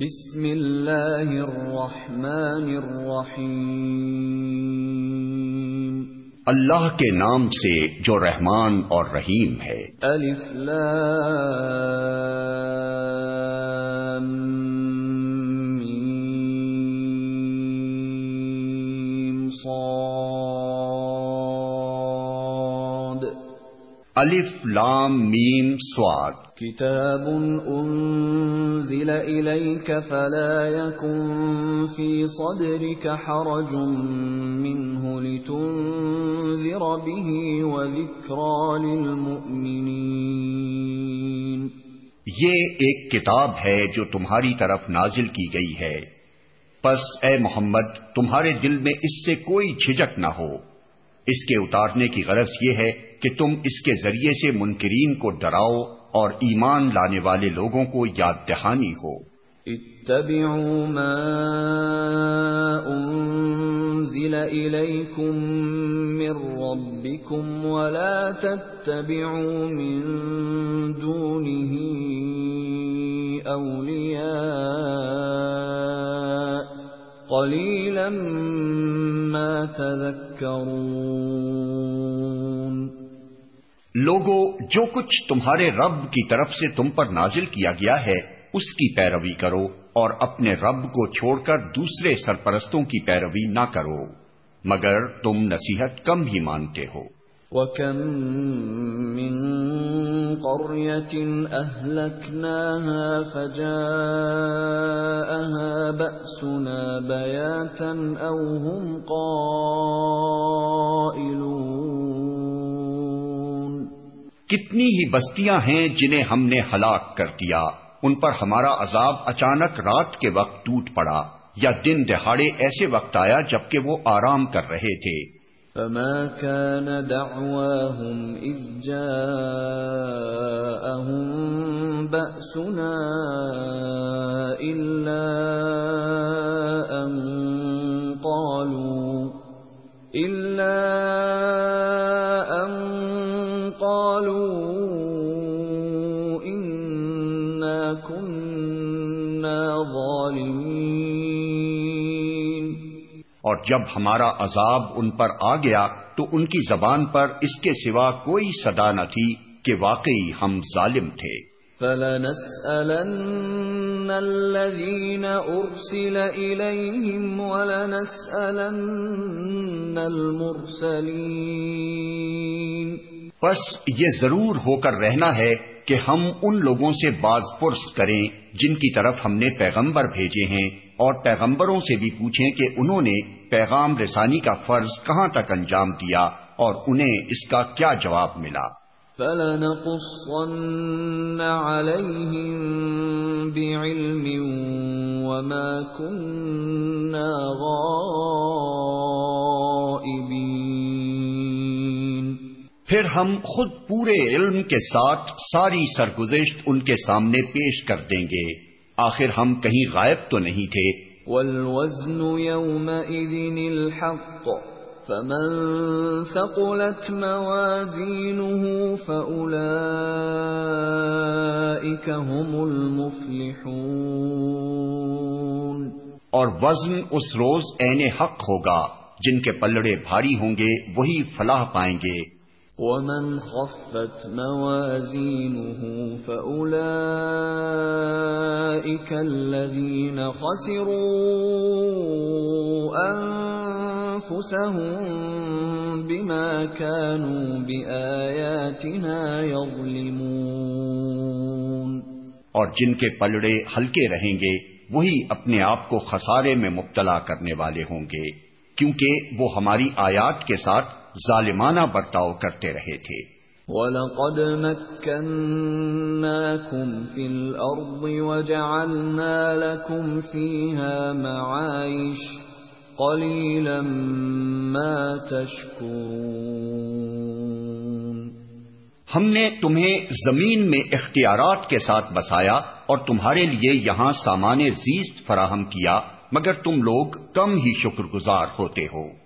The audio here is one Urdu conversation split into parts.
بسم اللہ الرحمن الرحیم اللہ کے نام سے جو رحمان اور رحیم ہے۔ الف لام. الف لام میم سواد۔ كتاب أنزل إليك فلا يكن في صدرك حرج منه لتنذر به وذكرى للمؤمنين یہ ایک کتاب ہے جو تمہاری طرف نازل کی گئی ہے۔ پس اے محمد تمہارے دل میں اس سے کوئی جھجک نہ ہو۔ اس کے اتارنے کی غرض یہ ہے کہ تم اس کے ذریعے سے منکرین کو ڈراؤ اور ایمان لانے والے لوگوں کو یاد دہانی ہو۔ اتبعوا ما انزل الیکم من ربکم ولا تتبعوا من دونه اولیاء قلیلا لوگو تذکرون جو کچھ تمہارے رب کی طرف سے تم پر نازل کیا گیا ہے، اس کی پیروی کرو اور اپنے رب کو چھوڑ کر دوسرے سرپرستوں کی پیروی نہ کرو، مگر تم نصیحت کم ہی مانتے ہو۔ وَكَم مِّن قَرْيَةٍ أَهْلَكْنَاهَا فَجَاءَهَا بَأْسُنَا بَيَاتًا أَوْ هُمْ قَائِلُونَ کتنی ہی بستیاں ہیں جنہیں ہم نے ہلاک کر دیا، ان پر ہمارا عذاب اچانک رات کے وقت ٹوٹ پڑا یا دن دہاڑے ایسے وقت آیا جبکہ وہ آرام کر رہے تھے۔ فما كان دعواهم إذ جاءهم بأسنا إلا أن قالوا إلا اور جب ہمارا عذاب ان پر آ گیا تو ان کی زبان پر اس کے سوا کوئی صدا نہ تھی کہ واقعی ہم ظالم تھے۔ فلنسألن الذين أرسل إليهم ولنسألن المرسلين۔ بس یہ ضرور ہو کر رہنا ہے کہ ہم ان لوگوں سے باز پرس کریں جن کی طرف ہم نے پیغمبر بھیجے ہیں۔ اور پیغمبروں سے بھی پوچھیں کہ انہوں نے پیغام رسانی کا فرض کہاں تک انجام دیا اور انہیں اس کا کیا جواب ملا۔ فلنقصن عليهم بعلم وما كنا غائبين۔ پھر ہم خود پورے علم کے ساتھ ساری سرگزشت ان کے سامنے پیش کر دیں گے۔ آخر ہم کہیں غائب تو نہیں تھے۔ والوزن يومئذ الحق فمن ثقلت موازينه فأولئك هم المفلحون۔ اور وزن اس روز عین حق ہوگا جن کے پلڑے بھاری ہوں گے وہی فلاح پائیں گے۔ ومن خفت موازينه فأولئك الذين خسروا أنفسهم بما كانوا بآياتنا يظلمون اور جن کے پلڑے ہلکے رہیں گے، وہی اپنے آپ کو خسارے میں مبتلا کرنے والے ہوں گے، کیونکہ وہ ہماری آیات کے ساتھ ظالمانہ برتاؤ کرتے رہے تھے۔ وَلَقَدْ مَكَّنَّاكُمْ فِي الْأَرْضِ وَجَعَلْنَا لَكُمْ فِيهَا مَعَائِشَ قَلِيلًا مَا تَشْكُرُونَ۔ ہم نے تمہیں زمین میں اختیارات کے ساتھ بسایا اور تمہارے لیے یہاں سامان زیست فراہم کیا مگر تم لوگ کم ہی شکر گزار ہوتے ہو۔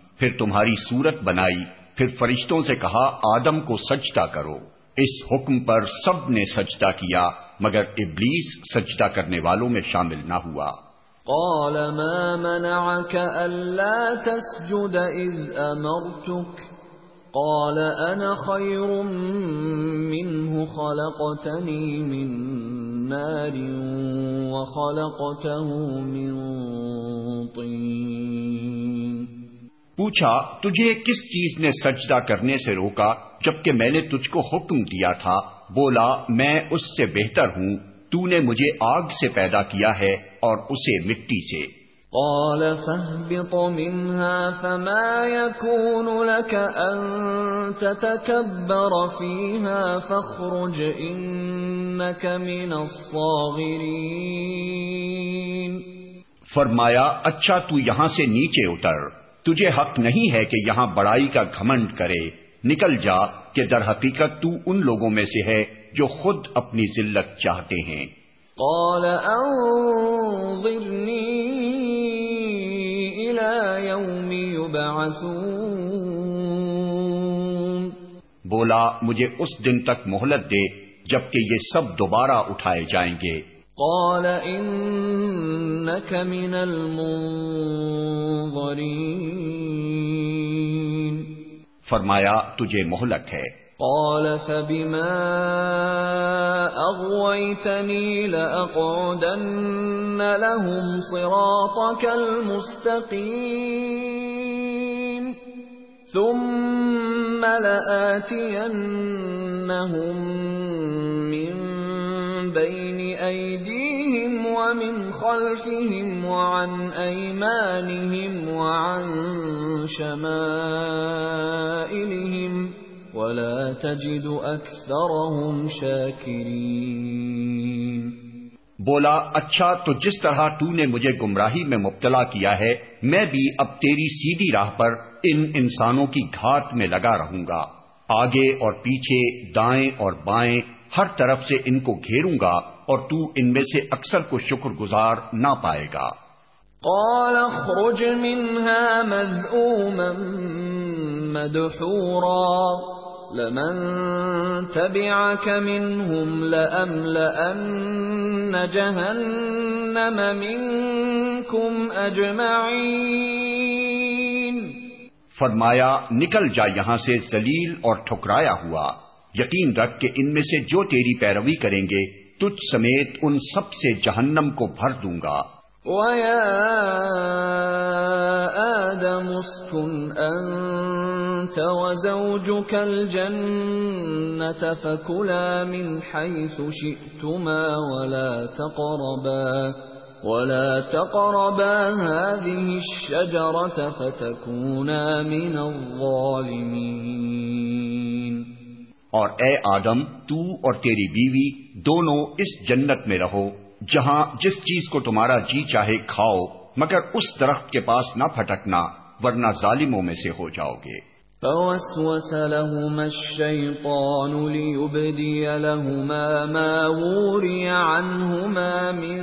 پھر تمہاری صورت بنائی، پھر فرشتوں سے کہا، آدم کو سجدہ کرو۔ اس حکم پر سب نے سجدہ کیا، مگر ابلیس سجدہ کرنے والوں میں شامل نہ ہوا۔ قال ما منعك ألا تسجد إذ أمرتك؟ قال أنا خير منه خلقتني من نار وخلقته من طين۔ پوچھا تجھے کس چیز نے سجدہ کرنے سے روکا؟ جبکہ میں نے تجھ کو حکم دیا تھا۔ بولا میں اس سے بہتر ہوں۔ تو نے مجھے آگ سے پیدا کیا ہے اور اسے مٹی سے۔ قال فاهبط منها فما يكون لك أن تتكبر فيها فاخرج إنك من الصاغرين۔ فرمایا اچھا تو یہاں سے نیچے اتر۔ تجھے حق نہیں ہے کہ یہاں بڑائی کا گھمنڈ کرے۔ نکل جا کہ در حقیقت تو ان لوگوں میں سے ہے جو خود اپنی ذلت چاہتے ہیں۔ قال الى يوم يبعثون بولا مجھے اس دن تک مہلت دے جبکہ یہ سب دوبارہ اٹھائے جائیں گے۔ قال انك من المنظرين. فرمایا تجھے مہلت ہے۔ قال فبما أغويتني لأقعدن لهم صراطك المستقيم. ثم لآتينهم من بين أيديهم ومن خلفهم وعن أيمانهم وعن شمائلهم ولا تجد اکثرهم شاکرین بولا اچھا تو جس طرح تو نے مجھے گمراہی میں مبتلا کیا ہے، میں بھی اب تیری سیدھی راہ پر ان انسانوں کی گھات میں لگا رہوں گا۔ آگے اور پیچھے، دائیں اور بائیں ہر طرف سے ان کو گھیروں گا اور تو ان میں سے اکثر کو شکر گزار نہ پائے گا۔ قال اخرج منها مذءوما مدحورا لمن تبعك منهم لأملأن جهنم منكم أجمعين۔ فرمایا نکل جا یہاں سے ذلیل اور ٹھکرایا ہوا۔ یقین رکھ کہ ان میں سے جو تیری پیروی کریں گے، تجھ سمیت ان سب سے جہنم کو بھر دوں گا۔ وَيَا آدَمُ اسْكُنْ أَنْتَ وَزَوْجُكَ الْجَنَّةَ فَكُلَا مِنْ حَيْثُ شِئْتُمَا وَلَا تَقْرَبَا وَلَا تَقْرَبَا هَذِهِ الشَّجَرَةَ فَتَكُونَا مِنَ الظَّالِمِينَ۔ اور اے آدم، تو اور تیری بیوی، دونوں اس جنت میں رہو، جہاں جس چیز کو تمہارا جی چاہے کھاؤ، مگر اس درخت کے پاس نہ پھٹکنا، ورنہ ظالموں میں سے ہو جاؤ گے۔ فوسوس لهما الشيطان ليبدي لهما ما وري عنهما من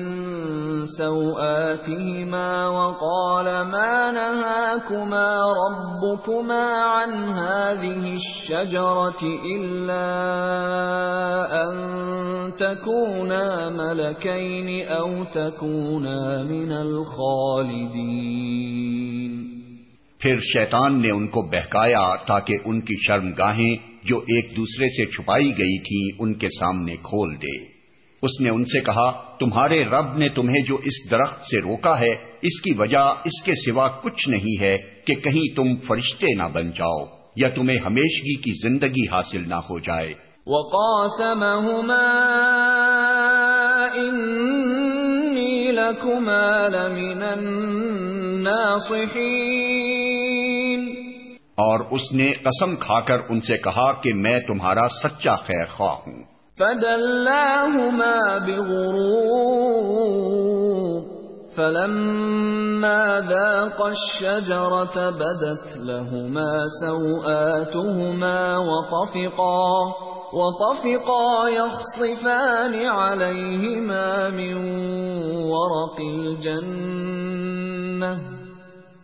سوآتهما وقال ما نهاكما ربكما عن هذه الشجرة إلا أن تكونا ملكين أو تكونا من الخالدين پھر شیطان نے ان کو بہکایا تاکہ ان کی شرم گاہیں جو ایک دوسرے سے چھپائی گئی تھی ان کے سامنے کھول دے۔ اس نے ان سے کہا، تمہارے رب نے تمہیں جو اس درخت سے روکا ہے، اس کی وجہ اس کے سوا کچھ نہیں ہے کہ کہیں تم فرشتے نہ بن جاؤ یا تمہیں ہمیشگی کی زندگی حاصل نہ ہو جائے۔ وقاسمهما لكما لمن اور اس نے قسم کھا کر ان سے کہا کہ میں تمہارا سچا خیر خواہ ہوں۔ فدلاهما بغرور، فلما ذاق الشجرة بدت لهما سوآتهما وطفقا وطفقا يخصفان عليهما من ورق الجنة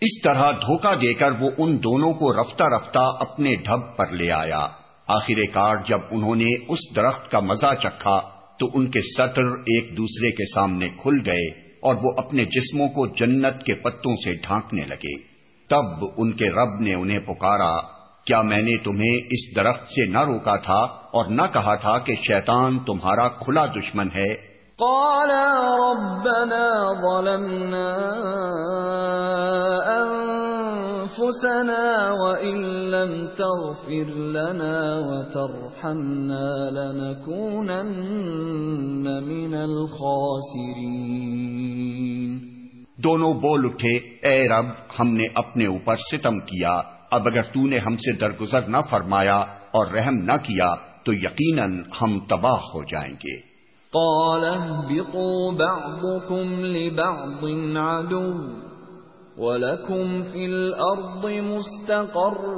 اس طرح دھوکہ دے کر وہ ان دونوں کو رفتہ رفتہ اپنے ڈھب پر لے آیا۔ آخر کار جب انہوں نے اس درخت کا مزہ چکھا تو ان کے سطر ایک دوسرے کے سامنے کھل گئے اور وہ اپنے جسموں کو جنت کے پتوں سے ڈھانکنے لگے۔ تب ان کے رب نے انہیں پکارا، کیا میں نے تمہیں اس درخت سے نہ روکا تھا اور نہ کہا تھا کہ شیطان تمہارا کھلا دشمن ہے؟ قال ربنا ظلمنا انفسنا وان لم تغفر لنا وترحمنا لنكونن من الخاسرين دونوں بول اٹھے، اے رب، ہم نے اپنے اوپر ستم کیا، اب اگر تو نے ہم سے درگزر نہ فرمایا اور رحم نہ کیا، تو یقیناً ہم تباہ ہو جائیں گے۔ قال اهبطوا بعضكم لبعض عدو ولكم في الأرض مستقر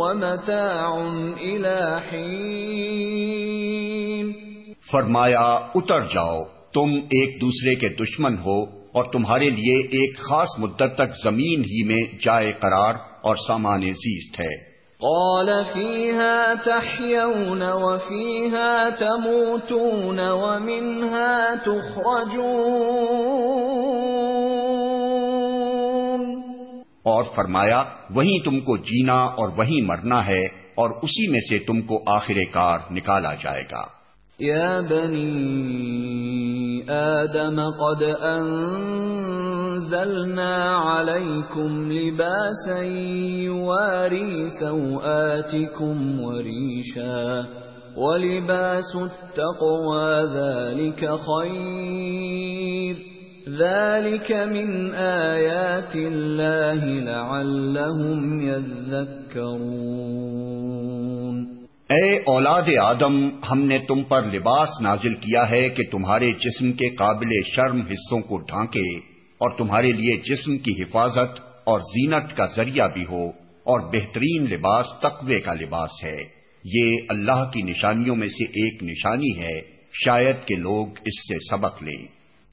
ومتاع إلى حين. فرمایا، اتر جاؤ، تم ایک دوسرے کے دشمن ہو اور تمہارے لیے ایک خاص مدت تک زمین ہی میں جائے قرار اور سامان زیست ہے۔ قال فيها تحيون وفيها تموتون ومنها تخرجون اور فرمایا وہیں تم کو جینا اور وہیں مرنا ہے اور اسی میں سے تم کو آخر کار نکالا جائے گا۔ يا بني آدم قد أنزلنا عليكم لباسا يواري سوآتكم وريشا ولباس التقوى ذلك خير. ذلك من آيات الله لعلهم يذكرون. اے اولاد آدم، ہم نے تم پر لباس نازل کیا ہے کہ تمہارے جسم کے قابل شرم حصوں کو ڈھانکے اور تمہارے لیے جسم کی حفاظت اور زینت کا ذریعہ بھی ہو اور بہترین لباس تقوی کا لباس ہے۔ یہ اللہ کی نشانیوں میں سے ایک نشانی ہے۔ شاید کہ لوگ اس سے سبق لیں۔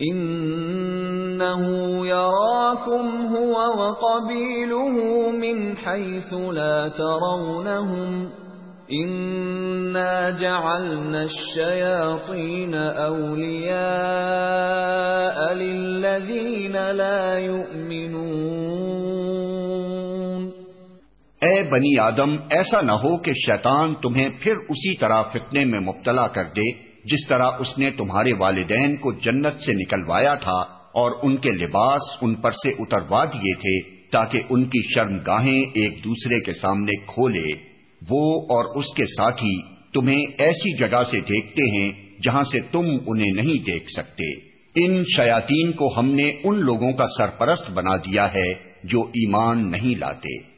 انه يراكم هو وقبيله من حيث لا ترونهم انا جعلنا الشياطين اولياء للذين لا يؤمنون۔ اے بنی آدم، ایسا نہ ہو کہ شیطان تمہیں پھر اسی طرح فتنے میں مبتلا کر دے۔ جس طرح اس نے تمہارے والدین کو جنت سے نکلوایا تھا اور ان کے لباس ان پر سے اتروا دیے تھے تاکہ ان کی شرم گاہیں ایک دوسرے کے سامنے کھولے۔ وہ اور اس کے ساتھی تمہیں ایسی جگہ سے دیکھتے ہیں جہاں سے تم انہیں نہیں دیکھ سکتے۔ ان شیاتین کو ہم نے ان لوگوں کا سرپرست بنا دیا ہے جو ایمان نہیں لاتے۔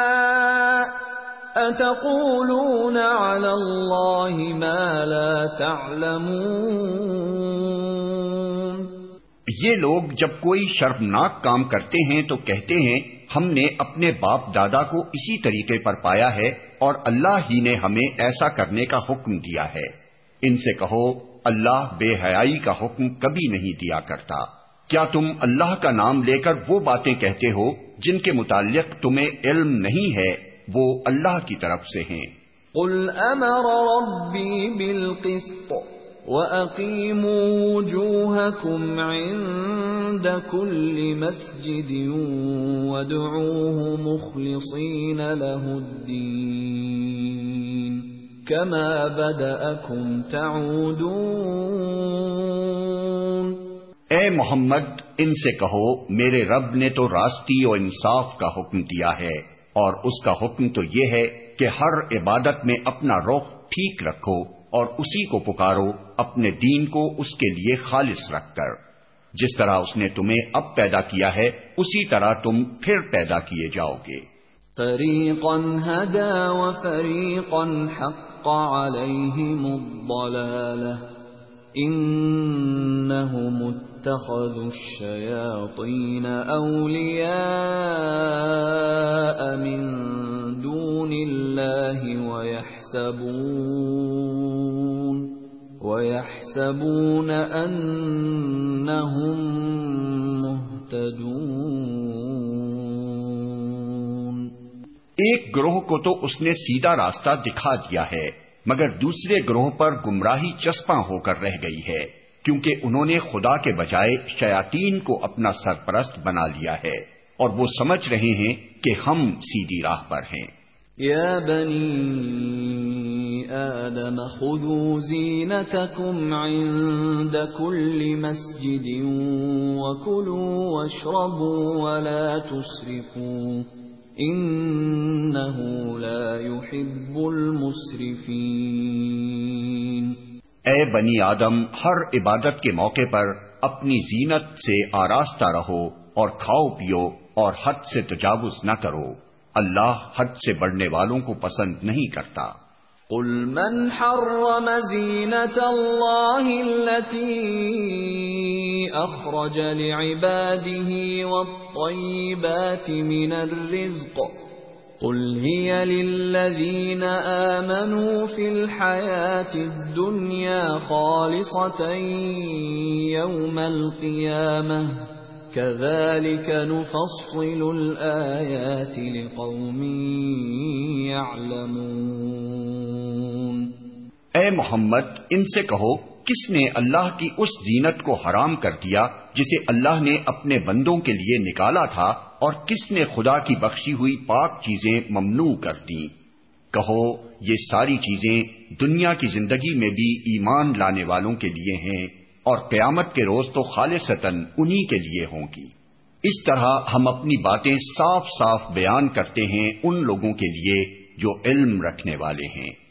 اتقولون على الله ما لا تعلمون یہ لوگ جب کوئی شرمناک کام کرتے ہیں تو کہتے ہیں، ہم نے اپنے باپ دادا کو اسی طریقے پر پایا ہے اور اللہ ہی نے ہمیں ایسا کرنے کا حکم دیا ہے۔ ان سے کہو، اللہ بے حیائی کا حکم کبھی نہیں دیا کرتا۔ کیا تم اللہ کا نام لے کر وہ باتیں کہتے ہو جن کے متعلق تمہیں علم نہیں ہے؟ وہ اللہ کی طرف سے ہیں۔ قل امر ربی بالقسط وَأَقِيمُوا وُجُوهَكُمْ عِندَ كُلِّ مَسْجِدٍ وَادْعُوهُ مُخْلِصِينَ لَهُ الدِّينَ كَمَا بَدَأَكُمْ تَعُودُونَ اے محمد ان سے کہو میرے رب نے تو راستی اور انصاف کا حکم دیا ہے۔ اور اس کا حکم تو یہ ہے کہ ہر عبادت میں اپنا رخ ٹھیک رکھو اور اسی کو پکارو، اپنے دین کو اس کے لیے خالص رکھ کر۔ جس طرح اس نے تمہیں اب پیدا کیا ہے، اسی طرح تم پھر پیدا کیے جاؤ گے۔ فریقا هدا وفریقا حق عليهم الضلالة۔ انهم اتخذوا الشياطين اولياء من دون الله ويحسبون، وَيَحْسَبُونَ أَنَّهُمْ مُهْتَدُونَ. ایک گروہ کو تو اس نے سیدھا راستہ دکھا دیا ہے۔ مگر دوسرے گروہ پر گمراہی چسپاں ہو کر رہ گئی ہے، کیونکہ انہوں نے خدا کے بجائے شیاطین کو اپنا سرپرست بنا لیا ہے۔ اور وہ سمجھ رہے ہیں کہ ہم سیدھی راہ پر ہیں۔ یا بنی آدم خذوا زینتکم عند كل مسجد وكلوا واشربوا ولا تسرفوا۔ انه لا يحب المسرفين۔ اے بنی آدم، ہر عبادت کے موقع پر اپنی زینت سے آراستہ رہو اور کھاؤ پیو اور حد سے تجاوز نہ کرو۔ اللہ حد سے بڑھنے والوں کو پسند نہیں کرتا۔ قل من حرم زینة الله التي اخرج لعباده والطيبات من الرزق قل هي للذين آمنوا في الحياة الدنيا خالصة يوم القيامة كذلك نفصل الآيات لقوم يعلمون اے محمد، ان سے کہو، کس نے اللہ کی اس زینت کو حرام کر دیا جسے اللہ نے اپنے بندوں کے لیے نکالا تھا اور کس نے خدا کی بخشی ہوئی پاک چیزیں ممنوع کر دیں؟ کہو، یہ ساری چیزیں دنیا کی زندگی میں بھی ایمان لانے والوں کے لیے ہیں اور قیامت کے روز تو خالصتاً انہی کے لیے ہوں گی۔ اس طرح ہم اپنی باتیں صاف صاف بیان کرتے ہیں ان لوگوں کے لیے جو علم رکھنے والے ہیں۔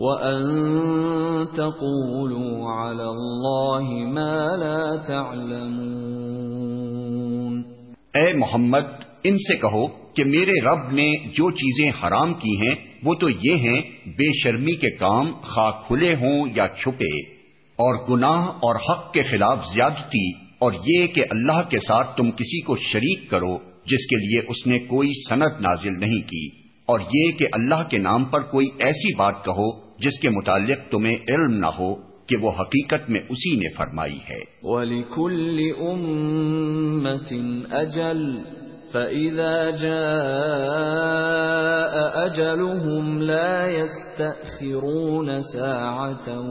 وَأَن تَقُولُوا عَلَى اللَّهِ مَا لَا تَعْلَمُونَ اے محمد، ان سے کہو کہ میرے رب نے جو چیزیں حرام کی ہیں، وہ تو یہ ہیں، بے شرمی کے کام خواہ کھلے ہوں یا چھپے، اور گناہ اور حق کے خلاف زیادتی، اور یہ کہ اللہ کے ساتھ تم کسی کو شریک کرو، جس کے لیے اس نے کوئی سند نازل نہیں کی۔ اور یہ کہ اللہ کے نام پر کوئی ایسی بات کہو جس کے متعلق تمہیں علم نہ ہو کہ وہ حقیقت میں اسی نے فرمائی ہے۔ وَلِكُلِّ أُمَّةٍ أَجَلٌ فَإِذَا جَاءَ أَجَلُهُمْ لَا يَسْتَأْخِرُونَ سَاعَةً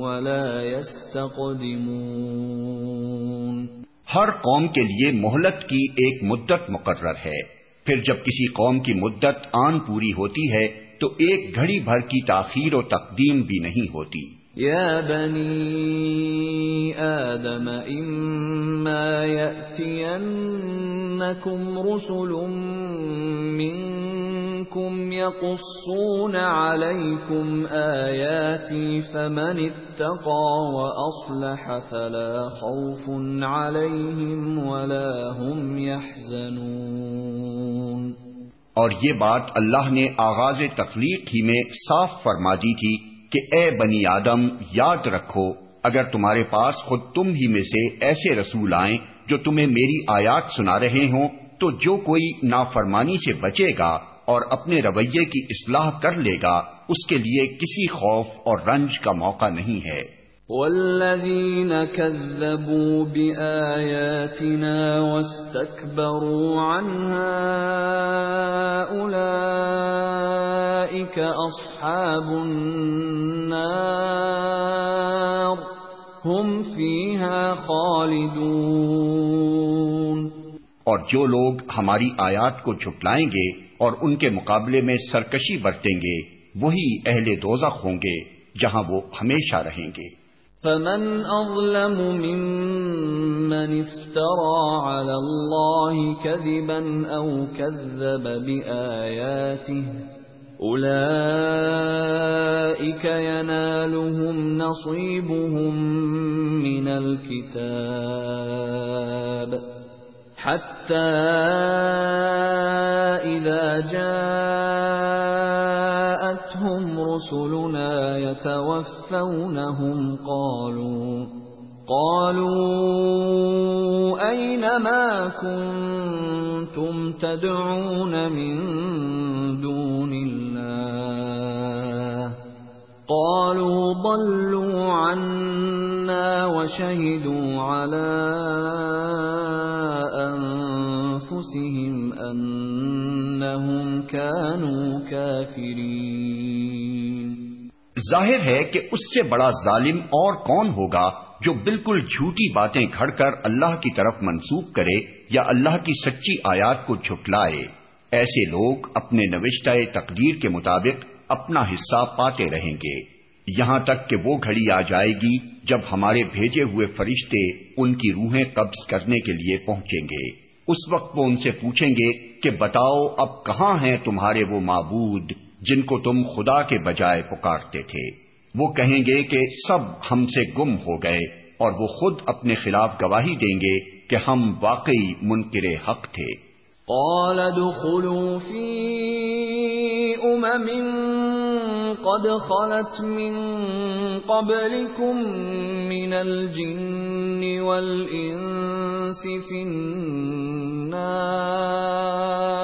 وَلَا يَسْتَقْدِمُونَ۔ ہر قوم کے لیے مہلت کی ایک مدت مقرر ہے۔ پھر جب کسی قوم کی مدت آن پوری ہوتی ہے تو ایک گھڑی بھر کی تاخیر و تقدیم بھی نہیں ہوتی۔ یا بنی آدم اما رسل منكم يقصون عليكم آياتي فمن اتقى وأصلح فلا خوف عليهم ولا هم يحزنون۔ اور یہ بات اللہ نے آغاز تخلیق ہی میں صاف فرما دی تھی۔ کہ اے بنی آدم، یاد رکھو، اگر تمہارے پاس خود تم ہی میں سے ایسے رسول آئیں جو تمہیں میری آیات سنا رہے ہوں، تو جو کوئی نافرمانی سے بچے گا اور اپنے رویے کی اصلاح کر لے گا، اس کے لیے کسی خوف اور رنج کا موقع نہیں ہے۔ والذين كذبوا بآياتنا واستكبروا عنها أولئك أصحاب النار هم فيها خالدون اور جو لوگ ہماری آیات کو جھٹلائیں گے اور ان کے مقابلے میں سرکشی برتیں گے، وہی اہل دوزخ ہوں گے، جہاں وہ ہمیشہ رہیں گے۔ فمن اظلم ممن افترى على الله كذبا او كذب باياته اولئك ينالهم نصيبهم من الكتاب حتى اذا جاءتهم رسلنا يتوفونهم قالوا قالوا اين ما كنتم تدعون من دون الله قالوا ضلوا عنا وشهدوا على انفسهم انهم كانوا كافرين ظاہر ہے کہ اس سے بڑا ظالم اور کون ہوگا جو بالکل جھوٹی باتیں گھڑ کر اللہ کی طرف منسوخ کرے یا اللہ کی سچی آیات کو جھٹلائے؟ ایسے لوگ اپنے نوشتہ تقدیر کے مطابق اپنا حصہ پاتے رہیں گے۔ یہاں تک کہ وہ گھڑی آ جائے گی جب ہمارے بھیجے ہوئے فرشتے ان کی روحیں قبض کرنے کے لیے پہنچیں گے۔ اس وقت وہ ان سے پوچھیں گے کہ بتاؤ اب کہاں ہیں تمہارے وہ معبود؟ جن کو تم خدا کے بجائے پکارتے تھے۔ وہ کہیں گے کہ سب ہم سے گم ہو گئے اور وہ خود اپنے خلاف گواہی دیں گے کہ ہم واقعی منکر حق تھے۔ قال ادخلوا في امم قد خلت من قبلكم من الجن والانس في النار۔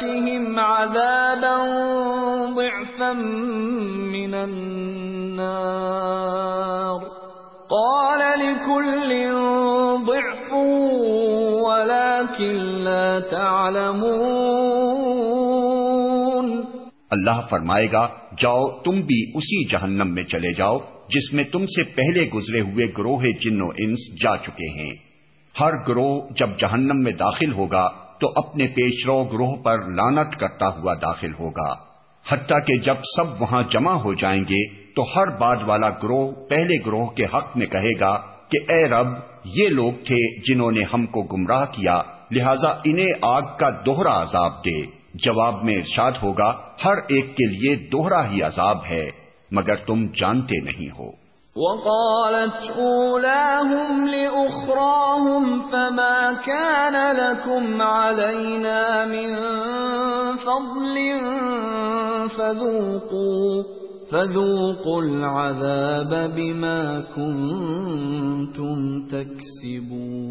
فآتهم عذابا ضعفا من النار قال لكل ضعف ولكن لا تعلمون اللہ فرمائے گا، جاؤ، تم بھی اسی جہنم میں چلے جاؤ، جس میں تم سے پہلے گزرے ہوئے گروہ جن و انس جا چکے ہیں۔ ہر گروہ جب جہنم میں داخل ہوگا تو اپنے پیشرو گروہ پر لانت کرتا ہوا داخل ہوگا۔ حتیٰ کہ جب سب وہاں جمع ہو جائیں گے، تو ہر بعد والا گروہ پہلے گروہ کے حق میں کہے گا کہ اے رب، یہ لوگ تھے جنہوں نے ہم کو گمراہ کیا، لہذا انہیں آگ کا دوہرا عذاب دے۔ جواب میں ارشاد ہوگا، ہر ایک کے لیے دوہرا ہی عذاب ہے، مگر تم جانتے نہیں ہو۔ وقالت اولاهم لاخراهم فما كان لكم علينا من فضل فذوقوا فذوقوا العذاب بما كنتم تكسبون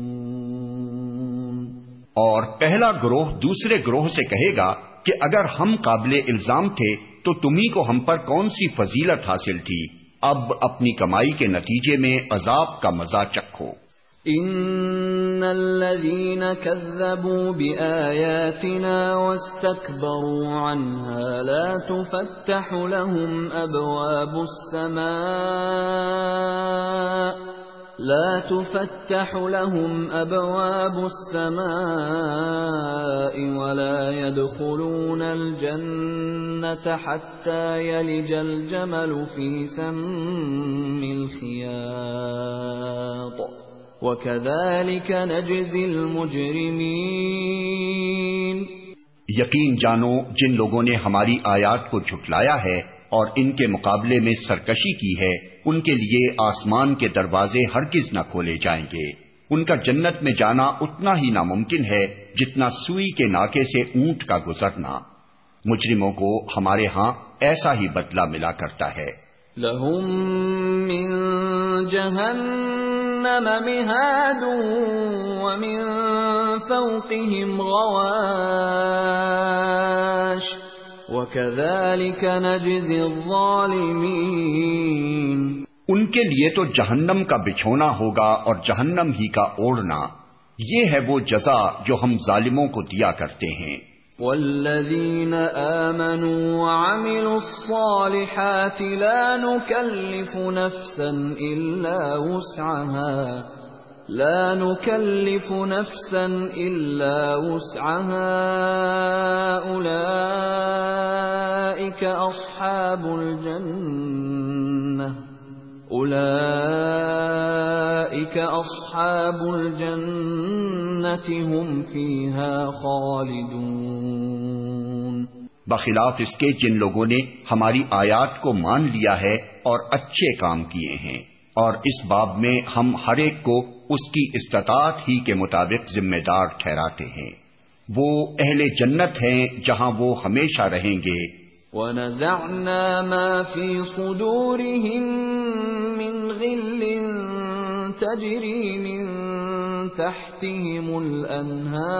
اور پہلا گروہ دوسرے گروہ سے کہے گا کہ اگر ہم قابل الزام تھے تو تمہیں کو ہم پر کون سی فضیلت حاصل تھی؟ اب اپنی کمائی کے نتیجے میں عذاب کا مزہ چکھو۔ ان الذين كذبوا باياتنا واستكبروا عنها لا تفتح لهم ابواب السماء لا تفتح لهم ابواب السماء ولا يدخلون الجنه حتى يلج الجمل في سم الخياط. وَكَذَلِكَ نَجْزِي الْمُجْرِمِينَ. یقین جانو، جن لوگوں نے ہماری آیات کو جھٹلایا ہے اور ان کے مقابلے میں سرکشی کی ہے، ان کے لیے آسمان کے دروازے ہرگز نہ کھولے جائیں گے۔ ان کا جنت میں جانا اتنا ہی ناممکن ہے جتنا سوئی کے ناکے سے اونٹ کا گزرنا۔ مجرموں کو ہمارے ہاں ایسا ہی بدلہ ملا کرتا ہے۔ لہم من جہنم مہاد ومن فوقهم غواش وكذلك نجزي الظالمين۔ ان کے لیے تو جہنم کا بچھونا ہوگا اور جہنم ہی کا اوڑنا یہ ہے وہ جزا جو ہم ظالموں کو دیا کرتے ہیں۔ والذين آمنوا وعملوا الصالحات لا نكلف نفسا إلا وسعها۔ لا نكلف نفسا إلا وسعها. أولئك أصحاب الجنة. اولئك اصحاب الجنة هم فيها خالدون. بخلاف اس کے جن لوگوں نے ہماری آیات کو مان لیا ہے اور اچھے کام کیے ہیں اور اس باب میں ہم ہر ایک کو اس کی استطاعت ہی کے مطابق ذمہ دار ٹھہراتے ہیں۔ وہ اہل جنت ہیں جہاں وہ ہمیشہ رہیں گے۔ ونزعنا ما في صدورهم من غل تجري من تحتهم الأنهار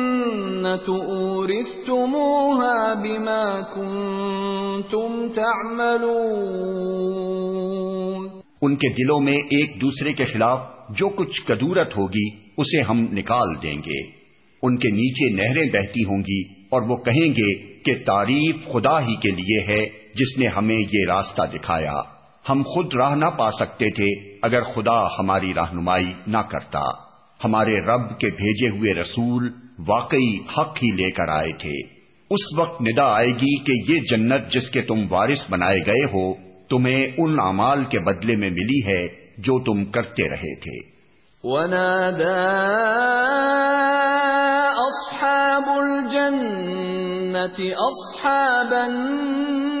أورثتموها بما كنتم تعملون ان کے دلوں میں ایک دوسرے کے خلاف جو کچھ کدورت ہوگی، اسے ہم نکال دیں گے۔ ان کے نیچے نہریں بہتی ہوں گی اور وہ کہیں گے کہ تعریف خدا ہی کے لیے ہے، جس نے ہمیں یہ راستہ دکھایا۔ ہم خود راہ نہ پا سکتے تھے اگر خدا ہماری رہنمائی نہ کرتا۔ ہمارے رب کے بھیجے ہوئے رسول واقعی حق ہی لے کر آئے تھے۔ اس وقت ندا آئے گی کہ یہ جنت جس کے تم وارث بنائے گئے ہو، تمہیں ان اعمال کے بدلے میں ملی ہے جو تم کرتے رہے تھے۔ أصحاب الجنة أصحاب النار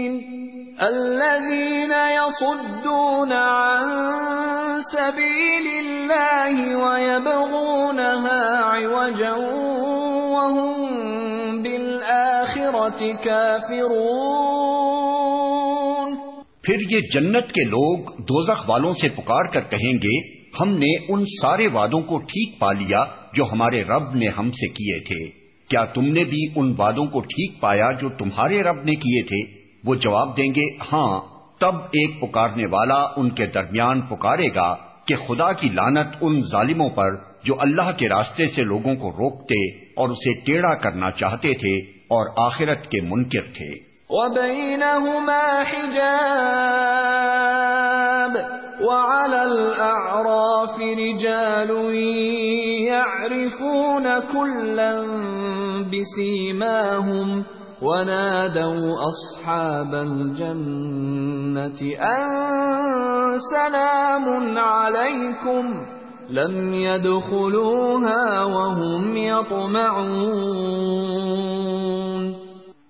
الذين يصدون عن سبيل الله ويبغونها عوجا وهم بالآخرة كافرون. پھر یہ جنت کے لوگ دوزخ والوں سے پکار کر کہیں گے، ہم نے ان سارے وعدوں کو ٹھیک پا لیا جو ہمارے رب نے ہم سے کیے تھے۔ کیا تم نے بھی ان وعدوں کو ٹھیک پایا جو تمہارے رب نے کیے تھے؟ وہ جواب دیں گے ہاں تب ایک پکارنے والا ان کے درمیان پکارے گا کہ خدا کی لانت ان ظالموں پر جو اللہ کے راستے سے لوگوں کو روکتے اور اسے ٹیڑھا کرنا چاہتے تھے اور آخرت کے منکر تھے۔ وبينهما حجاب وعلى الأعراف رجال يعرفون كلا بسيماهم ونادوا أصحاب الجنة أن سلام عليكم لم يدخلوها وهم يطمعون.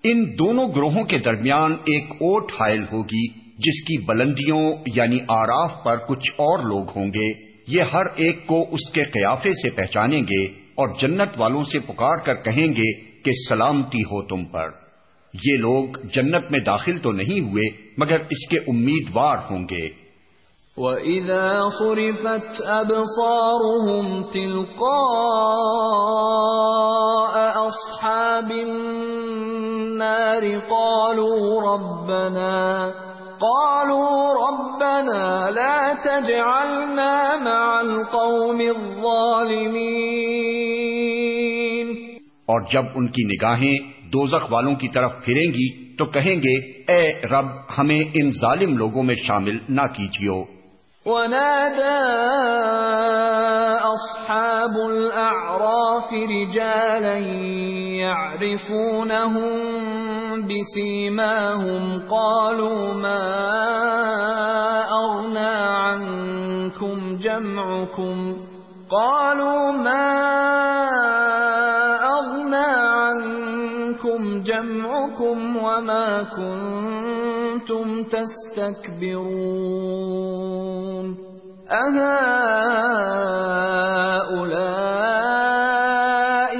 ان دونوں گروہوں کے درمیان ایک اوٹ حائل ہوگی جس کی بلندیوں یعنی آراف پر کچھ اور لوگ ہوں گے۔ یہ ہر ایک کو اس کے قیافے سے پہچانیں گے اور جنت والوں سے پکار کر کہیں گے کہ سلامتی ہو تم پر۔ یہ لوگ جنت میں داخل تو نہیں ہوئے، مگر اس کے امیدوار ہوں گے۔ وَإِذَا صُرِفَتْ أَبْصَارُهُمْ تِلْقَاءَ أَصْحَابِ النَّارِ قَالُوا رَبَّنَا قَالُوا رَبَّنَا لَا تَجْعَلْنَا مَعَ الْقَوْمِ الظَّالِمِينَ۔ اور جب ان کی نگاہیں دوزخ والوں کی طرف پھریں گی تو کہیں گے، اے رب، ہمیں ان ظالم لوگوں میں شامل نہ کیجیو۔ ونادى أصحاب الأعراف رجالا يعرفونهم بسيماهم، قالوا ما أغنى عنكم جمعكم؟ قالوا ما جمعكم وما كنتم تستكبرون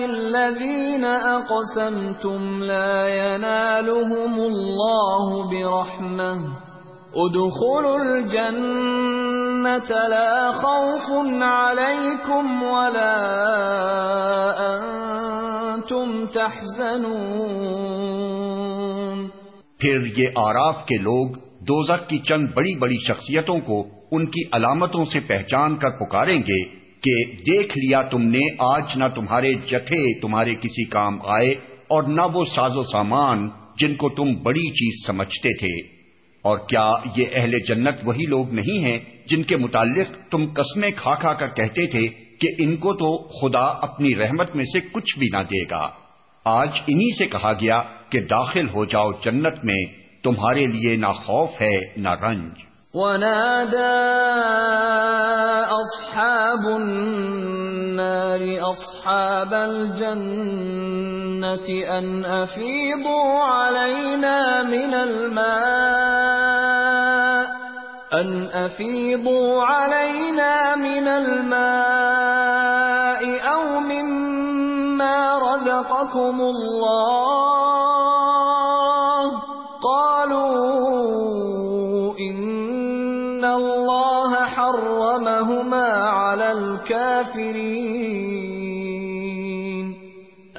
الذين أقسمتم لا ينالهم الله برحمة ادخلوا الجنة لا خوف عليكم ولا أنتم تحزنون پھر یہ آراف کے لوگ دوزک کی چند بڑی بڑی شخصیتوں کو ان کی علامتوں سے پہچان کر پکاریں گے کہ دیکھ لیا تم نے، آج نہ تمہارے جتھے تمہارے کسی کام آئے اور نہ وہ ساز و سامان جن کو تم بڑی چیز سمجھتے تھے۔ اور کیا یہ اہل جنت وہی لوگ نہیں ہیں جن کے متعلق تم قسمیں کھا کھا کر کہتے تھے کہ ان کو تو خدا اپنی رحمت میں سے کچھ بھی نہ دے گا۔ آج انہی سے کہا گیا کہ داخل ہو جاؤ جنت میں، تمہارے لیے نہ خوف ہے نہ رنج۔ ونادى أصحاب النار أصحاب الجنة أن أفيضوا علينا من الماء، أن أفيضوا علينا من الماء رزقكم الله. قالوا ان الله حرمهما على الكافرين.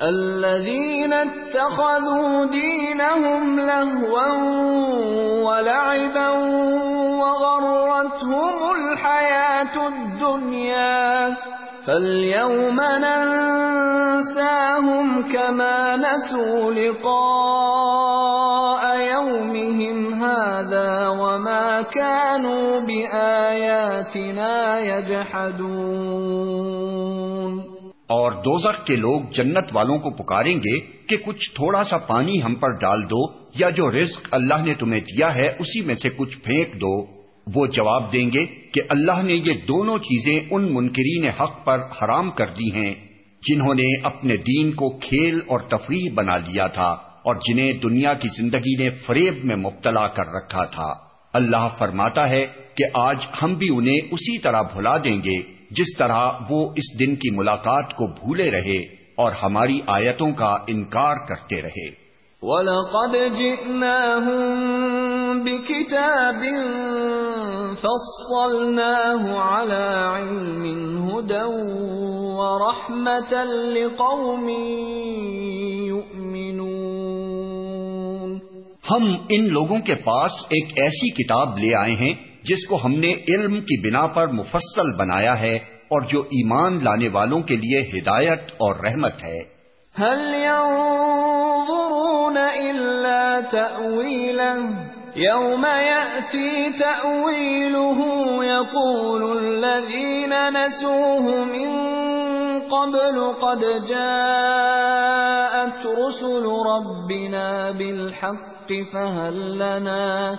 الذين اتخذوا دينهم لهوا ولعبا وغرتهم الحياة الدنيا. فاليوم ننساهم كما نسوا لقاء يومهم هذا وما كانوا بآياتنا يجحدون اور دوزخ کے لوگ جنت والوں کو پکاریں گے کہ کچھ تھوڑا سا پانی ہم پر ڈال دو یا جو رزق اللہ نے تمہیں دیا ہے اسی میں سے کچھ پھینک دو۔ وہ جواب دیں گے کہ اللہ نے یہ دونوں چیزیں ان منکرین حق پر حرام کر دی ہیں جنہوں نے اپنے دین کو کھیل اور تفریح بنا لیا تھا اور جنہیں دنیا کی زندگی نے فریب میں مبتلا کر رکھا تھا۔ اللہ فرماتا ہے کہ آج ہم بھی انہیں اسی طرح بھلا دیں گے جس طرح وہ اس دن کی ملاقات کو بھولے رہے اور ہماری آیتوں کا انکار کرتے رہے۔ وَلَقَدْ جِئْنَاهُمْ بِكِتَابٍ فَصَّلْنَاهُ عَلَى عِلْمٍ هُدًى وَرَحْمَةً لِقَوْمٍ يُؤْمِنُونَ۔ ہم ان لوگوں کے پاس ایک ایسی کتاب لے آئے ہیں جس کو ہم نے علم کی بنا پر مفصل بنایا ہے اور جو ایمان لانے والوں کے لیے ہدایت اور رحمت ہے۔ هل ينظرون إلا تأويلا يوم يأتي تأويله يقول الذين نسوه من قبل قد جاءت رسل ربنا بالحق فهل لنا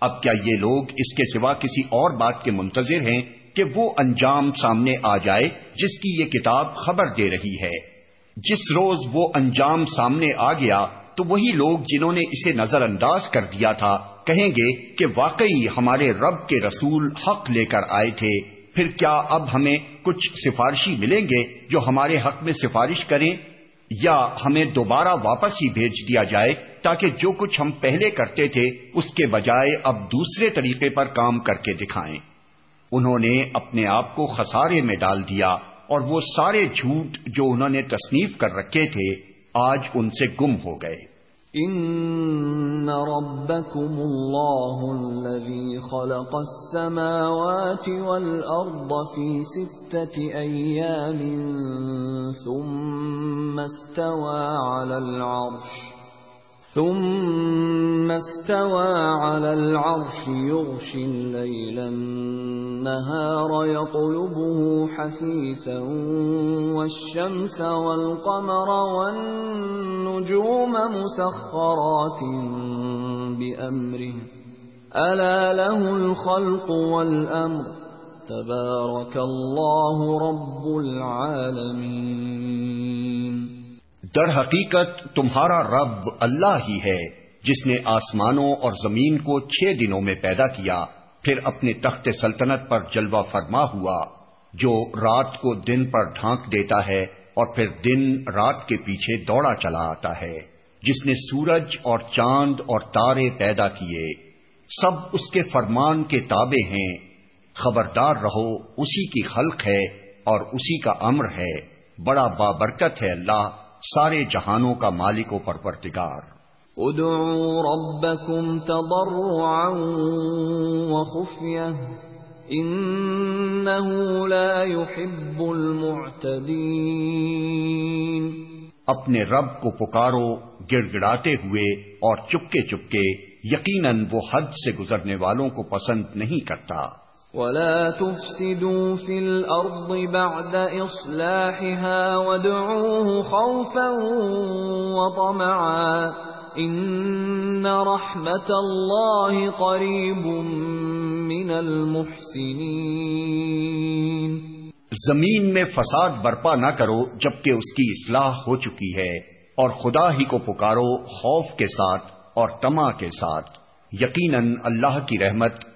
اب کیا یہ لوگ اس کے سوا کسی اور بات کے منتظر ہیں کہ وہ انجام سامنے آ جائے جس کی یہ کتاب خبر دے رہی ہے؟ جس روز وہ انجام سامنے آ گیا تو وہی لوگ جنہوں نے اسے نظر انداز کر دیا تھا کہیں گے کہ واقعی ہمارے رب کے رسول حق لے کر آئے تھے، پھر کیا اب ہمیں کچھ سفارشی ملیں گے جو ہمارے حق میں سفارش کریں؟ یا ہمیں دوبارہ واپس ہی بھیج دیا جائے تاکہ جو کچھ ہم پہلے کرتے تھے، اس کے بجائے اب دوسرے طریقے پر کام کر کے دکھائیں۔ انہوں نے اپنے آپ کو خسارے میں ڈال دیا اور وہ سارے جھوٹ جو انہوں نے تصنیف کر رکھے تھے، آج ان سے گم ہو گئے۔ ان ربكم اللہ الذي خلق السماوات والارض في سته ايام ثم استوى على العرش ثم استوى على العرش يغشي الليل النهار يطلبه حثيثا والشمس والقمر والنجوم مسخرات بأمره ألا له الخلق والأمر تبارك الله رب العالمين در حقیقت تمہارا رب اللہ ہی ہے، جس نے آسمانوں اور زمین کو چھ دنوں میں پیدا کیا، پھر اپنے تخت سلطنت پر جلوہ فرما ہوا، جو رات کو دن پر ڈھانک دیتا ہے اور پھر دن رات کے پیچھے دوڑا چلا آتا ہے، جس نے سورج اور چاند اور تارے پیدا کیے۔ سب اس کے فرمان کے تابع ہیں۔ خبردار رہو، اسی کی خلق ہے اور اسی کا امر ہے۔ بڑا بابرکت ہے اللہ۔ سارے جہانوں کا مالک و پرورتگار ادعوا ربكم تضرعا وخفية انه لا يحب المعتدين اپنے رب کو پکارو گڑ گڑاتے ہوئے اور چپکے چپکے یقیناً وہ حد سے گزرنے والوں کو پسند نہیں کرتا۔ ولا تفسدوا في الارض بعد اصلاحها وادعوه خوفا وطمعا ان رحمت الله قريب من المحسنين زمین میں فساد برپا نہ کرو جبکہ اس کی اصلاح ہو چکی ہے اور خدا ہی کو پکارو خوف کے ساتھ اور تما کے ساتھ۔ یقیناً اللہ کی رحمت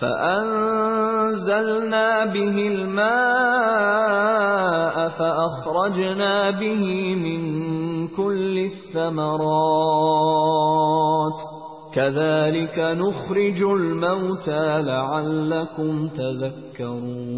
فأنزلنا به الماء فأخرجنا به من كل الثمرات كذلك نخرج الموتى لعلكم تذكرون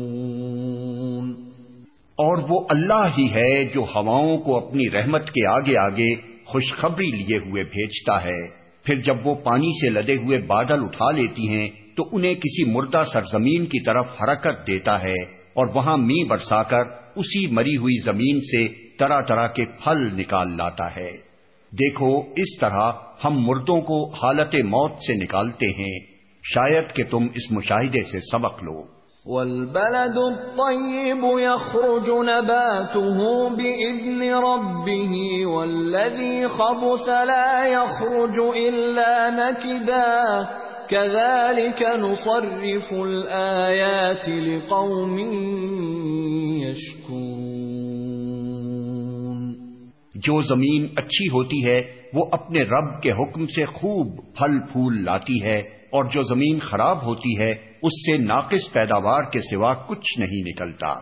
اور وہ اللہ ہی ہے جو ہواؤں کو اپنی رحمت کے آگے آگے خوشخبری لیے ہوئے بھیجتا ہے۔ پھر جب وہ پانی سے لدے ہوئے بادل اٹھا لیتی ہیں تو انہیں کسی مردہ سرزمین کی طرف حرکت دیتا ہے اور وہاں می برسا کر اسی مری ہوئی زمین سے طرح طرح کے پھل نکال لاتا ہے۔ دیکھو، اس طرح ہم مردوں کو حالت موت سے نکالتے ہیں۔ شاید کہ تم اس مشاہدے سے سبق لو۔ والبلد الطيب يخرج نباته بإذن ربه والذي خبث لا يخرج إلا نكداً كذلك نصرف الآيات لقوم يشكرون جو زمین اچھی ہوتی ہے، وہ اپنے رب کے حکم سے خوب پھل پھول لاتی ہے، اور جو زمین خراب ہوتی ہے، اس سے ناقص پیداوار کے سوا کچھ نہیں نکلتا۔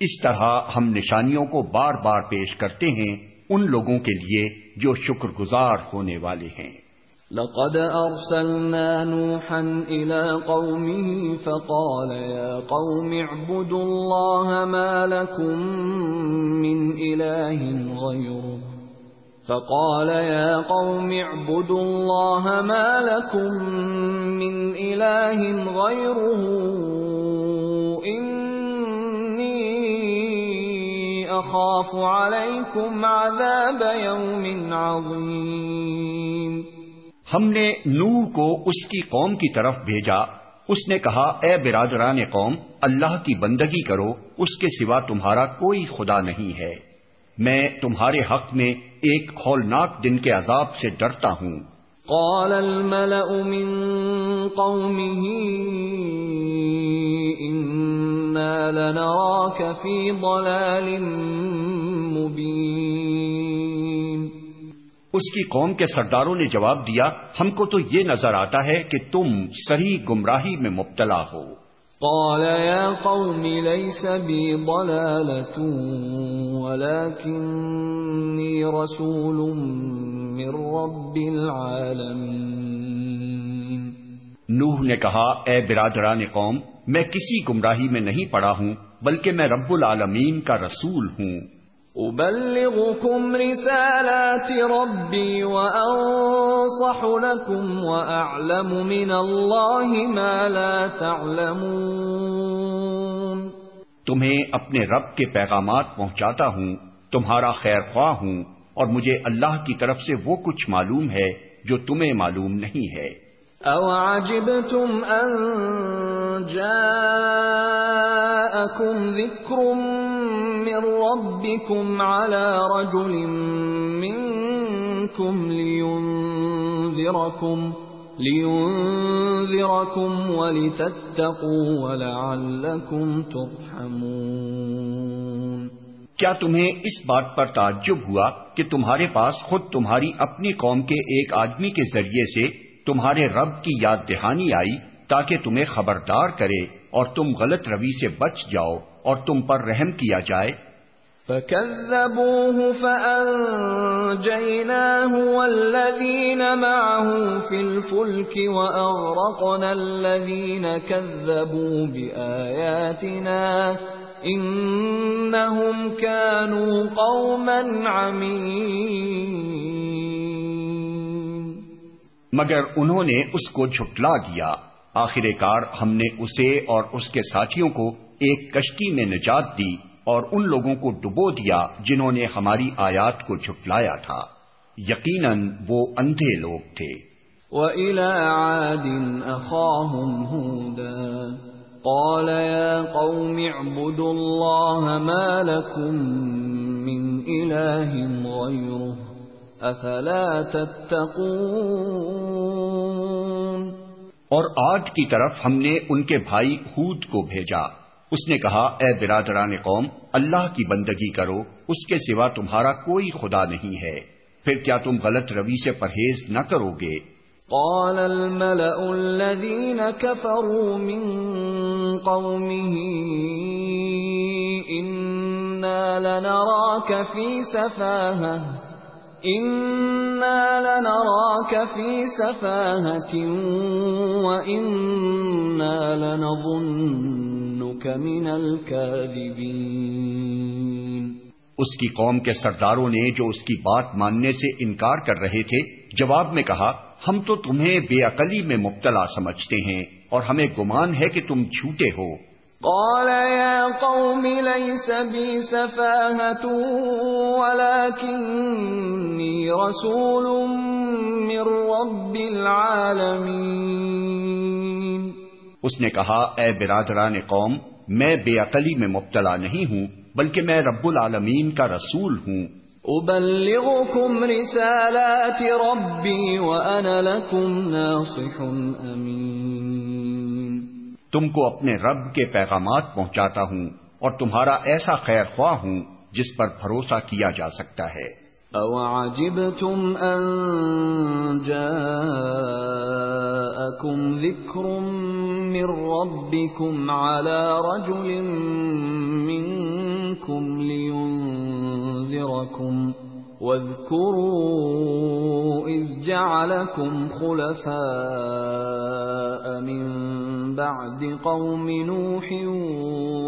اس طرح ہم نشانیوں کو بار بار پیش کرتے ہیں، ان لوگوں کے لیے جو شکر گزار ہونے والے ہیں۔ لقد أرسلنا نوحا إلى قومه فقال يا قوم اعبدوا الله ما لكم من إله غيره. فقال يا قوم اعبدوا الله ما لكم من إله غيره. إني أخاف عليكم عذاب يوم عظيم. ہم نے نوح کو اس کی قوم کی طرف بھیجا۔ اس نے کہا، اے برادران قوم، اللہ کی بندگی کرو، اس کے سوا تمہارا کوئی خدا نہیں ہے۔ میں تمہارے حق میں ایک ہولناک دن کے عذاب سے ڈرتا ہوں۔ قال الملأ من قومه لنراك في ضلال اس کی قوم کے سرداروں نے جواب دیا ہم کو تو یہ نظر آتا ہے کہ تم سری گمراہی میں مبتلا ہو۔ قال يا قوم ليس بي ضلالة ولكني رسول من رب العالمين۔ نوح نے کہا اے برادران قوم میں کسی گمراہی میں نہیں پڑا ہوں بلکہ میں رب العالمین کا رسول ہوں۔ ابلغكم رسالات ربي وانصح لكم واعلم من الله ما لا تعلمون تمہیں اپنے رب کے پیغامات پہنچاتا ہوں تمہارا خیر خواہ ہوں اور مجھے اللہ کی طرف سے وہ کچھ معلوم ہے جو تمہیں معلوم نہیں ہے۔ او عجبتم ان جاءكم ذكر من ربكم على رجل منكم لينذركم لينذركم ولتتقوا ولعلكم ترحمون کیا تمہیں اس بات پر تعجب ہوا کہ تمہارے پاس خود تمہاری اپنی قوم کے ایک آدمی کے ذریعے سے تمہارے رب کی یاد دہانی آئی تاکہ تمہیں خبردار کرے اور تم غلط روی سے بچ جاؤ اور تم پر رحم کیا جائے؟ فكذبوه فأنجيناه والذين معه في الفلك وأغرقنا الذين كذبوا بآياتنا إنهم كانوا قوما عمين مگر انہوں نے اس کو جھٹلا دیا۔ آخر کار ہم نے اسے اور اس کے ساتھیوں کو ایک کشتی میں نجات دی۔ اور ان لوگوں کو ڈبو دیا جنہوں نے ہماری آیات کو جھٹلایا تھا۔ یقیناً وہ اندھے لوگ تھے۔ وَإِلَىٰ عَادٍ أَخَاهُمْ هُودًا۔ قَالَ يَا قَوْمِ اعْبُدُوا اللَّهَ مَا لَكُمْ مِنْ إِلَٰهٍ غَيْرُهُ أَفَلَا تَتَّقُونَ۔ اور آج کی طرف ہم نے ان کے بھائی ہود کو بھیجا۔ اس نے کہا، اے برادران قوم، اللہ کی بندگی کرو، اس کے سوا تمہارا کوئی خدا نہیں ہے۔ پھر کیا تم غلط روی سے پرہیز نہ کرو گے؟ قال الملأ الذين كفروا من قومه، إنا لنراك في سفاهة. لنراك في سفاهة من اس کی قوم کے سرداروں نے جو اس کی بات ماننے سے انکار کر رہے تھے، جواب میں کہا، ہم تو تمہیں بے عقلی میں مبتلا سمجھتے ہیں اور ہمیں گمان ہے کہ تم جھوٹے ہو۔ قال يا قوم ليس بي ولكني رسول من رب العالمين. اس نے کہا اے برادران قوم میں بے عقلی میں مبتلا نہیں ہوں بلکہ میں رب العالمین کا رسول ہوں۔ ابلغكم رسالات ربی وانا لكم ناصح امین تم کو اپنے رب کے پیغامات پہنچاتا ہوں اور تمہارا ایسا خیر خواہ ہوں جس پر بھروسہ کیا جا سکتا ہے۔ أَوَعَجِبْتُمْ أَن جَاءَكُمْ ذِكْرٌ مِّن رَّبِّكُمْ عَلَىٰ رَجُلٍ مِّنكُمْ لِيُنذِرَكُمْ ۚ وَاذْكُرُوا إِذْ جَعَلَكُمْ خُلَفَاءَ مِن بَعْدِ قَوْمِ نُوحٍ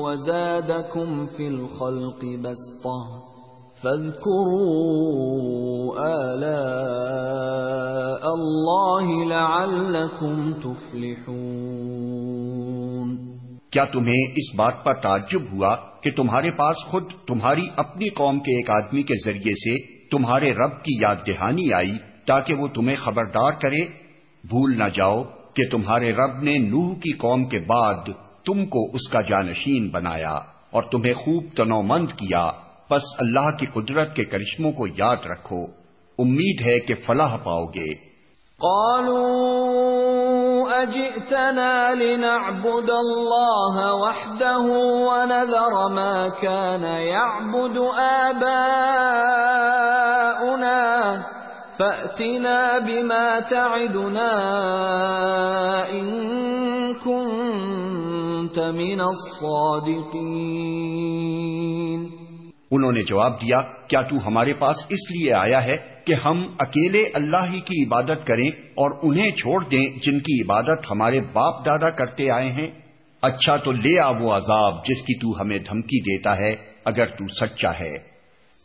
وَزَادَكُمْ فِي الْخَلْقِ بَسْطَةً فَاذْكُرُوا آلَاءَ اللَّهِ لَعَلَّكُمْ تُفْلِحُونَ کیا تمہیں اس بات پر تعجب ہوا کہ تمہارے پاس خود تمہاری اپنی قوم کے ایک آدمی کے ذریعے سے تمہارے رب کی یاد دہانی آئی تاکہ وہ تمہیں خبردار کرے۔ بھول نہ جاؤ کہ تمہارے رب نے نوح کی قوم کے بعد تم کو اس کا جانشین بنایا اور تمہیں خوب تنو مند کیا۔ بس اللہ کی قدرت کے کرشموں کو یاد رکھو۔ امید ہے کہ فلاح پاؤ گے۔ قالوا اجئتنا لنعبد الله وحده ونذر ما كان يعبد آباؤنا فأتنا بما تعدنا إن كنت من الصادقين۔ انہوں نے جواب دیا، کیا تو ہمارے پاس اس لیے آیا ہے کہ ہم اکیلے اللہ ہی کی عبادت کریں اور انہیں چھوڑ دیں جن کی عبادت ہمارے باپ دادا کرتے آئے ہیں؟ اچھا تو لے آ وہ عذاب جس کی تو ہمیں دھمکی دیتا ہے، اگر تو سچا ہے۔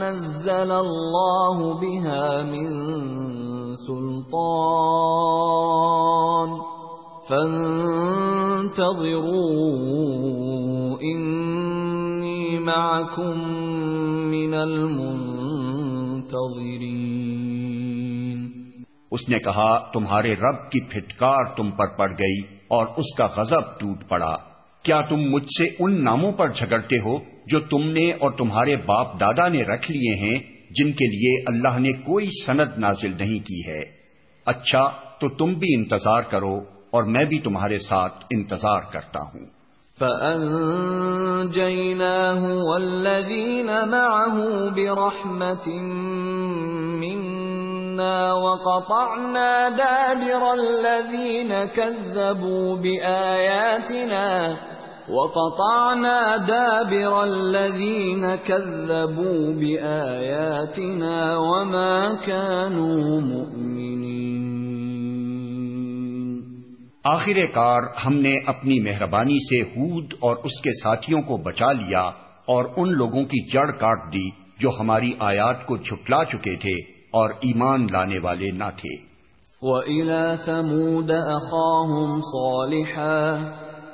نزل الله بها من سلطان. فانتظروا انی معكم من المنتظرين. اس نے کہا، تمہارے رب کی پھٹکار تم پر پڑ گئی اور اس کا غضب ٹوٹ پڑا۔ کیا تم مجھ سے ان ناموں پر جھگڑتے ہو؟ جو تم نے اور تمہارے باپ دادا نے رکھ لیے ہیں، جن کے لیے اللہ نے کوئی سند نازل نہیں کی ہے۔ اچھا تو تم بھی انتظار کرو اور میں بھی تمہارے ساتھ انتظار کرتا ہوں۔ فَأَنجَيْنَاهُ وَالَّذِينَ مَعَهُ بِرَحْمَةٍ مِنَّا وَقَطَعْنَا دَابِرَ الَّذِينَ كَذَّبُوا بِآيَاتِنَا وَقَطَعْنَا دَابِرَ الَّذِينَ كَذَّبُوا بِآيَاتِنَا وَمَا كَانُوا مُؤْمِنِينَ. آخر کار ہم نے اپنی مہربانی سے ہود اور اس کے ساتھیوں کو بچا لیا اور ان لوگوں کی جڑ کاٹ دی جو ہماری آیات کو جھٹلا چکے تھے اور ایمان لانے والے نہ تھے۔ وَإِلَى ثَمُودَ أَخَاهُمْ صَالِحًا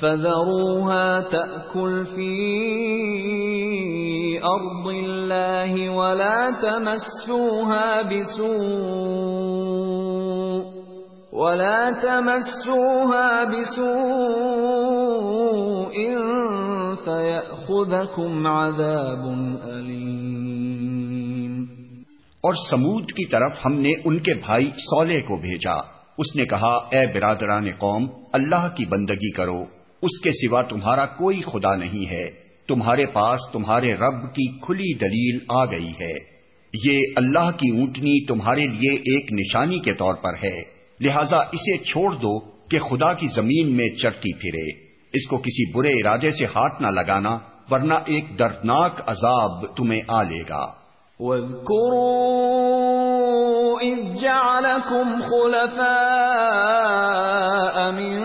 فذروها تأكل في أرض الله ولا تمسوها بسوء ولا تمسوها بسوء فيأخذكم عذاب أليم اور سمود کی طرف ہم نے ان کے بھائی سولے کو بھیجا۔ اس نے کہا، اے برادران قوم، اللہ کی بندگی کرو۔ اس کے سوا تمہارا کوئی خدا نہیں ہے۔ تمہارے پاس تمہارے رب کی کھلی دلیل آ گئی ہے۔ یہ اللہ کی اونٹنی تمہارے لیے ایک نشانی کے طور پر ہے۔ لہذا اسے چھوڑ دو کہ خدا کی زمین میں چرتی پھرے۔ اس کو کسی برے ارادے سے ہاتھ نہ لگانا، ورنہ ایک دردناک عذاب تمہیں آ لے گا۔ إِذْ جَعَلَكُمْ خُلَفَاءَ مِن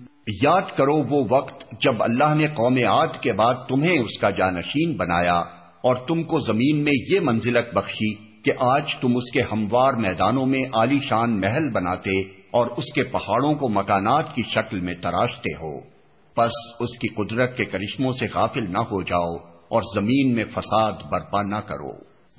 یاد کرو وہ وقت جب اللہ نے قوم عاد کے بعد تمہیں اس کا جانشین بنایا اور تم کو زمین میں یہ منزلت بخشی کہ آج تم اس کے ہموار میدانوں میں عالی شان محل بناتے اور اس کے پہاڑوں کو مکانات کی شکل میں تراشتے ہو۔ پس اس کی قدرت کے کرشموں سے غافل نہ ہو جاؤ اور زمین میں فساد برپا نہ کرو۔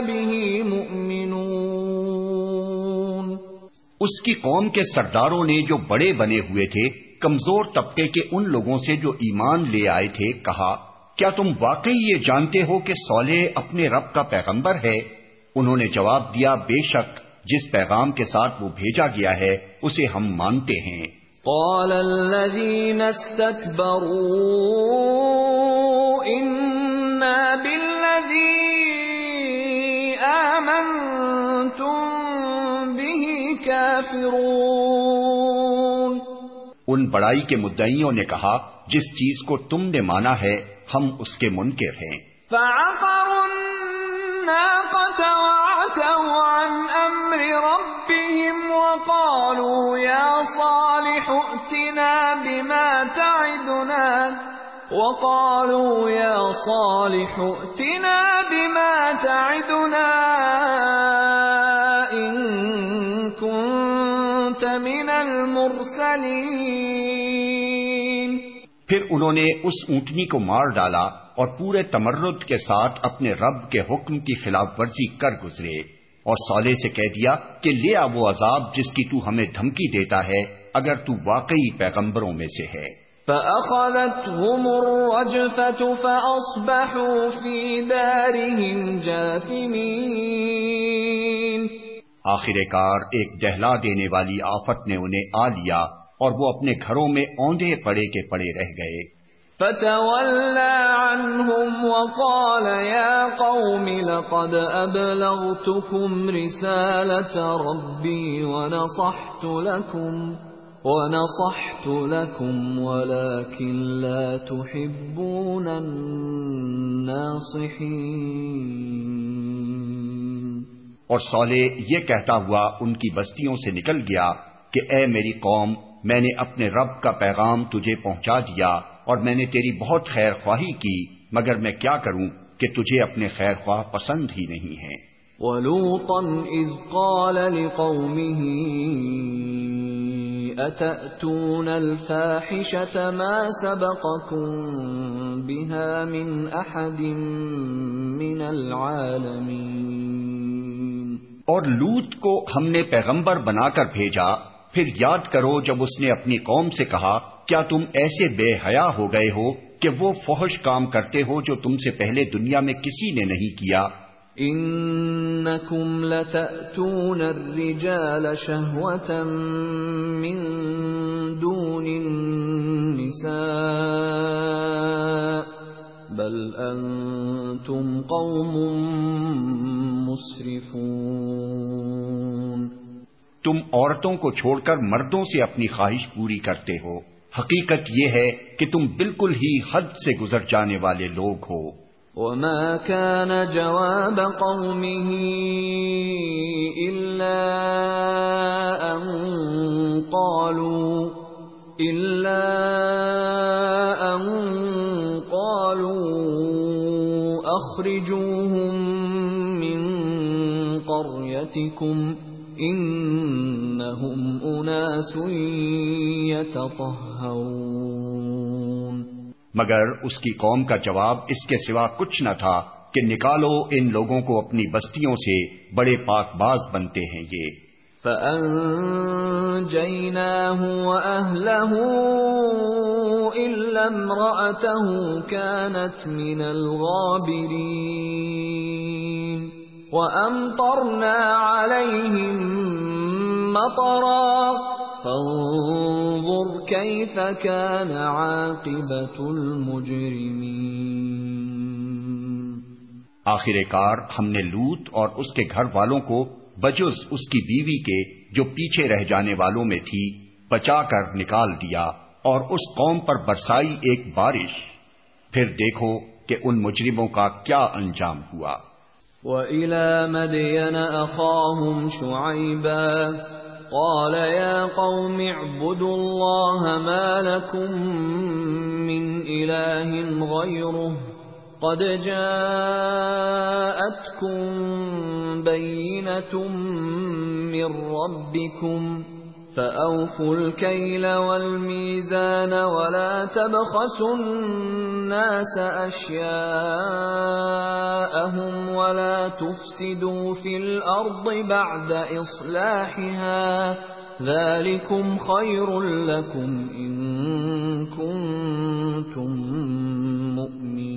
به مؤمنون۔ اس کی قوم کے سرداروں نے جو بڑے بنے ہوئے تھے کمزور طبقے کے ان لوگوں سے جو ایمان لے آئے تھے کہا کیا تم واقعی یہ جانتے ہو کہ سولے اپنے رب کا پیغمبر ہے؟ انہوں نے جواب دیا بے شک جس پیغام کے ساتھ وہ بھیجا گیا ہے اسے ہم مانتے ہیں۔ قال الذين استكبروا إنا بڑائی کے مدعیوں نے کہا، جس چیز کو تم نے مانا ہے، ہم اس کے منکر ہیں۔ فعقروا الناقة وعتوا عن أمر ربهم وقالوا يا صالح ائتنا بما تعدنا، وقالوا يا صالح ائتنا بما تعدنا. المرسلين پھر انہوں نے اس اونٹنی کو مار ڈالا اور پورے تمرد کے ساتھ اپنے رب کے حکم کی خلاف ورزی کر گزرے اور سولے سے کہہ دیا کہ لیا وہ عذاب جس کی تو ہمیں دھمکی دیتا ہے اگر تو واقعی پیغمبروں میں سے ہے۔ فَأَخَذَتْهُمُ الرَّجْفَةُ فَأَصْبَحُوا فِي دَارِهِمْ جَاثِمِينَ۔ آخر کار ایک دہلا دینے والی آفت نے انہیں آ لیا اور وہ اپنے گھروں میں اوندے پڑے کے پڑے رہ گئے۔ فتولى عنهم وقال يا قوم لقد أبلغتكم رسالة ربي ونصحت لكم ونصحت لكم ولكن لا تحبون الناصحين اور صالح یہ کہتا ہوا ان کی بستیوں سے نکل گیا کہ اے میری قوم، میں نے اپنے رب کا پیغام تجھے پہنچا دیا اور میں نے تیری بہت خیر خواہی کی، مگر میں کیا کروں کہ تجھے اپنے خیر خواہ پسند ہی نہیں ہے وَلُوطًا إِذْ قَالَ لِقَوْمِهِ، أَتَأْتُونَ الْفَاحِشَةَ مَا سَبَقَكُمْ بِهَا مِنْ أَحَدٍ مِنَ الْعَالَمِينَ اور لوت کو ہم نے پیغمبر بنا کر بھیجا، پھر یاد کرو جب اس نے اپنی قوم سے کہا، کیا تم ایسے بے حیا ہو گئے ہو کہ وہ فحش کام کرتے ہو جو تم سے پہلے دنیا میں کسی نے نہیں کیا؟ انکم لتأتون الرجال شہوة من دون النساء، بل انتم قوم مسرفون۔ تم عورتوں کو چھوڑ کر مردوں سے اپنی خواہش پوری کرتے ہو۔ حقیقت یہ ہے کہ تم بالکل ہی حد سے گزر جانے والے لوگ ہو۔ وما كان جواب قومه إلا أن قالوا إلا أن قالوا أخرجوهم قريتكم انہم اناس یتطہرون مگر اس کی قوم کا جواب اس کے سوا کچھ نہ تھا کہ نکالو ان لوگوں کو اپنی بستیوں سے بڑے پاک باز بنتے ہیں یہ۔ فَأَنجَيْنَاهُ وَأَهْلَهُ إِلَّا امْرَأَتَهُ كَانَتْ مِنَ الْغَابِرِينَ۔ وَأَمْطَرْنَا عَلَيْهِمْ مَطَرًا فانظر كيف كان عاقبة المجرمين آخر کار ہم نے لوت اور اس کے گھر والوں کو بجز اس کی بیوی کے جو پیچھے رہ جانے والوں میں تھی بچا کر نکال دیا اور اس قوم پر برسائی ایک بارش۔ پھر دیکھو کہ ان مجرموں کا کیا انجام ہوا۔ وَإِلَى مَدْيَنَ أَخَاهُمْ شُعَيْبًا قال يا قوم اعبدوا الله ما لكم من إله غيره قد جاءتكم بينة من ربكم فأوفوا الكيل والميزان ولا تبخسوا الناس أشياءهم ولا تفسدوا في الأرض بعد إصلاحها ذلكم خير لكم إن كنتم مؤمنين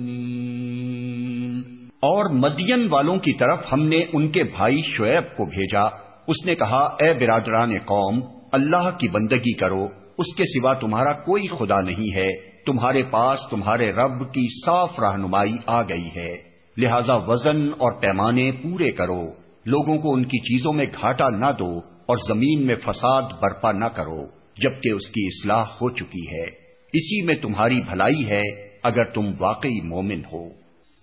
اور مدین والوں کی طرف ہم نے ان کے بھائی شعیب کو بھیجا۔ اس نے کہا، اے برادران قوم اللہ کی بندگی کرو، اس کے سوا تمہارا کوئی خدا نہیں ہے، تمہارے پاس تمہارے رب کی صاف رہنمائی آ گئی ہے۔ لہذا وزن اور پیمانے پورے کرو۔ لوگوں کو ان کی چیزوں میں گھاٹا نہ دو اور زمین میں فساد برپا نہ کرو، جبکہ اس کی اصلاح ہو چکی ہے۔ اسی میں تمہاری بھلائی ہے، اگر تم واقعی مومن ہو۔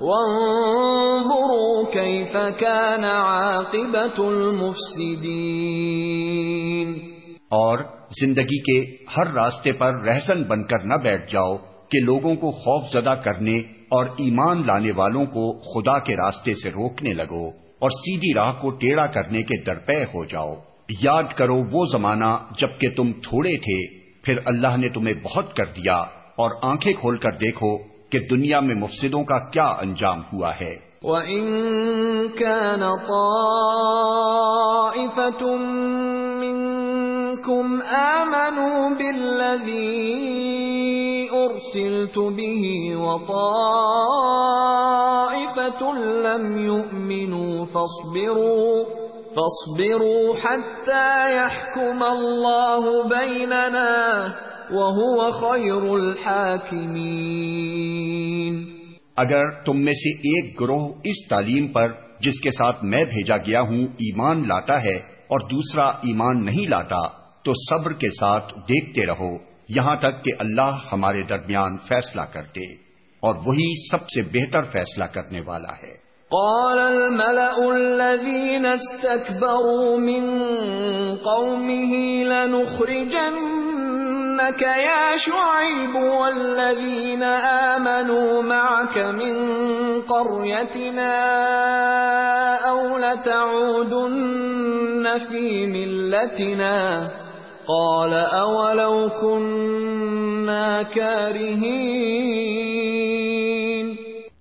وانظروا كيف كان عاقبت المفسدين۔ اور زندگی کے ہر راستے پر رہزن بن کر نہ بیٹھ جاؤ کہ لوگوں کو خوف زدہ کرنے اور ایمان لانے والوں کو خدا کے راستے سے روکنے لگو اور سیدھی راہ کو ٹیڑھا کرنے کے درپے ہو جاؤ۔ یاد کرو وہ زمانہ جبکہ تم تھوڑے تھے، پھر اللہ نے تمہیں بہت کر دیا اور آنکھیں کھول کر دیکھو کہ دنیا میں مفسدوں کا کیا انجام ہوا ہے۔ وَإِن كَانَ طَائِفَةٌ مِّنكُمْ آمَنُوا بِالَّذِي أُرْسِلْتُ بِهِ وَطَائِفَةٌ لَّمْ يُؤْمِنُوا فَاصْبِرُوا فَاصْبِرُوا حَتَّى يَحْكُمَ اللَّهُ بَيْنَنَا وَهُوَ خَيْرُ الْحَاكِمِينَ۔ اگر تم میں سے ایک گروہ اس تعلیم پر جس کے ساتھ میں بھیجا گیا ہوں ایمان لاتا ہے اور دوسرا ایمان نہیں لاتا تو صبر کے ساتھ دیکھتے رہو یہاں تک کہ اللہ ہمارے درمیان فیصلہ کرتے اور وہی سب سے بہتر فیصلہ کرنے والا ہے۔ قال الملأ الذين استكبروا من قومه لنخرجنك يا شعيب والذين آمنوا معك من قريتنا أو لتعودن في ملتنا قال أولو كنا كارهين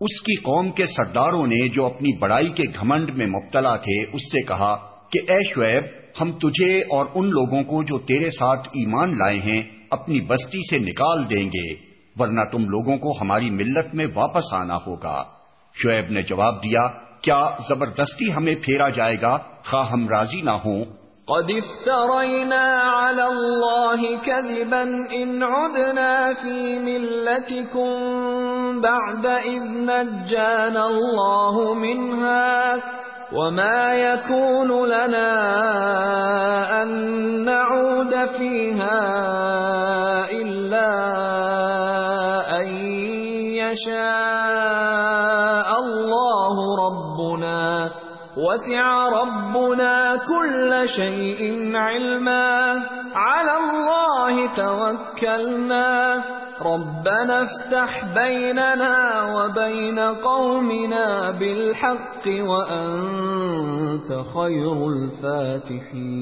اس کی قوم کے سرداروں نے جو اپنی بڑائی کے گھمنڈ میں مبتلا تھے، اس سے کہا کہ اے شعیب، ہم تجھے اور ان لوگوں کو جو تیرے ساتھ ایمان لائے ہیں اپنی بستی سے نکال دیں گے، ورنہ تم لوگوں کو ہماری ملت میں واپس آنا ہوگا۔ شعیب نے جواب دیا، کیا زبردستی ہمیں پھیرا جائے گا؟ خواہ ہم راضی نہ ہوں۔ قد افترينا على الله كذبا إن عدنا في ملتكم بعد إذ نجانا الله منها وما يكون لنا أن نعود فيها يشاء الله ربنا وسع ربنا كل شيء علما على الله توكلنا ربنا افتح بيننا وبين قومنا بالحق وأنت خير الفاتحين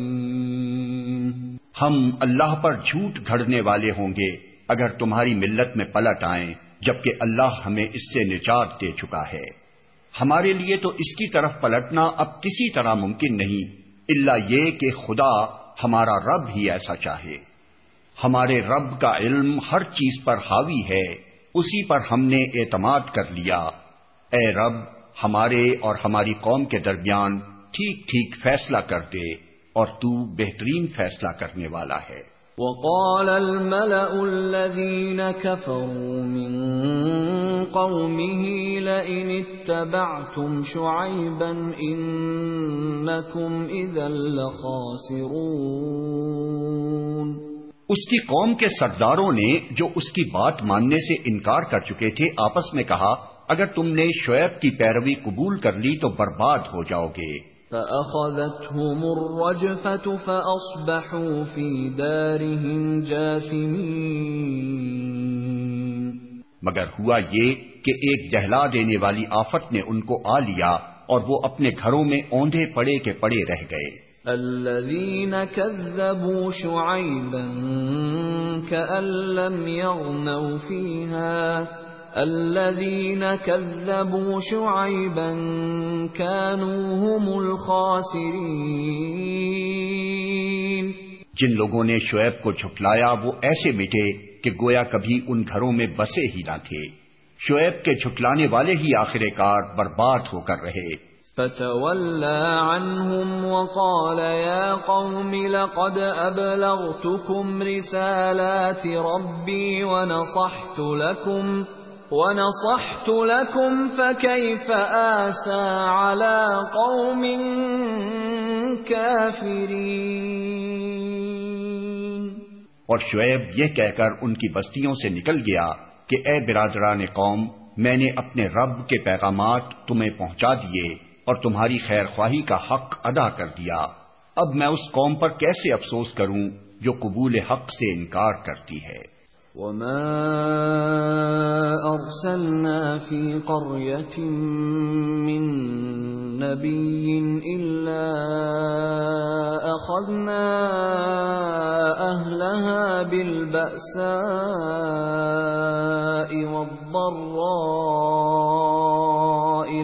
ہم اللہ پر جھوٹ گھڑنے والے ہوں گے اگر تمہاری ملت میں پلٹ آئیں۔ جبکہ اللہ ہمیں اس سے نجات دے چکا ہے۔ ہمارے لیے تو اس کی طرف پلٹنا اب کسی طرح ممکن نہیں اللہ یہ کہ خدا ہمارا رب ہی ایسا چاہے۔ ہمارے رب کا علم ہر چیز پر حاوی ہے، اسی پر ہم نے اعتماد کر لیا۔ اے رب، ہمارے اور ہماری قوم کے درمیان ٹھیک ٹھیک فیصلہ کر دے، اور تو بہترین فیصلہ کرنے والا ہے۔ وقال الملأ الذين كفروا من قومه لئن اتبعتم شعيبا إنكم إذا لخاسرون اس کی قوم کے سرداروں نے جو اس کی بات ماننے سے انکار کر چکے تھے آپس میں کہا، اگر تم نے شعیب کی پیروی قبول کر لی تو برباد ہو جاؤ گے۔ فأخذتهم الرجفة فأصبحوا في دارهم جاثمين. مگر ہوا یہ کہ ایک دہلا دینے والی آفت نے ان کو آ لیا اور وہ اپنے گھروں میں اوندے پڑے کے پڑے رہ گئے۔ الذين كذبوا شعيبا كأن لم يغنوا فيها الذين كذبوا شعيبا كانوا هم الخاسرين. جن لوگوں نے شعیب کو جھٹلایا وہ ایسے مٹے کہ گویا کبھی ان گھروں میں بسے ہی نہ تھے۔ شعیب کے جھٹلانے والے ہی آخر کار برباد ہو کر رہے۔ فتولى عنهم وقال يا قوم لقد أبلغتكم رسالات ربي ونصحت لكم وَنَصَحْتُ لَكُمْ فَكَيْفَ آسَى عَلَى قَوْمٍ كَافِرِينَ اور شعیب یہ کہہ کر ان کی بستیوں سے نکل گیا کہ اے برادران قوم، میں نے اپنے رب کے پیغامات تمہیں پہنچا دیے اور تمہاری خیر خواہی کا حق ادا کر دیا۔ اب میں اس قوم پر کیسے افسوس کروں جو قبول حق سے انکار کرتی ہے؟ وما أرسلنا في قرية من نبي إلا أخذنا أهلها بالبأساء والضراء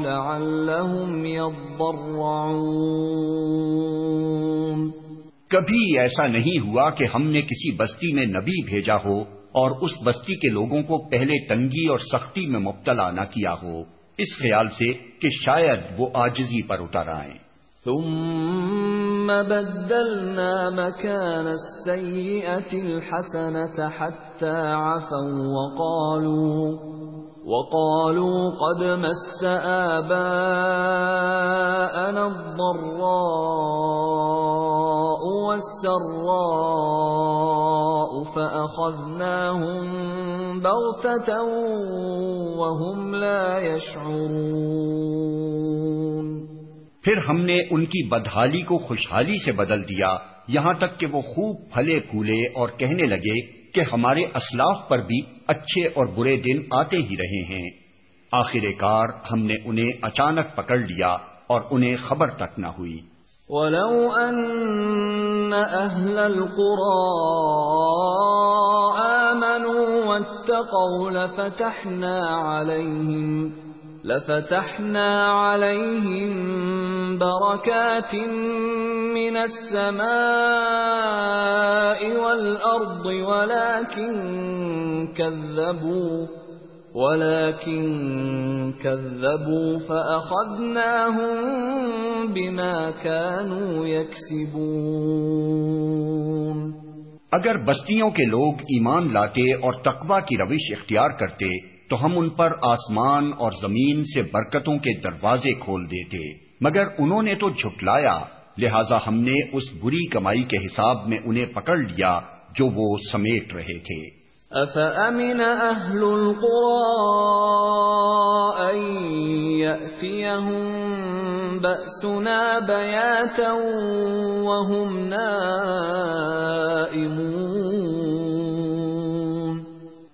لعلهم يضرعون کبھی ایسا نہیں ہوا کہ ہم نے کسی بستی میں نبی بھیجا ہو۔ اور اس بستی کے لوگوں کو پہلے تنگی اور سختی میں مبتلا نہ کیا ہو، اس خیال سے کہ شاید وہ آجزی پر اتر آئیں۔ ثم بدلنا مكان السيئة الحسنة حتى عفوا وقالوا وقالوا قد مس آباءنا الضراء والسراء فأخذناهم بغتة وهم لا يشعرون. پھر ہم نے ان کی بدحالی کو خوشحالی سے بدل دیا، یہاں تک کہ وہ خوب پھلے پھولے اور کہنے لگے کہ ہمارے اسلاف پر بھی اچھے اور برے دن آتے ہی رہے ہیں۔ آخر کار ہم نے انہیں اچانک پکڑ لیا اور انہیں خبر تک نہ ہوئی۔ ولو ان اهل القرى امنوا واتقوا لفتحنا عليهم لفتحنا عليهم بركات من السماء والأرض ولكن كذبوا ولكن كذبوا فأخذناهم بما كانوا يكسبون۔ اگر بستیوں کے لوگ ایمان لاتے اور تقوی کی روش اختیار کرتے تو ہم ان پر آسمان اور زمین سے برکتوں کے دروازے کھول دیتے، مگر انہوں نے تو جھٹلایا، لہذا ہم نے اس بری کمائی کے حساب میں انہیں پکڑ لیا جو وہ سمیٹ رہے تھے۔ أفأمن أهل القرى أن يأتيهم بأسنا بياتا وهم نائمون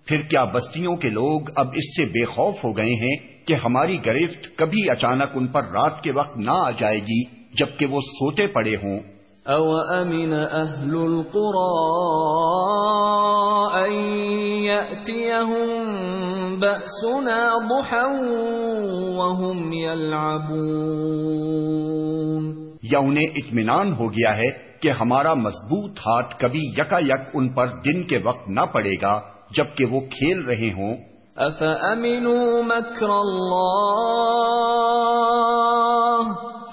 پھر کیا بستیوں کے لوگ اب اس سے بے خوف ہو گئے ہیں کہ ہماری گرفت کبھی اچانک ان پر رات کے وقت نہ آ جائے گی جبکہ وہ سوتے پڑے ہوں؟ او امن اہل القرى ان ضحا وهم يلعبون یا انہیں اطمینان ہو گیا ہے کہ ہمارا مضبوط ہاتھ کبھی یکا یک ان پر دن کے وقت نہ پڑے گا۔ جبکہ وہ کھیل رہے ہوں۔ افامنوا مکر اللہ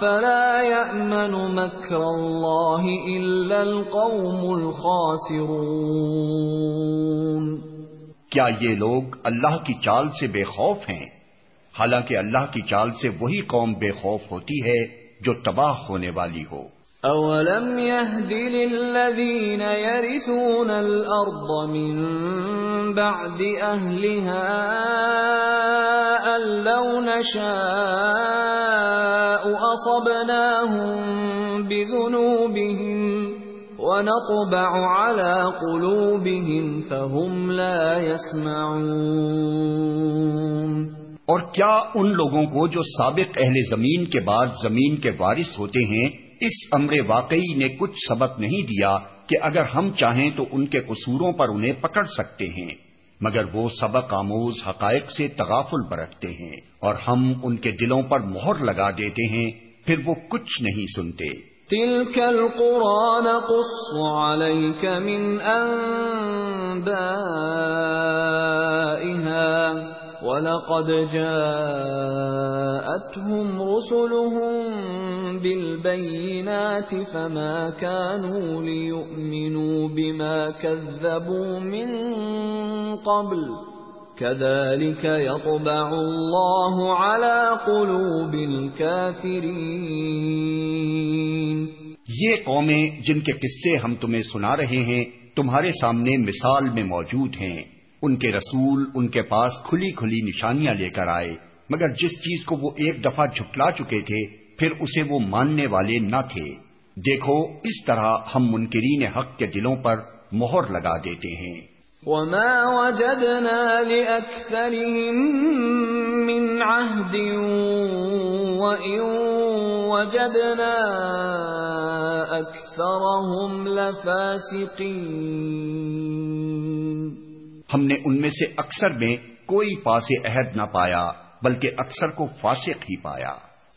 فلا يأمن مكر الله إلا القوم الخاسرون۔ کیا یہ لوگ اللہ کی چال سے بے خوف ہیں؟ حالانکہ اللہ کی چال سے وہی قوم بے خوف ہوتی ہے جو تباہ ہونے والی ہو۔ اولم يهد للذين يرثون الارض من بعد اهلها ان لو نشاء اصبناهم بذنوبهم ونطبع على قلوبهم فهم لا يسمعون اور کیا ان لوگوں کو جو سابق اہل زمین کے بعد زمین کے وارث ہوتے ہیں اس امر واقعی نے کچھ سبق نہیں دیا کہ اگر ہم چاہیں تو ان کے قصوروں پر انہیں پکڑ سکتے ہیں، مگر وہ سبق آموز حقائق سے تغافل برتتے ہیں اور ہم ان کے دلوں پر مہر لگا دیتے ہیں، پھر وہ کچھ نہیں سنتے۔ تلك القرآن قص عليك من أنبائها وَلَقَدْ جَاءَتْهُمْ رُسُلُهُم بِالْبَيِّنَاتِ فَمَا كَانُوا لِيُؤْمِنُوا بِمَا كَذَّبُوا مِن قَبْلُ كَذَلِكَ يَطْبَعُ اللَّهُ عَلَى قُلُوبِ الْكَافِرِينَ یہ قومیں جن کے قصے ہم تمہیں سنا رہے ہیں، تمہارے سامنے مثال میں موجود ہیں۔ ان کے رسول، ان کے پاس کھلی کھلی نشانیاں لے کر آئے، مگر جس چیز کو وہ ایک دفعہ جھٹلا چکے تھے پھر اسے وہ ماننے والے نہ تھے۔ دیکھو اس طرح ہم منکرین حق کے دلوں پر مہر لگا دیتے ہیں۔ وما وجدنا من عهد وجدنا ہم نے ان میں سے اکثر میں کوئی پاس عہد نہ پایا بلکہ اکثر کو فاسق ہی پایا۔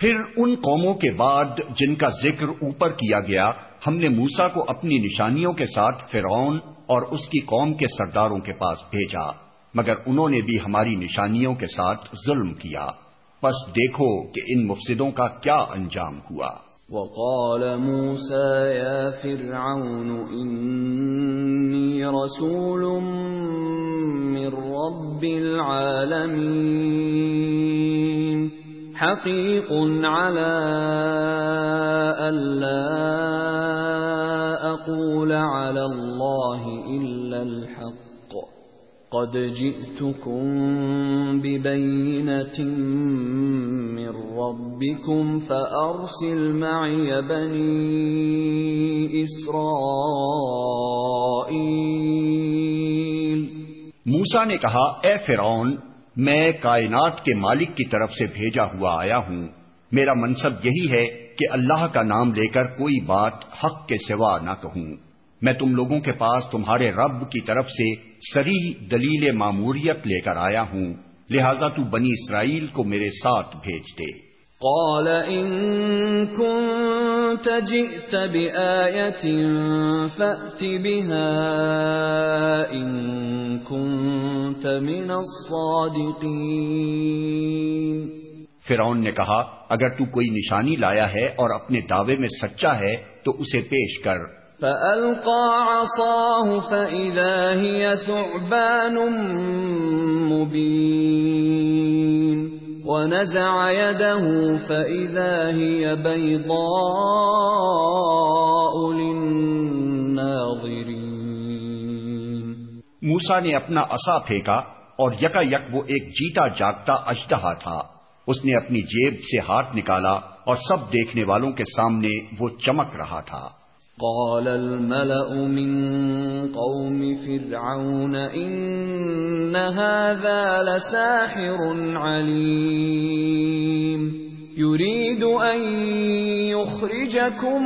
پھر ان قوموں کے بعد جن کا ذکر اوپر کیا گیا، ہم نے موسا کو اپنی نشانیوں کے ساتھ فرعون اور اس کی قوم کے سرداروں کے پاس بھیجا، مگر انہوں نے بھی ہماری نشانیوں کے ساتھ ظلم کیا۔ بس دیکھو کہ ان مفسدوں کا کیا انجام ہوا۔ وقال موسى يا فرعون إني رسول من رب العالمين حقيق على ألا أقول على الله إلا الحق. قد جئتكم ببينة من ربكم فأرسل معي بني إسرائيل. موسى نے کہا، اے فرعون میں کائنات کے مالک کی طرف سے بھیجا ہوا آیا ہوں۔ میرا منصب یہی ہے کہ اللہ کا نام لے کر کوئی بات حق کے سوا نہ کہوں۔ میں تم لوگوں کے پاس تمہارے رب کی طرف سے سری دلیل معموریت لے کر آیا ہوں۔ لہذا تو بنی اسرائیل کو میرے ساتھ بھیج دے۔ قال ان كنت جئت فأت بها ان كنت من الصادقين فرعون نے کہا، اگر تو کوئی نشانی لایا ہے اور اپنے دعوے میں سچا ہے، تو اسے پیش کر۔ فَأَلْقَى عَصَاهُ فَإِذَا هِيَ ثُعْبَانٌ مُبِينٌ وَنَزَعَ يَدَهُ فَإِذَا هِيَ بَيْضَاءُ لِلنَّاظِرِينَ موسا نے اپنا عصا پھینکا اور یکا یک وہ ایک جیتا جاگتا اجدہا تھا۔ اس نے اپنی جیب سے ہاتھ نکالا اور سب دیکھنے والوں کے سامنے وہ چمک رہا تھا۔ قال الملأ من قوم فرعون إن هذا لساحر عليم يريد أن يخرجكم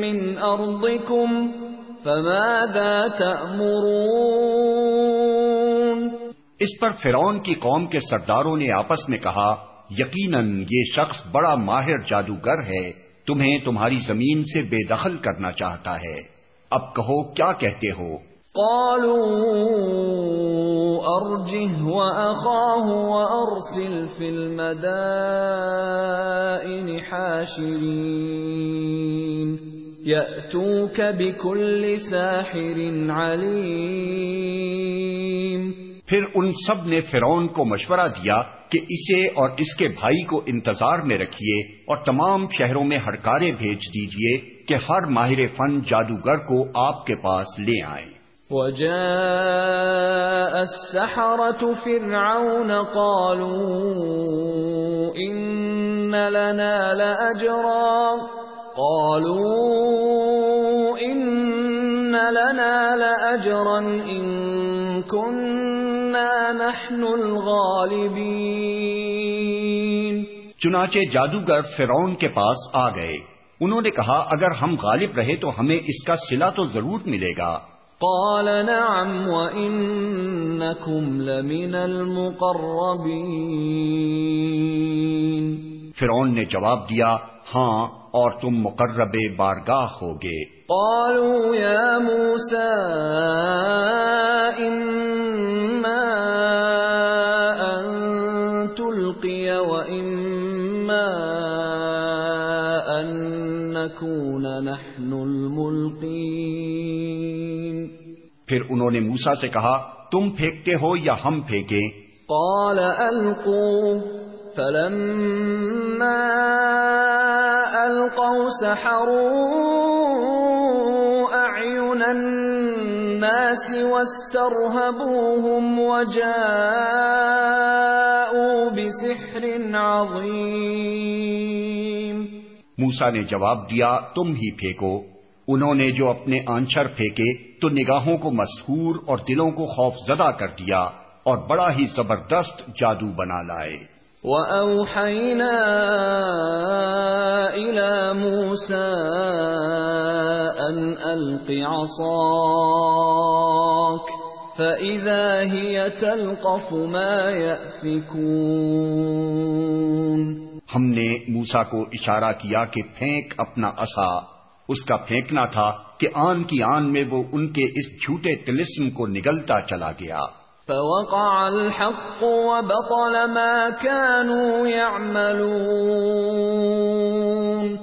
من أرضكم فماذا تأمرون اس پر فرعون کی قوم کے سرداروں نے آپس میں کہا، یقیناً یہ شخص بڑا ماہر جادوگر ہے۔ تمہیں تمہاری زمین سے بے دخل کرنا چاہتا ہے۔ اب کہو، کیا کہتے ہو؟ قالوا ارجه واخاه وارسل في المدائن حاشرين. ياتوك بكل ساحر عليم. پھر ان سب نے فرعون کو مشورہ دیا کہ اسے اور اس کے بھائی کو انتظار میں رکھیے اور تمام شہروں میں ہڑکارے بھیج دیجیے کہ ہر ماہر فن جادوگر کو آپ کے پاس لے آئیں۔ وجاء السحرة فرعون قالوا إن لنا لأجرا۔ قالوا إن لنا لأجرا إن كنا نحن الغالبين۔ چنانچہ جادوگر فرعون کے پاس آ گئے۔ انہوں نے کہا اگر ہم غالب رہے تو ہمیں اس کا سلا تو ضرور ملے گا۔ قال نعم وإنكم لمن المقربين۔ فرعون نے جواب دیا ہاں اور تم مقرب بارگاہ ہوگے۔ قالوا يا موسى إما أن تلقي وإما أن نكون نحن الملقين۔ پھر انہوں نے موسا سے کہا تم پھینکتے ہو یا ہم پھینکیں؟ قال ألقوا فلما ألقوا سحروا أعين الناس واسترهبوهم وجاءوا بسحر عظيم. موسا نے جواب دیا، تم ہی پھینکو۔ انہوں نے جو اپنے آنچر پھینکے، تو نگاہوں کو مسحور اور دلوں کو خوف زدہ کر دیا اور بڑا ہی زبردست جادو بنا لائے۔ وَأَوْحَيْنَا إِلَى مُوسَىٰ أَنْ أَلْقِ عَصَاكَ فَإِذَا هِيَ تَلْقَفُ مَا يَأْفِكُونَ ہم نے موسا کو اشارہ کیا کہ پھینک اپنا عصا۔ اس کا پھینکنا تھا کہ آن کی آن میں وہ ان کے اس جھوٹے تلسم کو نگلتا چلا گیا۔ فوقع الحق وبطل ما كانوا يعملون۔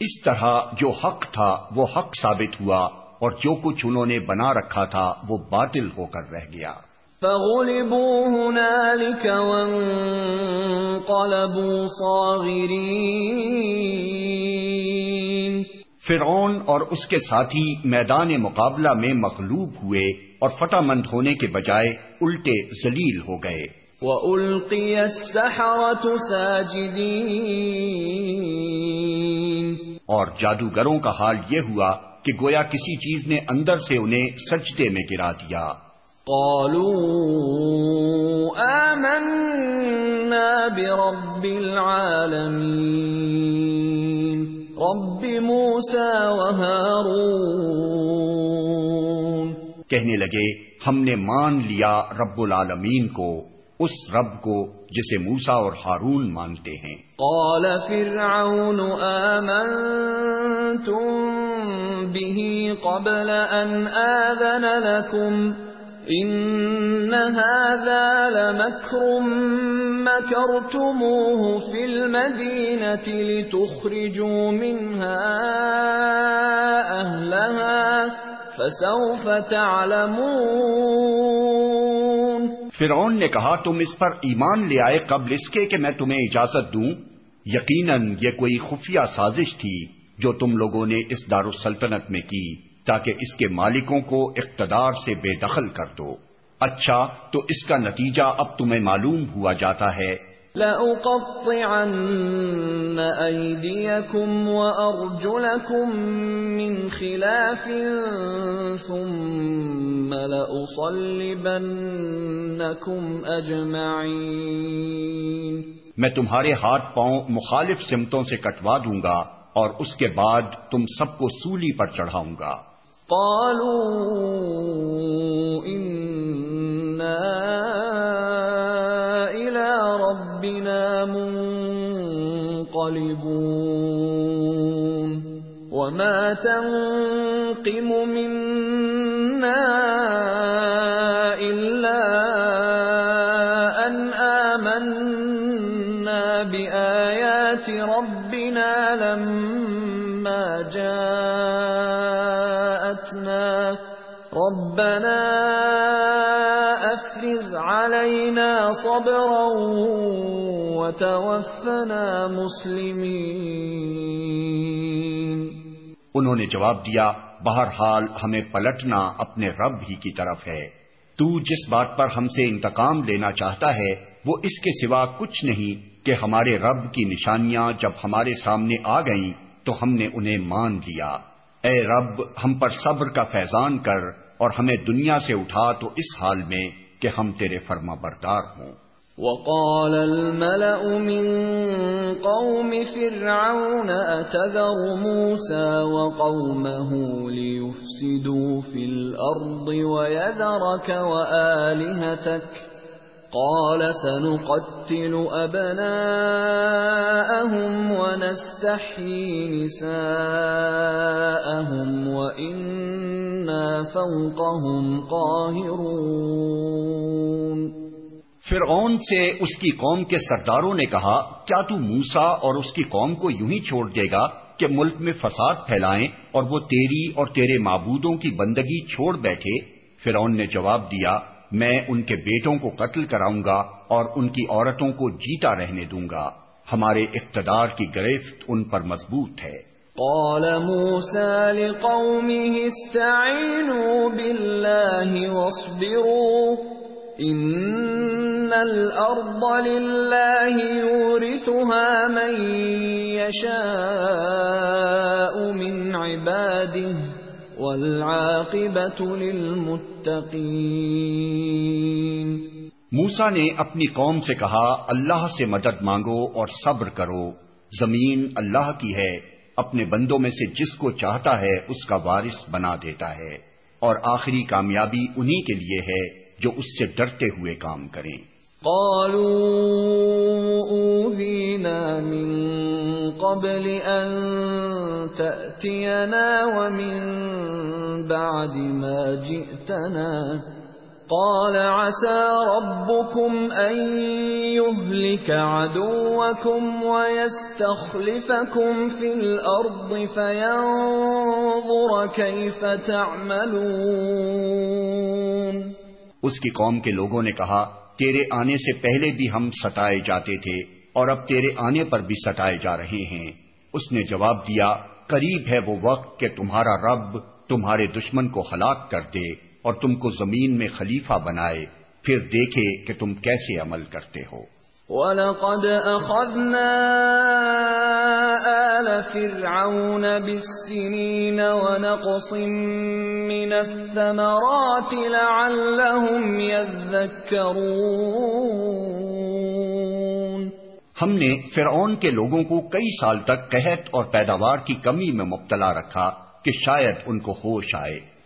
اس طرح جو حق تھا وہ حق ثابت ہوا اور جو کچھ انہوں نے بنا رکھا تھا وہ باطل ہو کر رہ گیا۔ فغلبوا هنالك وانقلبوا صاغرين۔ فرعون اور اس کے ساتھی میدان مقابلہ میں مغلوب ہوئے۔ اور فتح مند ہونے کے بجائے الٹے ذلیل ہو گئے۔ وَأُلْقِيَ السَّحَرَةُ سَاجِدِينَ۔ اور جادوگروں کا حال یہ ہوا کہ گویا کسی چیز نے اندر سے انہیں سجدے میں گرا دیا۔ قالوا آمنا برب العالمين۔ رب موسى وهارون۔ کہنے لگے، ہم نے مان لیا رب العالمین کو، اس رب کو جسے موسا اور ہارون مانتے ہیں۔ قال فرعون، آمنتم به قبل أن آذن لكم؟ ان هذا لمكر مكرتموه في المدينة لتخرجوا منها اهلها فسوف تعلمون۔ فرعون نے کہا، تم اس پر ایمان لے آئے قبل اس کے کہ میں تمہیں اجازت دوں۔ یقیناً یہ کوئی خفیہ سازش تھی جو تم لوگوں نے اس دارالسلطنت میں کی، تاکہ اس کے مالکوں کو اقتدار سے بے دخل کر دو۔ اچھا تو اس کا نتیجہ اب تمہیں معلوم ہوا جاتا ہے۔ لَأُقَطِّعَنَّ أَيْدِيَكُمْ وَأَرْجُلَكُمْ مِنْ خِلَافٍ ثُمَّ لَأُصَلِّبَنَّكُمْ أَجْمَعِينَ میں تمہارے ہاتھ پاؤں مخالف سمتوں سے کٹوا دوں گا اور اس کے بعد تم سب کو سولی پر چڑھاؤں گا۔ قالوا الى ربنا منقلبون وما تنقم منا الا ان آمنا بآيات ربنا لما جاءتنا ربنا علينا صبرا وتوفنا مسلمين انہوں نے جواب دیا، بہرحال ہمیں پلٹنا اپنے رب ہی کی طرف ہے۔ تو جس بات پر ہم سے انتقام لینا چاہتا ہے، وہ اس کے سوا کچھ نہیں کہ ہمارے رب کی نشانیاں جب ہمارے سامنے آ گئیں، تو ہم نے انہیں مان لیا۔ اے رب، ہم پر صبر کا فیضان کر اور ہمیں دنیا سے اٹھا تو اس حال میں۔ کہ ہم تیرے فرما بردار ہوں۔ وقال الملأ من قوم فرعون أتذر موسى وقومه ليفسدوا في الأرض ويذرك وآلهتك قال سنقتل أبناءهم ونستحيي نساءهم وإنا فوقهم قاهرون۔ فرعون سے اس کی قوم کے سرداروں نے کہا، کیا تو موسا اور اس کی قوم کو یوں ہی چھوڑ دے گا کہ ملک میں فساد پھیلائیں اور وہ تیری اور تیرے معبودوں کی بندگی چھوڑ بیٹھے؟ فرعون نے جواب دیا میں ان کے بیٹوں کو قتل کراؤں گا اور ان کی عورتوں کو جیتا رہنے دوں گا۔ ہمارے اقتدار کی گرفت ان پر مضبوط ہے۔ قال موسى لقومه استعينوا بالله واصبروا۔ ان الارض لله يورثها من يشاء من عباده۔ والعاقبة موسا نے اپنی قوم سے کہا، اللہ سے مدد مانگو اور صبر کرو۔ زمین اللہ کی ہے، اپنے بندوں میں سے جس کو چاہتا ہے اس کا وارث بنا دیتا ہے۔ اور آخری کامیابی انہی کے لیے ہے جو اس سے ڈرتے ہوئے کام کریں۔ قالوا اوذينا من قبل ان تأتينا ومن بعد ما جئتنا قال عسى ربكم ان يهلك عدوكم ويستخلفكم في الارض فينظر كيف تعملون اس کی قوم کے لوگوں نے کہا تیرے آنے سے پہلے بھی ہم ستائے جاتے تھے اور اب تیرے آنے پر بھی ستائے جا رہے ہیں۔ اس نے جواب دیا، قریب ہے وہ وقت کہ تمہارا رب تمہارے دشمن کو ہلاک کر دے اور تم کو زمین میں خلیفہ بنائے۔ پھر دیکھے کہ تم کیسے عمل کرتے ہو۔ وَلَقَدْ أَخَذْنَا آلَ فِرْعَوْنَ بِالسِّنِينَ وَنَقْصٍ مِّنَ الثَّمَرَاتِ لَعَلَّهُمْ يَذَّكَّرُونَ ہم نے فرعون کے لوگوں کو کئی سال تک قحط اور پیداوار کی کمی میں مبتلا رکھا کہ شاید ان کو ہوش آئے۔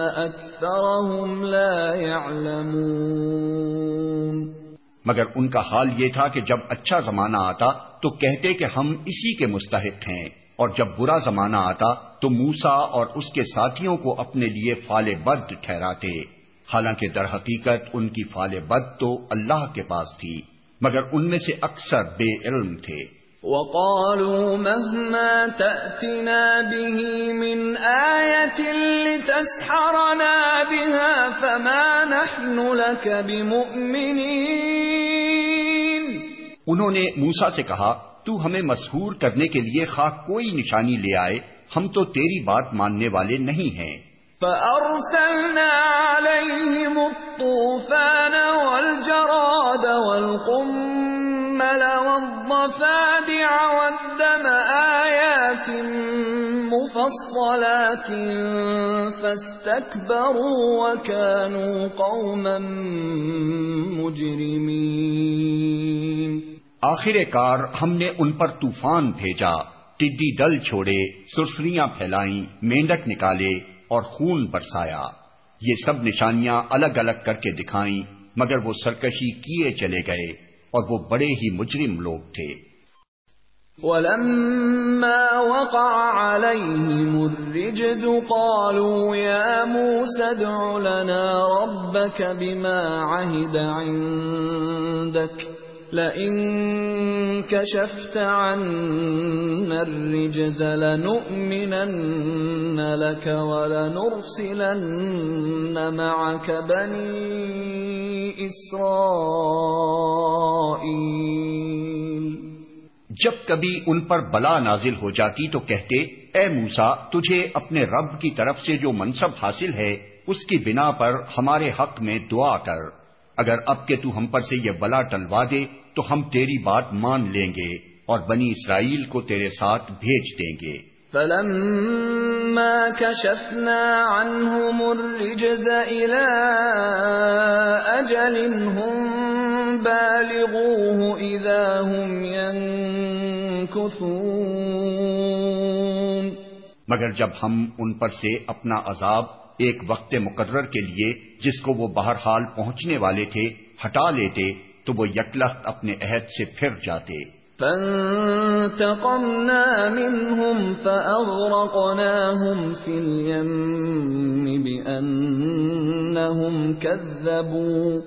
أَكْثَرَهُمْ لَا يَعْلَمُونَ مگر ان کا حال یہ تھا کہ جب اچھا زمانہ آتا تو کہتے کہ ہم اسی کے مستحق ہیں، اور جب برا زمانہ آتا تو موسا اور اس کے ساتھیوں کو اپنے لیے فال بد ٹھہراتے۔ حالانکہ در حقیقت ان کی فال بد تو اللہ کے پاس تھی، مگر ان میں سے اکثر بے علم تھے۔ وقالوا مهما تأتنا به من آية لتسحرنا بها فما نحن لك بمؤمنين. انہوں نے موسا سے کہا تو ہمیں مسحور کرنے کے لیے خواہ کوئی نشانی لے آئے ہم تو تیری بات ماننے والے نہیں ہیں۔ فَأَرْسَلْنَا عَلَيْهِمُ الطُّوفَانَ وَالْجَرَادَ وَالْقُمَّلَ وَالضَّفَادِعَ وَالدَّمَ آيَاتٍ مُفَصَّلَاتٍ فَاسْتَكْبَرُوا وَكَانُوا قَوْمًا مُجْرِمِينَ آخر کار ہم نے ان پر طوفان بھیجا، ٹڈی دل چھوڑے، سرسریاں پھیلائیں، مینڈک نکالے اور خون برسایا۔ یہ سب نشانیاں الگ الگ کر کے دکھائیں، مگر وہ سرکشی کیے چلے گئے۔ اور وہ بڑے ہی مجرم لوگ تھے۔ ولما وقع عليهم الرجز قالوا يا موسى ادع لنا ربك بما عهد عندك لئن كشفت عنا الرجز لنؤمنن لك ولنرسلن معك بني إسرائيل۔ جب کبھی ان پر بلا نازل ہو جاتی تو کہتے، اے موسا تجھے اپنے رب کی طرف سے جو منصب حاصل ہے، اس کی بنا پر ہمارے حق میں دعا کر۔ اگر اب کے تو ہم پر سے یہ بلا ٹلوا دے تو ہم تیری بات مان لیں گے اور بنی اسرائیل کو تیرے ساتھ بھیج دیں گے۔ فلما كشفنا عنهم الرجز إلى أجل هم بالغوه إذا هم ينكثون۔ مگر جب ہم ان پر سے اپنا عذاب ایک وقت مقرر کے لیے جس کو وہ بہرحال پہنچنے والے تھے ہٹا لیتے تو وہ یکلخت اپنے عہد سے پھر جاتے۔ فانتقمنا منهم فأغرقناهم في اليم بأنهم كذبوا۔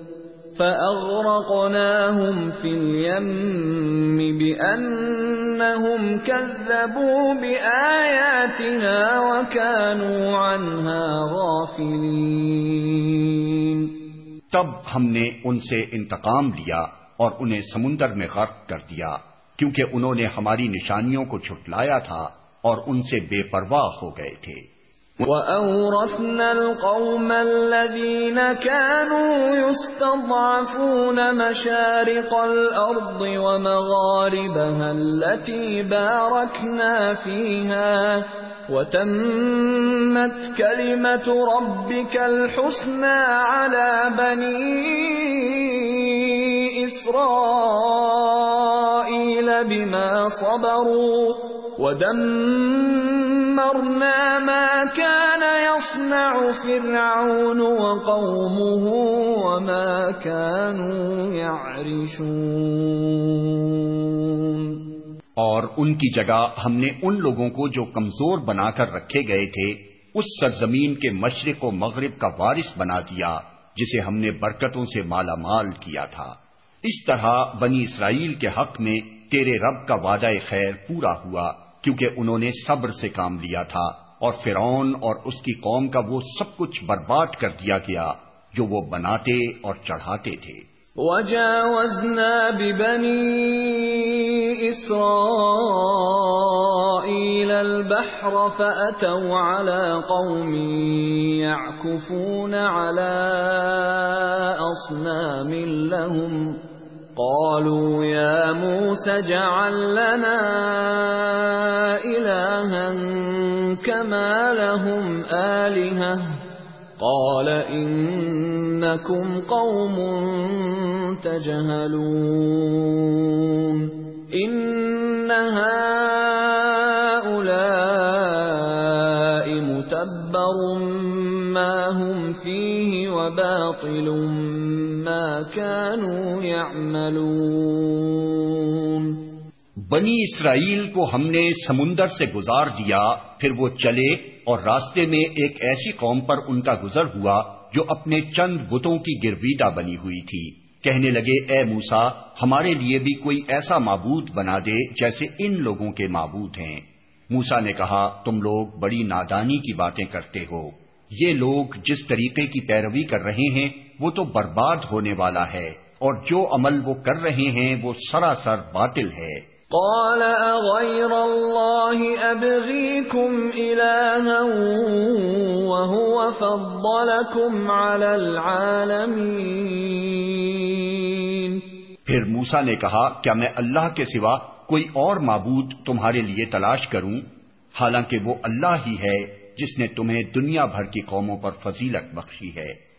فأغرقناهم في اليم بأنهم كذبوا بآياتنا وكانوا عنها غافلين۔ تب ہم نے ان سے انتقام لیا اور انہیں سمندر میں غرق کر دیا، کیونکہ انہوں نے ہماری نشانیوں کو چھٹلایا تھا اور ان سے بے پرواہ ہو گئے تھے۔ وَأَوْرَثْنَا الْقَوْمَ الَّذِينَ كَانُوا يُسْتَضْعَفُونَ مَشَارِقَ الْأَرْضِ وَمَغَارِبَهَا الَّتِي بَارَكْنَا فِيهَا وتمت كلمة ربك الحسنى على بني إسرائيل بما صبروا ودمرنا ما كان يصنع فرعون وقومه وما كانوا يعرشون اور ان کی جگہ ہم نے ان لوگوں کو جو کمزور بنا کر رکھے گئے تھے، اس سرزمین کے مشرق و مغرب کا وارث بنا دیا، جسے ہم نے برکتوں سے مالا مال کیا تھا۔ اس طرح بنی اسرائیل کے حق میں تیرے رب کا وعدہ خیر پورا ہوا، کیونکہ انہوں نے صبر سے کام لیا تھا، اور فرعون اور اس کی قوم کا وہ سب کچھ برباد کر دیا گیا، جو وہ بناتے اور چڑھاتے تھے۔ وجاوزنا ببني إسرائيل البحر فأتوا على قوم يعكفون على أصنام لهم قالوا يا موسى اجعل لنا إلها كما لهم آلهة قال إنكم قوم تجهلون إن هؤلاء متبر ما هم فيه وباطل ما كانوا يعملون بنی اسرائیل کو ہم نے سمندر سے گزار دیا، پھر وہ چلے اور راستے میں ایک ایسی قوم پر ان کا گزر ہوا جو اپنے چند بتوں کی گرویدہ بنی ہوئی تھی۔ کہنے لگے، اے موسا ہمارے لیے بھی کوئی ایسا معبود بنا دے جیسے ان لوگوں کے معبود ہیں۔ موسا نے کہا، تم لوگ بڑی نادانی کی باتیں کرتے ہو۔ یہ لوگ جس طریقے کی پیروی کر رہے ہیں، وہ تو برباد ہونے والا ہے اور جو عمل وہ کر رہے ہیں، وہ سراسر باطل ہے۔ قال اغير الله ابغيكم الها وهو فضلكم على العالمين. پھر موسا نے کہا، کیا میں اللہ کے سوا کوئی اور معبود تمہارے لیے تلاش کروں؟ حالانکہ وہ اللہ ہی ہے جس نے تمہیں دنیا بھر کی قوموں پر فضیلت بخشی ہے۔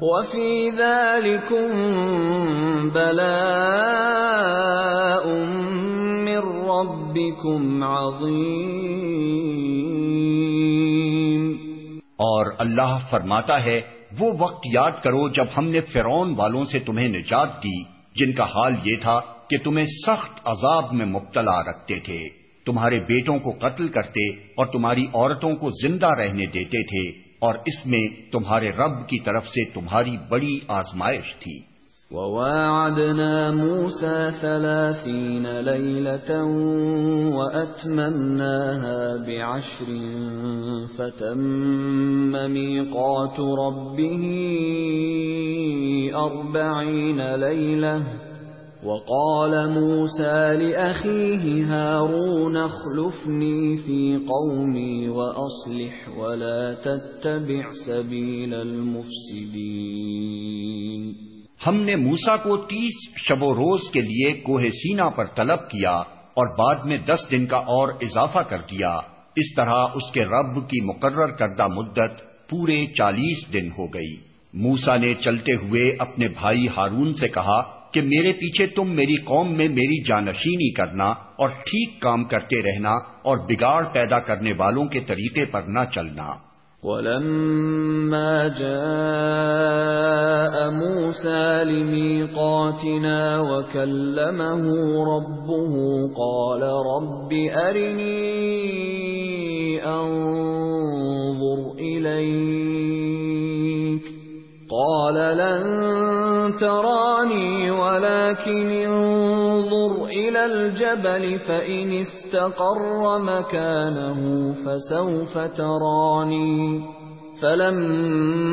وَفِي ذَلِكُمْ بَلَاءٌ مِّن رَبِّكُمْ عَظِيمٌ۔ اور اللہ فرماتا ہے، وہ وقت یاد کرو جب ہم نے فرون والوں سے تمہیں نجات دی، جن کا حال یہ تھا کہ تمہیں سخت عذاب میں مبتلا رکھتے تھے۔ تمہارے بیٹوں کو قتل کرتے اور تمہاری عورتوں کو زندہ رہنے دیتے تھے۔ اور اس میں تمہارے رب کی طرف سے تمہاری بڑی آزمائش تھی۔ وواعدنا موسى ثلاثين ليلة وأتممناها بعشر فتم ميقات ربه أربعين ليلة وقال موسى لأخيه هارون اخلفني في قومي وأصلح ولا تتبع سبيل المفسدين۔ ہم نے موسا کو تیس شب و روز کے لیے کوہ سینا پر طلب کیا اور بعد میں دس دن کا اور اضافہ کر دیا۔ اس طرح اس کے رب کی مقرر کردہ مدت پورے چالیس دن ہو گئی۔ موسا نے چلتے ہوئے اپنے بھائی ہارون سے کہا کہ میرے پیچھے تم میری قوم میں میری جانشینی کرنا اور ٹھیک کام کرتے رہنا اور بگاڑ پیدا کرنے والوں کے طریقے پر نہ چلنا۔ ولما جاء موسى لميقاتنا وكلمه ربه قال رب أرني أنظر إليك۔ قال لن تراني، ولكن انظر إلى الجبل فإن استقر مكانه فسوف تراني. فلما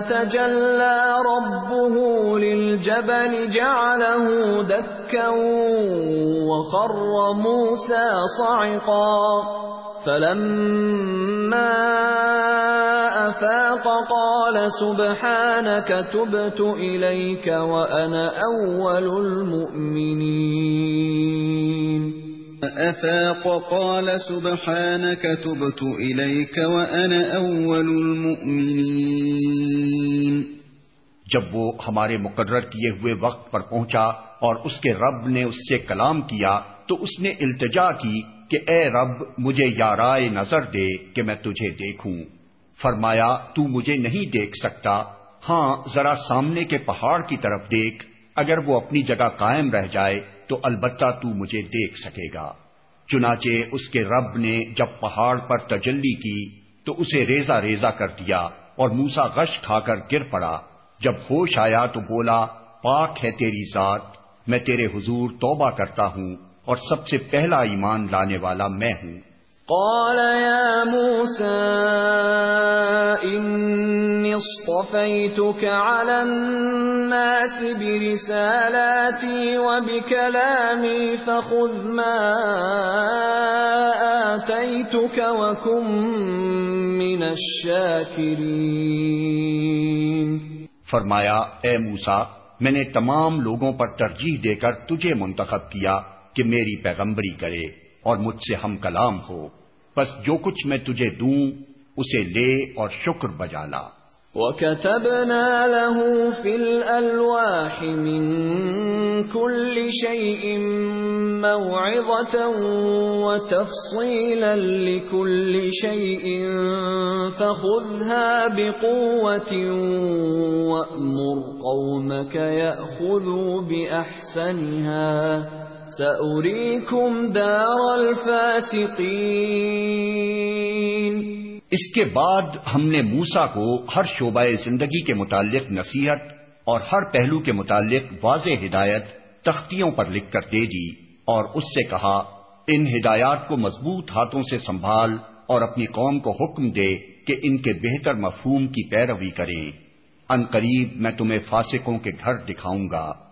تجلى ربه للجبل جعله دكا وخر موسى صعقا. فلما افاق قال سبحانك تبت اليك وانا اول المؤمنين. افاق قال سبحانك تبت اليك وانا اول المؤمنين. جب وہ ہمارے مقرر کیے ہوئے وقت پر پہنچا اور اس کے رب نے اس سے کلام کیا تو اس نے التجا کی کہ اے رب، مجھے یارائے نظر دے کہ میں تجھے دیکھوں۔ فرمایا، تو مجھے نہیں دیکھ سکتا۔ ہاں ذرا سامنے کے پہاڑ کی طرف دیکھ۔ اگر وہ اپنی جگہ قائم رہ جائے، تو البتہ تو مجھے دیکھ سکے گا۔ چنانچہ اس کے رب نے جب پہاڑ پر تجلی کی، تو اسے ریزا ریزا کر دیا اور موسا غش کھا کر گر پڑا۔ جب ہوش آیا تو بولا، پاک ہے تیری ذات، میں تیرے حضور توبہ کرتا ہوں۔ اور سب سے پہلا ایمان لانے والا میں ہوں۔ قال يا موسى إني اصطفيتك على الناس برسالاتي وبكلامي فخذ ما آتيتك وكن من الشاكرين۔ فرمایا اے موسا میں نے تمام لوگوں پر ترجیح دے کر تجھے منتخب کیا۔ کہ میری پیغمبری کرے اور مجھ سے ہم کلام ہو۔ بس جو کچھ میں تجھے دوں، اسے لے اور شکر بجا لا۔ وَكَتَبْنَا لَهُ فِي الْأَلْوَاحِ مِن كُلِّ شَيْءٍ مَوْعِظَةً وَتَفْصِيلًا لِكُلِّ شَيْءٍ فَخُذْهَا بِقُوَّةٍ وَأْمُرْ قَوْمَكَ يَأْخُذُوا بِأَحْسَنِهَا۔ سَأُرِيكُمْ دَارَ الْفَاسِقِينَ. اس کے بعد ہم نے موسا کو ہر شعبہ زندگی کے متعلق نصیحت اور ہر پہلو کے متعلق واضح ہدایت تختیوں پر لکھ کر دے دی اور اس سے کہا، ان ہدایات کو مضبوط ہاتھوں سے سنبھال اور اپنی قوم کو حکم دے کہ ان کے بہتر مفہوم کی پیروی کریں ان قریب میں تمہیں فاسقوں کے گھر دکھاؤں گا۔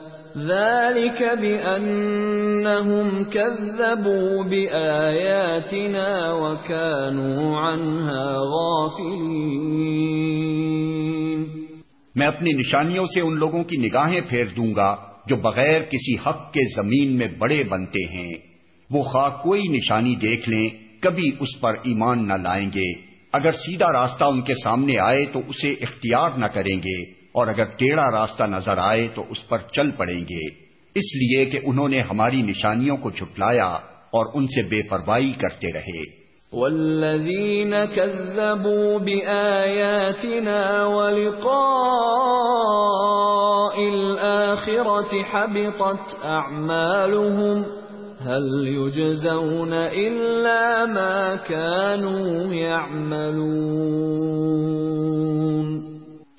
ذلك بأنهم كذبوا بآياتنا وكانوا عنها غافلين میں اپنی نشانیوں سے ان لوگوں کی نگاہیں پھیر دوں گا جو بغیر کسی حق کے زمین میں بڑے بنتے ہیں۔ وہ خواہ کوئی نشانی دیکھ لیں، کبھی اس پر ایمان نہ لائیں گے۔ اگر سیدھا راستہ ان کے سامنے آئے تو اسے اختیار نہ کریں گے۔ اور اگر ٹیڑھا راستہ نظر آئے تو اس پر چل پڑیں گے۔ اس لیے کہ انہوں نے ہماری نشانیوں کو جھٹلایا اور ان سے بے پرواہی کرتے رہے۔ والذین كذبوا بآیاتنا ولقاء الآخرة حبطت اعمالهم هل يجزون الا ما كانوا يعملون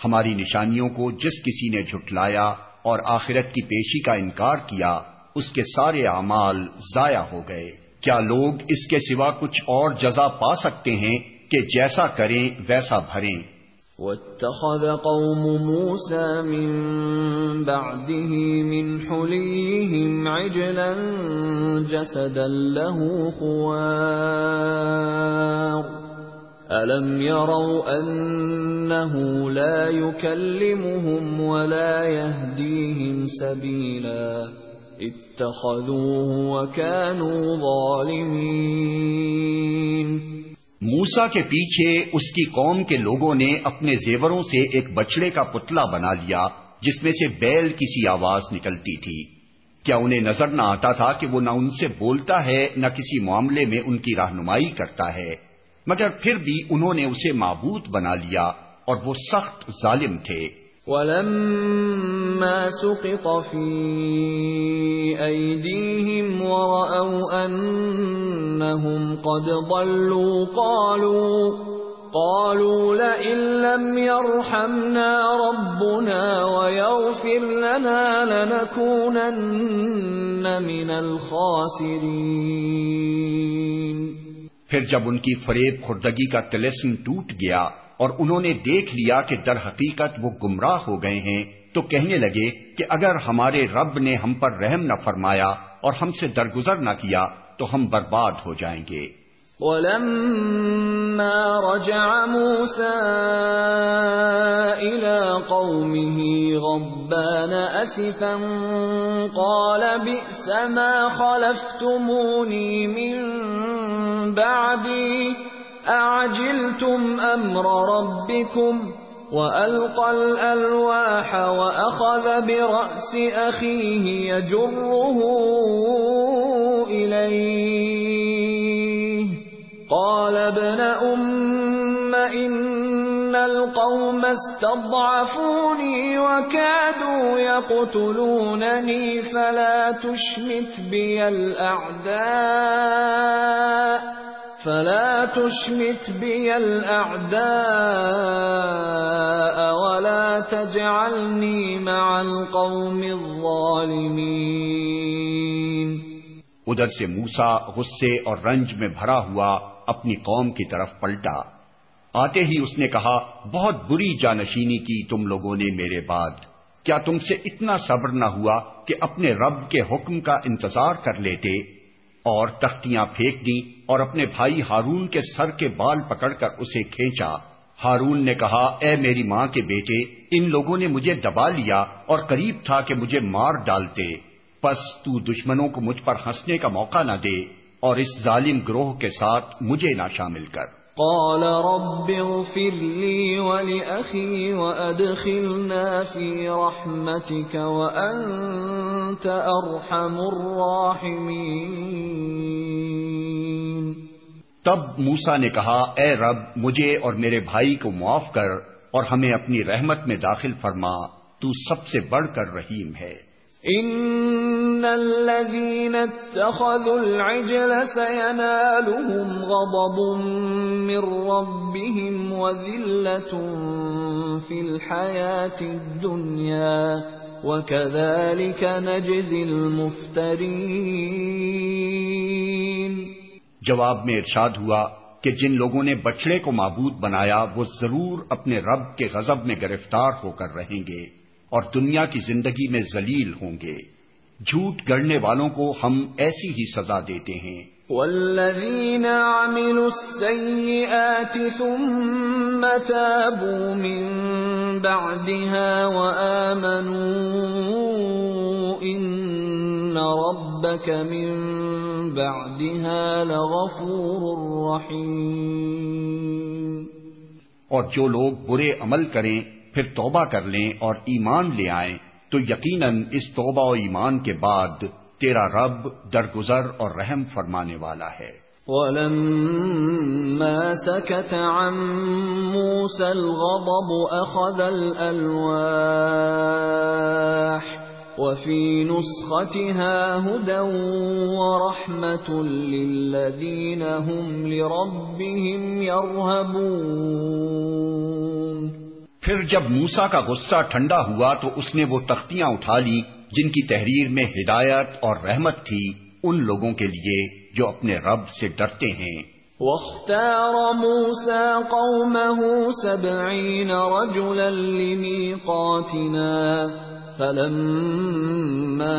ہماری نشانیوں کو جس کسی نے جھٹلایا اور آخرت کی پیشی کا انکار کیا، اس کے سارے اعمال ضائع ہو گئے۔ کیا لوگ اس کے سوا کچھ اور جزا پا سکتے ہیں کہ جیسا کریں ویسا بھریں؟ واتخذ قوم موسى من بعده من حليهم عجلا جسدا له خوار الم يروا انه لا يكلمهم ولا يهديهم سبيلا اتخذوه وكانوا ظالمين موسا کے پیچھے اس کی قوم کے لوگوں نے اپنے زیوروں سے ایک بچڑے کا پتلا بنا لیا، جس میں سے بیل کسی آواز نکلتی تھی۔ کیا انہیں نظر نہ آتا تھا کہ وہ نہ ان سے بولتا ہے، نہ کسی معاملے میں ان کی رہنمائی کرتا ہے؟ مگر پھر بھی انہوں نے اسے معبود بنا لیا اور وہ سخت ظالم تھے۔ وَلَمَّا سُقِطَ فِي أَيْدِيهِمْ وَرَأَوْا أَنَّهُمْ قَدْ ضَلُّوا قَالُوا قَالُوا لَئِن لَّمْ يَرْحَمْنَا رَبُّنَا وَيَغْفِرْ لَنَا لَنَكُونَنَّ مِنَ الْخَاسِرِينَ۔ پھر جب ان کی فریب خوردگی کا تلسم ٹوٹ گیا اور انہوں نے دیکھ لیا کہ در حقیقت وہ گمراہ ہو گئے ہیں، تو کہنے لگے کہ اگر ہمارے رب نے ہم پر رحم نہ فرمایا اور ہم سے درگزر نہ کیا، تو ہم برباد ہو جائیں گے۔ ولما رجع موسى إلى قومه غضبان أسفا قال بئس ما خلفتموني من بعدي أعجلتم أمر ربكم وألقى الألواح وأخذ برأس أخيه يجره إليه قال ابن ام ان القوم استضعفوني وكادوا يقتلونني فلا تشمت بي الاعداء فلا تشمت بي الاعداء ولا تجعلني مع القوم الظالمين ادھر سے موسا غصے اور رنج میں بھرا ہوا اپنی قوم کی طرف پلٹا۔ آتے ہی اس نے کہا، بہت بری جانشینی کی تم لوگوں نے میرے بعد۔ کیا تم سے اتنا صبر نہ ہوا کہ اپنے رب کے حکم کا انتظار کر لیتے؟ اور تختیاں پھینک دی اور اپنے بھائی ہارون کے سر کے بال پکڑ کر اسے کھینچا۔ ہارون نے کہا، اے میری ماں کے بیٹے، ان لوگوں نے مجھے دبا لیا اور قریب تھا کہ مجھے مار ڈالتے۔ پس تو دشمنوں کو مجھ پر ہنسنے کا موقع نہ دے۔ اور اس ظالم گروہ کے ساتھ مجھے نہ شامل کر۔ قال رب اغفر لي ولأخي وأدخلنا في رحمتك وأنت أرحم الراحمين۔ تب موسا نے کہا اے رب مجھے اور میرے بھائی کو معاف کر اور ہمیں اپنی رحمت میں داخل فرما تو سب سے بڑھ کر رحیم ہے۔ ان الذين اتخذوا العجل سينالهم غضب من ربهم في الدنيا وكذلك نجزي المفترين جواب میں ارشاد ہوا کہ جن لوگوں نے بچڑے کو معبود بنایا وہ ضرور اپنے رب کے غضب میں گرفتار ہو کر رہیں گے۔ اور دنیا کی زندگی میں ذلیل ہوں گے۔ جھوٹ گڑنے والوں کو ہم ایسی ہی سزا دیتے ہیں۔ والذین عملوا السیئات ثم تابوا من بعدها وآمنوا ان ربك من بعدها لغفور رحیم اور جو لوگ برے عمل کریں پھر توبہ کر لیں اور ایمان لے آئیں، تو یقیناً اس توبہ و ایمان کے بعد تیرا رب درگزر اور رحم فرمانے والا ہے۔ وَلَمَّا سَكَتَ عَن مُوسَى الْغَضَبُ أَخَذَ الْأَلْوَاحِ وَفِي نُسْخَتِهَا هُدًى وَرَحْمَةٌ لِّلَّذِينَ هُمْ لِرَبِّهِمْ يَرْهَبُونَ پھر جب موسا کا غصہ ٹھنڈا ہوا تو اس نے وہ تختیاں اٹھا لی جن کی تحریر میں ہدایت اور رحمت تھی ان لوگوں کے لیے جو اپنے رب سے ڈرتے ہیں۔ واختار موسى قومه سبعين رجلا لميقاتنا فلما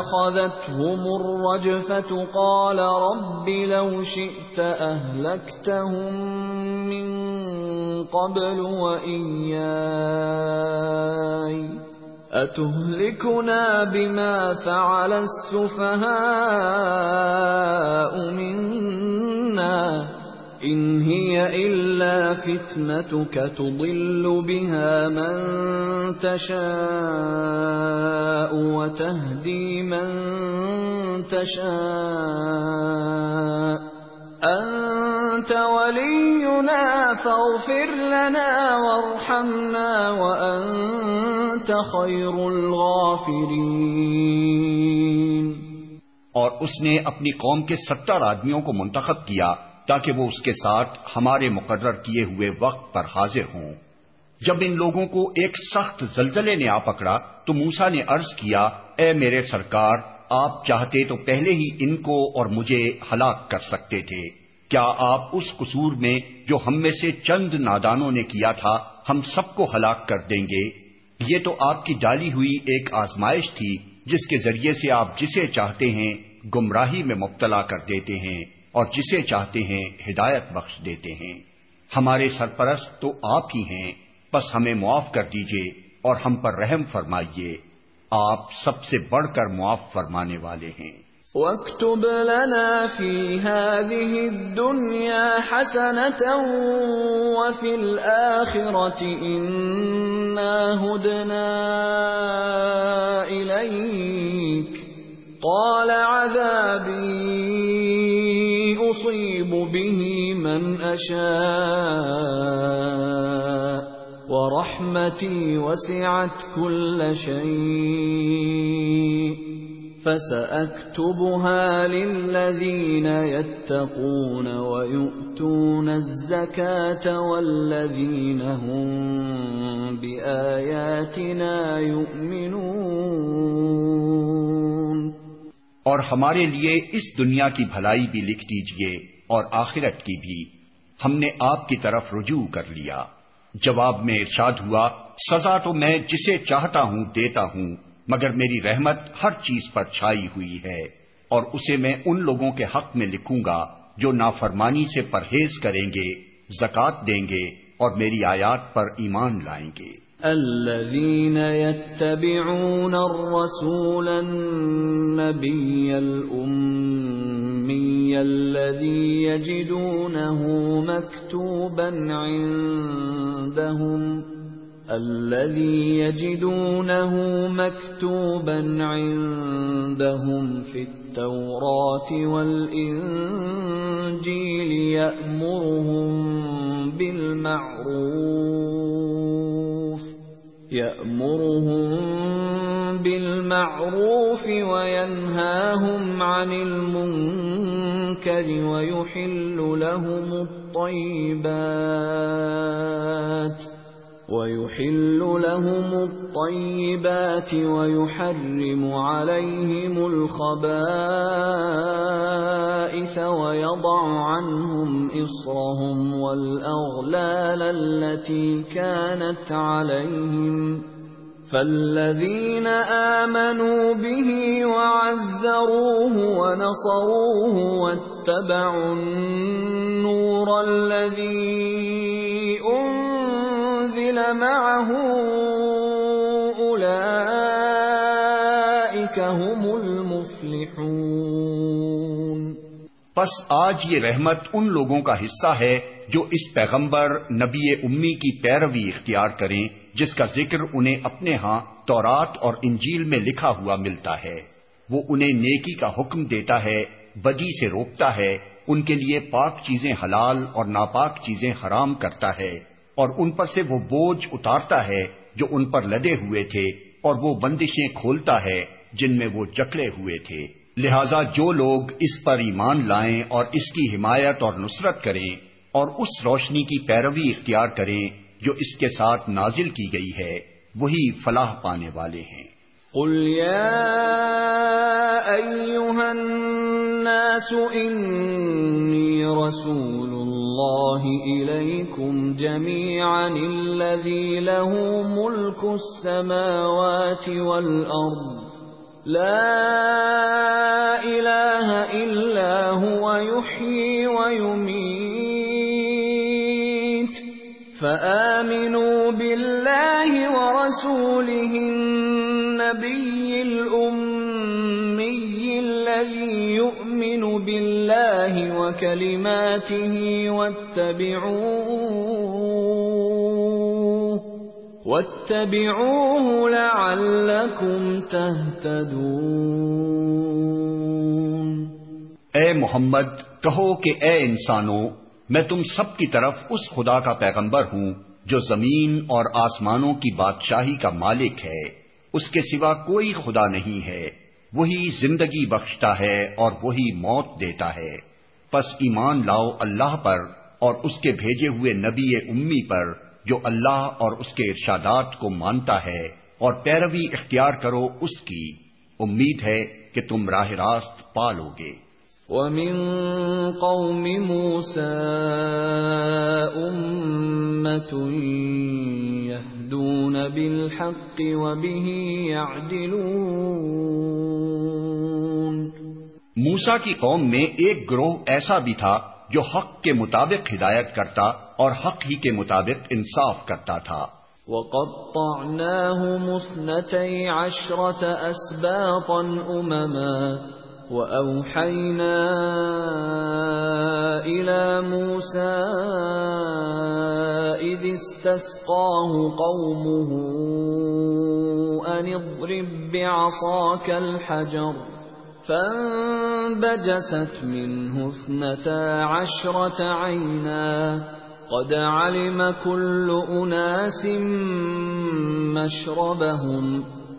أخذتهم الرجفة قال رب لو شئت أهلكتهم من قبل وإياي أتهلكنا بما فعل السفهاء منا إن هي إلا فتنتك تضل بها من تشاء وتهدي من تشاء. انت ولينا فاغفر لنا وارحمنا وانت خير الغافرين. اور اس نے اپنی قوم کے ستر آدمیوں کو منتخب کیا تاکہ وہ اس کے ساتھ ہمارے مقرر کیے ہوئے وقت پر حاضر ہوں۔ جب ان لوگوں کو ایک سخت زلزلے نے آ پکڑا، تو موسا نے عرض کیا، اے میرے سرکار، آپ چاہتے تو پہلے ہی ان کو اور مجھے ہلاک کر سکتے تھے۔ کیا آپ اس قصور میں جو ہم میں سے چند نادانوں نے کیا تھا، ہم سب کو ہلاک کر دیں گے؟ یہ تو آپ کی ڈالی ہوئی ایک آزمائش تھی، جس کے ذریعے سے آپ جسے چاہتے ہیں گمراہی میں مبتلا کر دیتے ہیں۔ اور جسے چاہتے ہیں ہدایت بخش دیتے ہیں۔ ہمارے سرپرست تو آپ ہی ہیں۔ بس ہمیں معاف کر دیجیے اور ہم پر رحم فرمائیے۔ آپ سب سے بڑھ کر معاف فرمانے والے ہیں۔ وَاكْتُبْ لَنَا فِي هَذِهِ الدُّنْيَا حَسَنَةً وَفِي الْآخِرَةِ إِنَّا هُدْنَا إِلَيْكَ قَالَ عَذَابِي أصيب به من أشاء ورحمتي وسعت كل شيء فسأكتبها للذين يتقون ويؤتون الزكاة والذين هم بآياتنا يؤمنون اور ہمارے لیے اس دنیا کی بھلائی بھی لکھ دیجیے اور آخرت کی بھی۔ ہم نے آپ کی طرف رجوع کر لیا۔ جواب میں ارشاد ہوا، سزا تو میں جسے چاہتا ہوں دیتا ہوں، مگر میری رحمت ہر چیز پر چھائی ہوئی ہے اور اسے میں ان لوگوں کے حق میں لکھوں گا جو نافرمانی سے پرہیز کریں گے زکات دیں گے اور میری آیات پر ایمان لائیں گے۔ الذين يتبعون الرسول النبي الأمي الذي يجدونه مكتوبا عندهم، الذي يجدونه مكتوبا عندهم في التوراة والإنجيل، يأمرهم بالمعروف. يأمرهم بالمعروف وينهاهم عن المنكر ويحل لهم الطيبات وَيُحِلُّ لَهُمُ الطَّيِّبَاتِ وَيُحَرِّمُ عَلَيْهِمُ الْخَبَائِثَ وَيَضَعُ عَنْهُمْ إِصْرَهُمْ وَالْأَغْلَالَ الَّتِي كَانَتْ عَلَيْهِمْ فالذين آمنوا به وعزروه ونصروه واتبعوا النور الذي أنزل معه أولئك هم المفلحون پس آج یہ رحمت ان لوگوں کا حصہ ہے جو اس پیغمبر نبی امی کی پیروی اختیار کریں جس کا ذکر انہیں اپنے ہاں تورات اور انجیل میں لکھا ہوا ملتا ہے۔ وہ انہیں نیکی کا حکم دیتا ہے، بدی سے روکتا ہے، ان کے لیے پاک چیزیں حلال اور ناپاک چیزیں حرام کرتا ہے۔ اور ان پر سے وہ بوجھ اتارتا ہے جو ان پر لدے ہوئے تھے، اور وہ بندشیں کھولتا ہے جن میں وہ جکڑے ہوئے تھے۔ لہذا جو لوگ اس پر ایمان لائیں اور اس کی حمایت اور نصرت کریں اور اس روشنی کی پیروی اختیار کریں جو اس کے ساتھ نازل کی گئی ہے، وہی فلاح پانے والے ہیں۔ قل يا أيها الناس إني رسول الله إليكم جميعا الذي له ملك السماوات والأرض، لا إله إلا هو يحيي ويميت فآمنوا بالله ورسوله النبي الأمي الذي يؤمن بالله وكلماته واتبعوه واتبعوه لعلكم تهتدون اے محمد، کہو کہ اے انسانوں میں تم سب کی طرف اس خدا کا پیغمبر ہوں جو زمین اور آسمانوں کی بادشاہی کا مالک ہے۔ اس کے سوا کوئی خدا نہیں ہے۔ وہی زندگی بخشتا ہے اور وہی موت دیتا ہے۔ پس ایمان لاؤ اللہ پر اور اس کے بھیجے ہوئے نبی امی پر جو اللہ اور اس کے ارشادات کو مانتا ہے اور پیروی اختیار کرو اس کی۔ امید ہے کہ تم راہ راست پالو گے ومن قوم موسى أمة يهدون بالحق وبه يعدلون. موسا کی قوم میں ایک گروہ ایسا بھی تھا جو حق کے مطابق ہدایت کرتا اور حق ہی کے مطابق انصاف کرتا تھا۔ وقطعناهم اثنتي عشرة أسباطا أمما وأوحينا إلى موسى إذ استسقاه قومه أن اضرب بعصاك الحجر فانبجست منه اثنتا عشرة عينا قد علم كل أناس مشربهم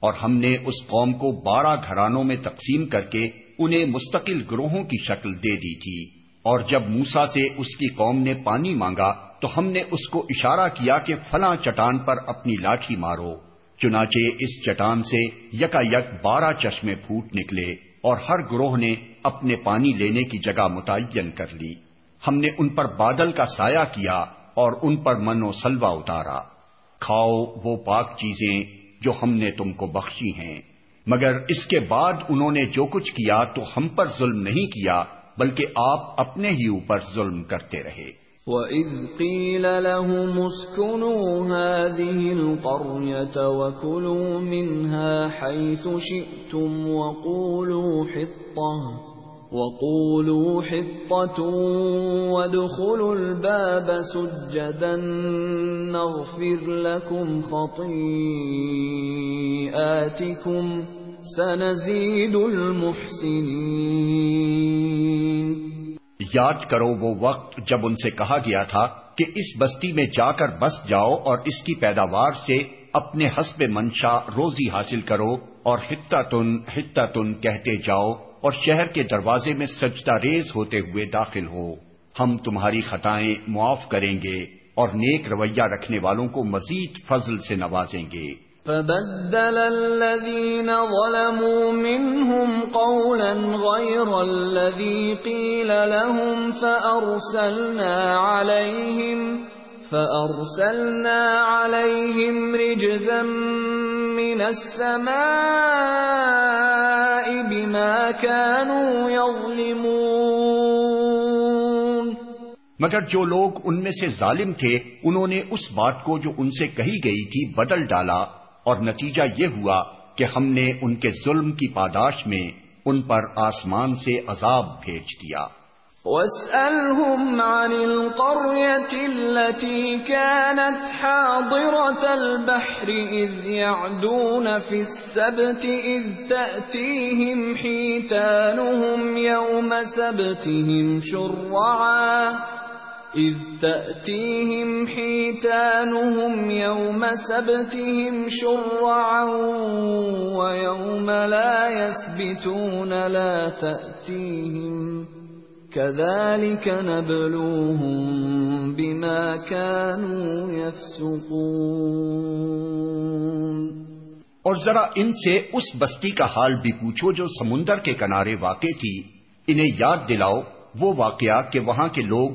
اور ہم نے اس قوم کو بارہ گھرانوں میں تقسیم کر کے انہیں مستقل گروہوں کی شکل دے دی تھی۔ اور جب موسا سے اس کی قوم نے پانی مانگا، تو ہم نے اس کو اشارہ کیا کہ فلاں چٹان پر اپنی لاٹھی مارو۔ چنانچہ اس چٹان سے یکا یک بارہ چشمے پھوٹ نکلے اور ہر گروہ نے اپنے پانی لینے کی جگہ متعین کر لی۔ ہم نے ان پر بادل کا سایہ کیا اور ان پر من و سلوا اتارا۔ کھاؤ وہ پاک چیزیں جو ہم نے تم کو بخشی ہیں۔ مگر اس کے بعد انہوں نے جو کچھ کیا تو ہم پر ظلم نہیں کیا، بلکہ آپ اپنے ہی اوپر ظلم کرتے رہے۔ وَإِذْ قِيلَ لَهُمُ اسْكُنُوا هَٰذِهِ الْقَرْيَةَ وَكُلُوا مِنْهَا حَيْثُ شِئْتُمْ وَقُولُوا حِطَّةٌ۔ وَقُولُوا حِطَّةٌ وَادْخُلُوا الْبَابَ سُجَّدًا نَّغْفِرْ لَكُمْ خَطِيئَاتِكُمْ سَنَزِيدُ الْمُحْسِنِينَ۔ یاد کرو وہ وقت جب ان سے کہا گیا تھا کہ اس بستی میں جا کر بس جاؤ اور اس کی پیداوار سے اپنے حسب منشا روزی حاصل کرو اور ہتا تن ہتا تن کہتے جاؤ اور شہر کے دروازے میں سجدہ ریز ہوتے ہوئے داخل ہو۔ ہم تمہاری خطائیں معاف کریں گے اور نیک رویہ رکھنے والوں کو مزید فضل سے نوازیں گے۔ فبدل الذين ظلموا منهم قولا غير الذي قيل لهم فأرسلنا عليهم فأرسلنا عليهم رجزا من السماء بما كانوا يظلمون۔ مگر جو لوگ ان میں سے ظالم تھے، انہوں نے اس بات کو جو ان سے کہی گئی تھی بدل ڈالا۔ اور نتیجہ یہ ہوا کہ ہم نے ان کے ظلم کی پاداش میں ان پر آسمان سے عذاب بھیج دیا۔ وَاسْأَلْهُمْ عَنِ الْقَرْيَةِ الَّتِي كَانَتْ حَاضِرَةَ الْبَحْرِ إِذْ يَعْدُونَ فِي السَّبْتِ إِذْ تَأْتِيهِمْ حِيتَانُهُمْ يَوْمَ سَبْتِهِمْ شُرَّعًا إذ تأتيهم حيتانهم يوم سبتهم شرعا ويوم لا يسبتون لا تأتيهم كذلك نبلوهم بما كانوا يفسقون اور ذرا ان سے اس بستی کا حال بھی پوچھو جو سمندر کے کنارے واقع تھی۔ انہیں یاد دلاؤ، وہ واقعہ کہ وہاں کے لوگ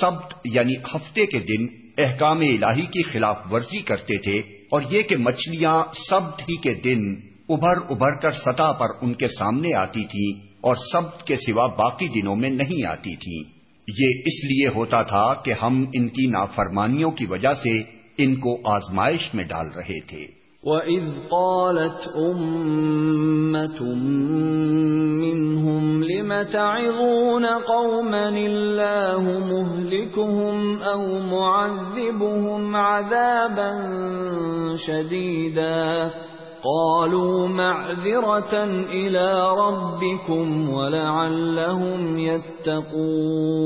سبت یعنی ہفتے کے دن احکام الہی کی خلاف ورزی کرتے تھے اور یہ کہ مچھلیاں سبت ہی کے دن ابھر ابھر کر سطح پر ان کے سامنے آتی تھیں۔ اور سبت کے سوا باقی دنوں میں نہیں آتی تھیں۔ یہ اس لیے ہوتا تھا کہ ہم ان کی نافرمانیوں کی وجہ سے ان کو آزمائش میں ڈال رہے تھے۔ وَإِذْ قَالَتْ أُمَّةٌ مِّنْهُمْ لِمَ تَعِظُونَ قَوْمًا اللَّهُ مُهْلِكُهُمْ أَوْ مُعَذِّبُهُمْ عَذَابًا شَدِيدًا قَالُوا مَعْذِرَةً إِلَىٰ رَبِّكُمْ وَلَعَلَّهُمْ يَتَّقُونَ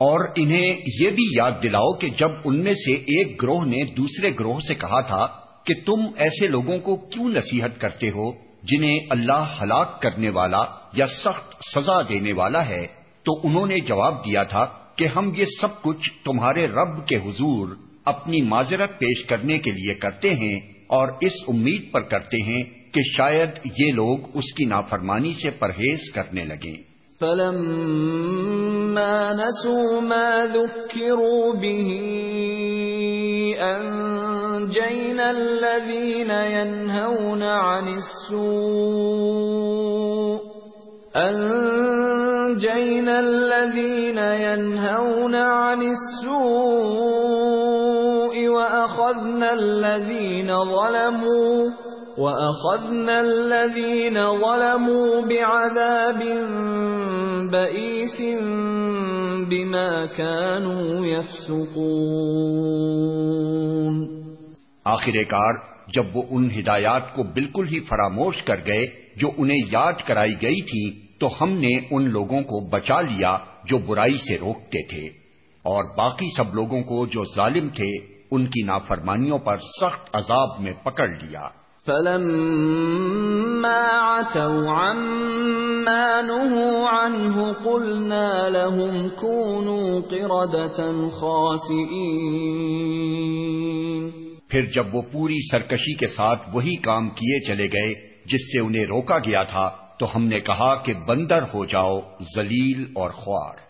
اور انہیں یہ بھی یاد دلاؤ کہ جب ان میں سے ایک گروہ نے دوسرے گروہ سے کہا تھا کہ تم ایسے لوگوں کو کیوں نصیحت کرتے ہو جنہیں اللہ ہلاک کرنے والا یا سخت سزا دینے والا ہے؟ تو انہوں نے جواب دیا تھا کہ ہم یہ سب کچھ تمہارے رب کے حضور اپنی معذرت پیش کرنے کے لیے کرتے ہیں اور اس امید پر کرتے ہیں کہ شاید یہ لوگ اس کی نافرمانی سے پرہیز کرنے لگیں۔ فلما نسوا ما ذكروا به أنجينا الذين ينهون عن السوء أنجينا الذين ينهون عن السوء وأخذنا الذين ظلموا، وَأَخَذْنَا الَّذِينَ ظَلَمُوا بِعَذَابٍ بَئِيسٍ بِمَا كَانُوا يَفْسُقُونَ. آخر کار، جب وہ ان ہدایات کو بالکل ہی فراموش کر گئے، جو انہیں یاد کرائی گئی تھی، تو ہم نے ان لوگوں کو بچا لیا جو برائی سے روکتے تھے، اور باقی سب لوگوں کو جو ظالم تھے ان کی نافرمانیوں پر سخت عذاب میں پکڑ لیا۔ فلما عتوا عما نهوا عنه قلنا لهم كونوا قردة خاسئين۔ پھر جب وہ پوری سرکشی کے ساتھ وہی کام کیے چلے گئے جس سے انہیں روکا گیا تھا تو ہم نے کہا کہ بندر ہو جاؤ ذلیل اور خوار۔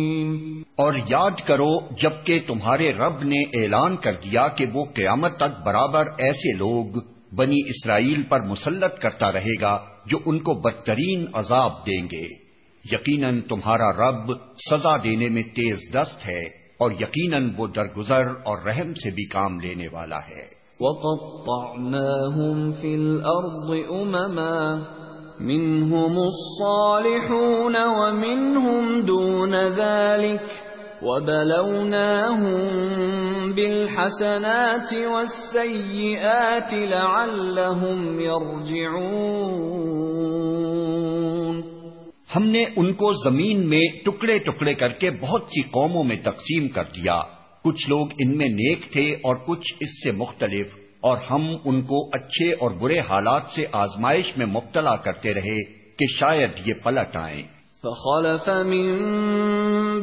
اور یاد کرو جبکہ تمہارے رب نے اعلان کر دیا کہ وہ قیامت تک برابر ایسے لوگ بنی اسرائیل پر مسلط کرتا رہے گا جو ان کو بدترین عذاب دیں گے۔ یقیناً تمہارا رب سزا دینے میں تیز دست ہے اور یقیناً وہ درگزر اور رحم سے بھی کام لینے والا ہے۔ وَقَطَّعْنَاهُمْ فِي الْأَرْضِ أُمَمًا، مِّنْهُمُ الصَّالِحُونَ وَمِنْهُمْ دُونَ ذَلِكَ وَبَلَوْنَاهُمْ بِالْحَسَنَاتِ وَالسَّيِّئَاتِ لَعَلَّهُمْ يَرْجِعُونَ ہم نے ان کو زمین میں ٹکڑے ٹکڑے کر کے بہت سی قوموں میں تقسیم کر دیا۔ کچھ لوگ ان میں نیک تھے اور کچھ اس سے مختلف، اور ہم ان کو اچھے اور برے حالات سے آزمائش میں مبتلا کرتے رہے کہ شاید یہ پلٹ آئیں۔ فخلف من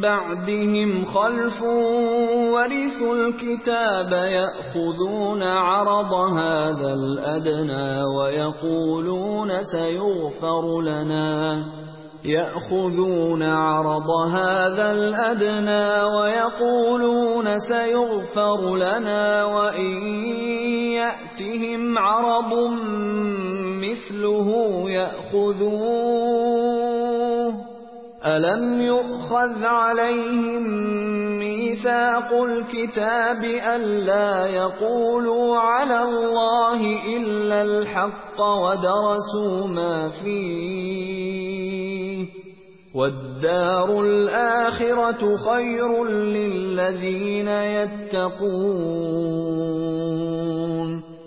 بعدهم خلف ورثوا الكتاب يأخذون عرض هذا الأدنى ويقولون سيغفر لنا. يأخذون عرض هذا الأدنى ويقولون سيغفر لنا وإن يأتهم عرض مثله يأخذوه أَلَمْ يُؤْخَذْ عَلَيْهِمْ مِيثَاقُ الْكِتَابِ أَلَّا يَقُولُوا عَلَى اللَّهِ إِلَّا الْحَقَّ وَدَرَسُوا مَا فِيهِ وَالدَّارُ الْآخِرَةُ خَيْرٌ لِّلَّذِينَ يَتَّقُونَ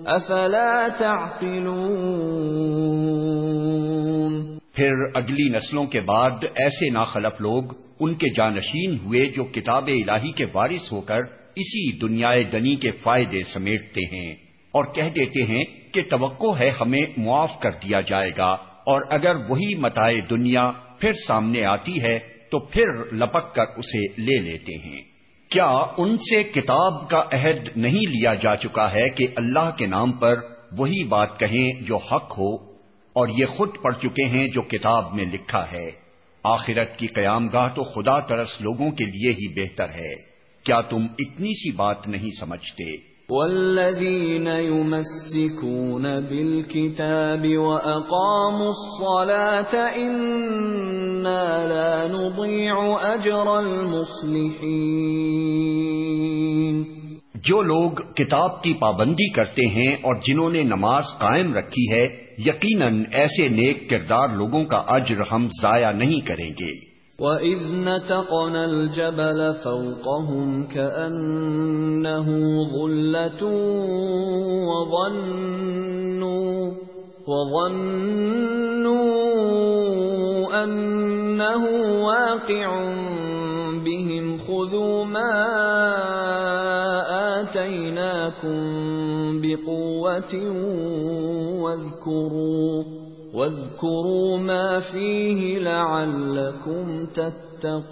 أَفَلَا تَعْقِلُونَ پھر اگلی نسلوں کے بعد ایسے ناخلف لوگ ان کے جانشین ہوئے جو کتاب الہی کے وارث ہو کر اسی دنیا دنی کے فائدے سمیٹتے ہیں اور کہہ دیتے ہیں کہ توقع ہے ہمیں معاف کر دیا جائے گا اور اگر وہی متائے دنیا پھر سامنے آتی ہے تو پھر لپک کر اسے لے لیتے ہیں۔ کیا ان سے کتاب کا عہد نہیں لیا جا چکا ہے کہ اللہ کے نام پر وہی بات کہیں جو حق ہو اور یہ خود پڑھ چکے ہیں جو کتاب میں لکھا ہے۔ آخرت کی قیام گاہ تو خدا ترس لوگوں کے لیے ہی بہتر ہے۔ کیا تم اتنی سی بات نہیں سمجھتے؟ والذین یمسکون بالکتاب واقاموا الصلاة اننا لا نضیع اجر المصلحین۔ جو لوگ کتاب کی پابندی کرتے ہیں اور جنہوں نے نماز قائم رکھی ہے یقیناً ایسے نیک کردار لوگوں کا اجر ہم ضائع نہیں کریں گے۔ وَإِذْ نَتَقْنَا الْجَبَلَ فَوْقَهُمْ كَأَنَّهُ ظُلَّةٌ وَظَنُّوا وَظَنُّوا أَنَّهُ وَاقِعٌ بِهِمْ خُذُوا مَا آتَيْنَاكُمْ بِقُوَّةٍ وَاذْكُرُوا مَا فِيهِ لَعَلَّكُمْ تَتَّقُونَ۔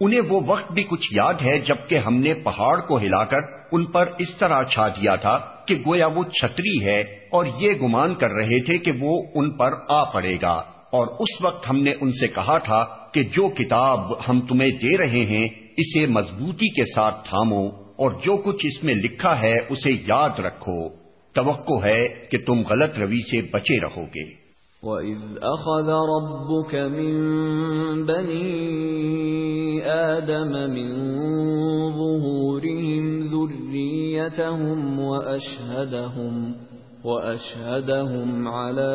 انہیں وہ وقت بھی کچھ یاد ہے جبکہ ہم نے پہاڑ کو ہلا کر ان پر اس طرح چھا دیا تھا کہ گویا وہ چھتری ہے اور یہ گمان کر رہے تھے کہ وہ ان پر آ پڑے گا۔ اور اس وقت ہم نے ان سے کہا تھا کہ جو کتاب ہم تمہیں دے رہے ہیں اسے مضبوطی کے ساتھ تھامو۔ اور جو کچھ اس میں لکھا ہے اسے یاد رکھو۔ توقع ہے کہ تم غلط روی سے بچے رہو گے۔ وَإِذْ أَخَذَ رَبُّكَ مِن بَنِي آدَمَ مِن ظُهُورِهِمْ ذُرِّيَّتَهُمْ وَأَشْهَدَهُمْ وَأَشْهَدَهُمْ عَلَىٰ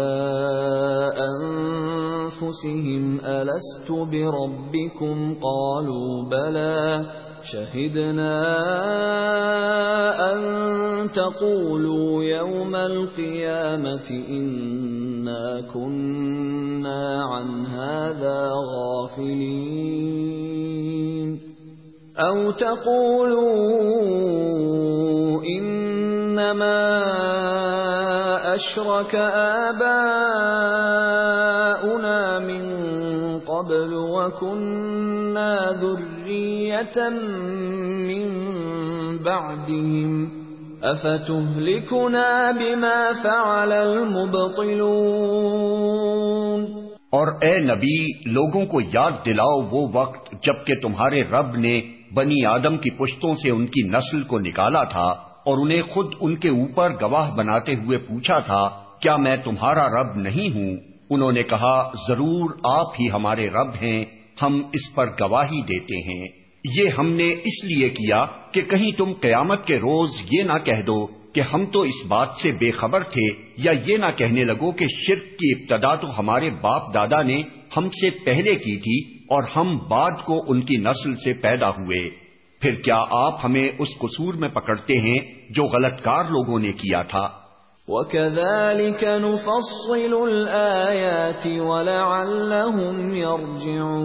أَنفُسِهِمْ أَلَسْتُ بِرَبِّكُمْ؟ قَالُوا بَلَىٰ شَهِدْنَا أَن تَقُولُوا يَوْمَ الْقِيَامَةِ إِنَّا كُنَّا عَنْ هَٰذَا غَافِلِينَ. أَوْ تَقُولُوا إِنَّمَا أَشْرَكَ آبَاؤُنَا مِن قَبْلُ وَكُنَّا ذُرِّيَّةً مِّن بَعْدِهِمْ ۖ أَفَتُهْلِكُنَا بِمَا فَعَلَ الْمُبْطِلُونَ؟ اور اے نبی، لوگوں کو یاد دلاؤ وہ وقت جبکہ تمہارے رب نے بنی آدم کی پشتوں سے ان کی نسل کو نکالا تھا اور انہیں خود ان کے اوپر گواہ بناتے ہوئے پوچھا تھا، کیا میں تمہارا رب نہیں ہوں؟ انہوں نے کہا، ضرور آپ ہی ہمارے رب ہیں، ہم اس پر گواہی دیتے ہیں۔ یہ ہم نے اس لیے کیا کہ کہیں تم قیامت کے روز یہ نہ کہہ دو کہ ہم تو اس بات سے بے خبر تھے یا یہ نہ کہنے لگو کہ شرک کی ابتدا تو ہمارے باپ دادا نے ہم سے پہلے کی تھی اور ہم بعد کو ان کی نسل سے پیدا ہوئے۔ پھر کیا آپ ہمیں اس قصور میں پکڑتے ہیں جو غلط کار لوگوں نے کیا تھا؟ وَكَذَلِكَ نُفَصِّلُ الْآيَاتِ وَلَعَلَّهُمْ يَرْجِعُونَ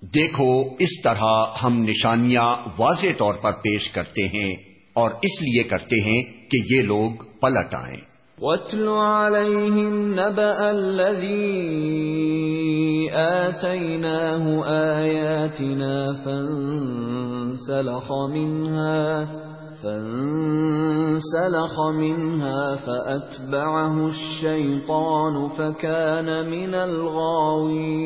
دیکھو اس طرح ہم نشانیاں واضح طور پر پیش کرتے ہیں اور اس لیے کرتے ہیں کہ یہ لوگ پلٹ آئیں۔ وَاتْلُ عَلَيْهِمْ نَبَأَ الَّذِي آتَيْنَاهُ آيَاتِنَا فَانسَلَخَ مِنْهَا فَانسَلَخَ مِنْهَا فَأَتْبَعَهُ الشَّيْطَانُ فَكَانَ مِنَ الْغَاوِينَ.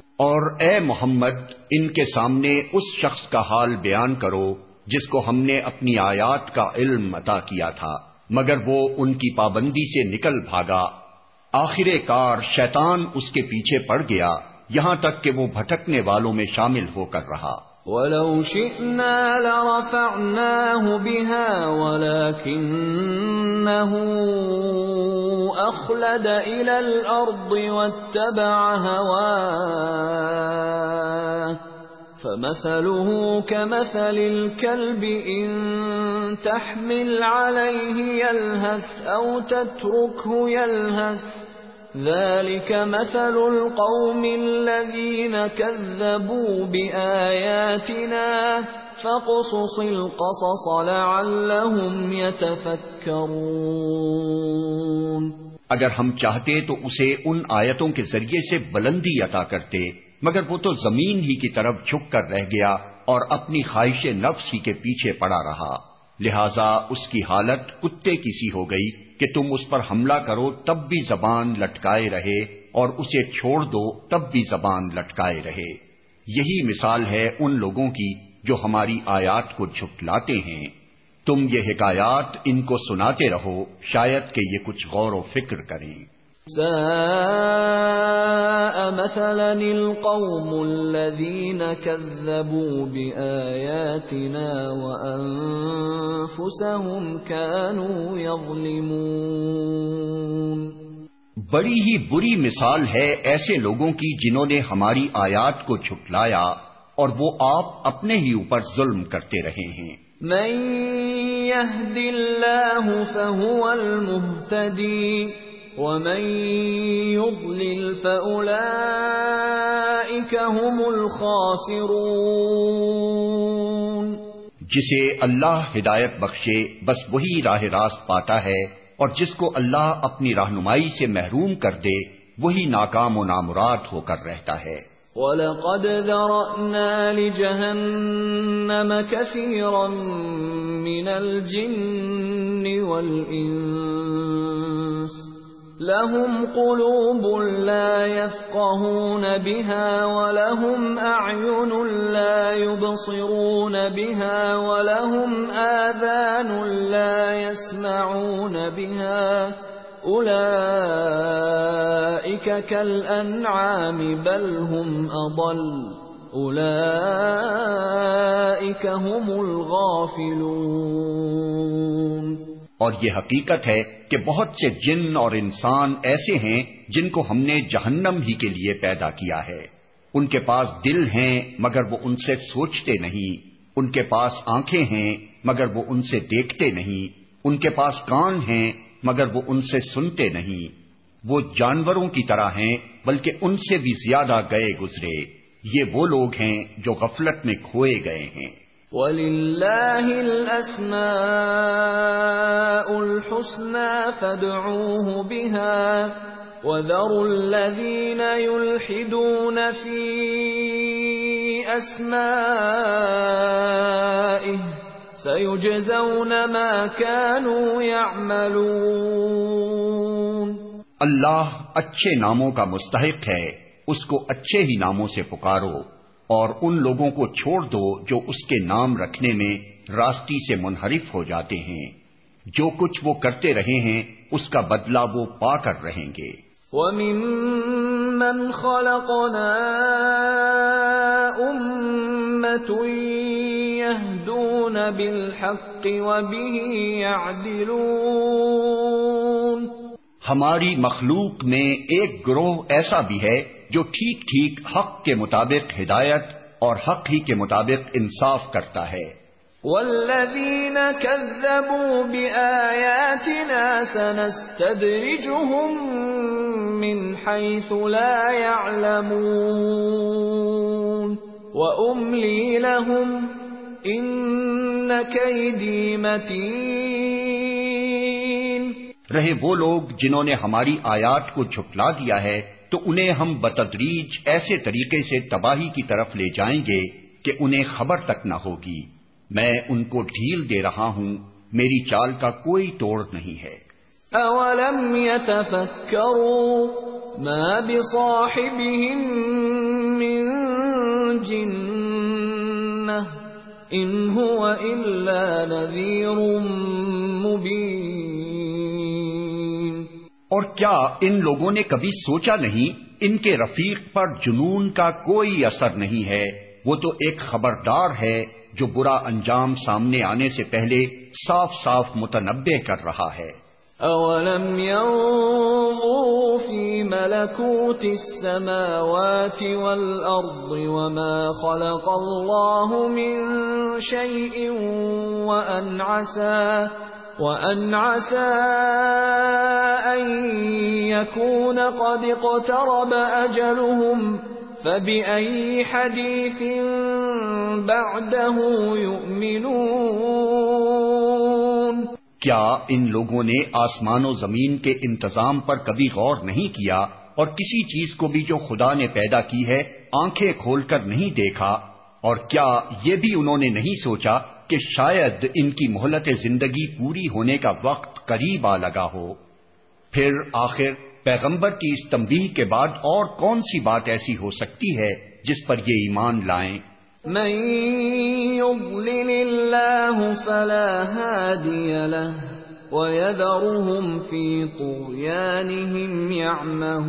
اور اے محمد، ان کے سامنے اس شخص کا حال بیان کرو، جس کو ہم نے اپنی آیات کا علم عطا کیا تھا، مگر وہ ان کی پابندی سے نکل بھاگا۔ آخر کار شیطان اس کے پیچھے پڑ گیا، یہاں تک کہ وہ بھٹکنے والوں میں شامل ہو کر رہا۔ وَلَوْ شِئْنَا لَرَفَعْنَاهُ بِهَا وَلَكِنَّهُ أَخْلَدَ إِلَى الْأَرْضِ وَاتَّبَعَ هَوَاهُ فَمَثَلُهُ كَمَثَلِ الْكَلْبِ إِن تَحْمِلْ عَلَيْهِ يَلْهَثْ أَوْ تَتْرُكْهُ يَلْهَث ذَلِكَ مَثَلُ الْقَوْمِ الَّذِينَ كَذَّبُوا بِآيَاتِنَا فَاقْصُصِ الْقَصَصَ لَعَلَّهُمْ يَتَفَكَّرُونَ اگر ہم چاہتے تو اسے ان آیتوں کے ذریعے سے بلندی عطا کرتے، مگر وہ تو زمین ہی کی طرف جھک کر رہ گیا اور اپنی خواہش نفس ہی کے پیچھے پڑا رہا۔ لہذا اس کی حالت کتے کی سی ہو گئی۔ کہ تم اس پر حملہ کرو تب بھی زبان لٹکائے رہے اور اسے چھوڑ دو تب بھی زبان لٹکائے رہے۔ یہی مثال ہے ان لوگوں کی جو ہماری آیات کو جھٹلاتے ہیں۔ تم یہ حکایات ان کو سناتے رہو، شاید کہ یہ کچھ غور و فکر کریں۔ ساء مثلا القوم الذين كذبوا بآياتنا وأنفسهم كانوا يظلمون. بڑی ہی بری مثال ہے ایسے لوگوں کی جنہوں نے ہماری آیات کو جھٹلایا اور وہ آپ اپنے ہی اوپر ظلم کرتے رہے ہیں۔ من يهد الله فهو المهتدي. ومن يضلل فأولئك هم الخاسرون جسے اللہ ہدایت بخشے بس وہی راہ راست پاتا ہے اور جس کو اللہ اپنی رہنمائی سے محروم کر دے وہی ناکام و نامراد ہو کر رہتا ہے۔ وَلَقَدْ ذَرَأْنَا لِجَهَنَّمَ كَثِيرًا مِنَ الْجِنِّ وَالْإِنسِ لهم قلوب لا يفقهون بها ولهم أعين لا يبصرون بها ولهم آذان لا يسمعون بها أولئك كالأنعام بل هم أضل أولئك هم الغافلون اور یہ حقیقت ہے کہ بہت سے جن اور انسان ایسے ہیں جن کو ہم نے جہنم ہی کے لیے پیدا کیا ہے۔ ان کے پاس دل ہیں مگر وہ ان سے سوچتے نہیں۔ ان کے پاس آنکھیں ہیں مگر وہ ان سے دیکھتے نہیں۔ ان کے پاس کان ہیں مگر وہ ان سے سنتے نہیں۔ وہ جانوروں کی طرح ہیں بلکہ ان سے بھی زیادہ گئے گزرے۔ یہ وہ لوگ ہیں جو غفلت میں کھوئے گئے ہیں۔ وَلِلَّهِ الْأَسْمَاءُ الْحُسْنَى فَادْعُوهُ بِهَا وَذَرُوا الَّذِينَ يُلْحِدُونَ فِي أَسْمَائِهِ سَيُجْزَوْنَ مَا كَانُوا يَعْمَلُونَ اللہ اچھے ناموں کا مستحق ہے، اس کو اچھے ہی ناموں سے پکارو۔ اور ان لوگوں کو چھوڑ دو جو اس کے نام رکھنے میں راستی سے منحرف ہو جاتے ہیں۔ جو کچھ وہ کرتے رہے ہیں اس کا بدلہ وہ پا کر رہیں گے۔ وَمِمَّنْ خَلَقْنَا أُمَّةٌ يَهْدُونَ بِالْحَقِّ وَبِهِ يَعْدِلُونَ۔ ہماری مخلوق میں ایک گروہ ایسا بھی ہے جو ٹھیک ٹھیک حق کے مطابق ہدایت اور حق ہی کے مطابق انصاف کرتا ہے۔ والذین كذبوا بآیاتنا سنستدرجهم من حيث لا يعلمون وأملي لهم ان كيدي متين رہے وہ لوگ جنہوں نے ہماری آیات کو جھٹلا دیا ہے تو انہیں ہم بتدریج ایسے طریقے سے تباہی کی طرف لے جائیں گے کہ انہیں خبر تک نہ ہوگی۔ میں ان کو ڈھیل دے رہا ہوں۔ میری چال کا کوئی توڑ نہیں ہے۔ اولم يتفكروا ما بصاحبهم من جنة ان هو الا نذير مبين اور کیا ان لوگوں نے کبھی سوچا نہیں ان کے رفیق پر جنون کا کوئی اثر نہیں ہے؟ وہ تو ایک خبردار ہے جو برا انجام سامنے آنے سے پہلے صاف صاف متنبع کر رہا ہے۔ اولم ينظروا في ملكوت السماوات والارض وما خلق الله من شيء وان عسى وَأَنْ عَسَىٰ أَن يَكُونَ قَدِ اقْتَرَبَ أَجَلُهُمْ فَبِأَيِّ حَدِيثٍ بَعْدَهُ يُؤْمِنُونَ کیا ان لوگوں نے آسمان و زمین کے انتظام پر کبھی غور نہیں کیا اور کسی چیز کو بھی جو خدا نے پیدا کی ہے آنکھیں کھول کر نہیں دیکھا اور کیا یہ بھی انہوں نے نہیں سوچا کہ شاید ان کی مہلت زندگی پوری ہونے کا وقت قریب آ لگا ہو۔ پھر آخر پیغمبر کی اس تمبی کے بعد اور کون سی بات ایسی ہو سکتی ہے جس پر یہ ایمان لائیں؟ من يضلل فلا هادي له ويذرهم في طغيانهم يعمهون۔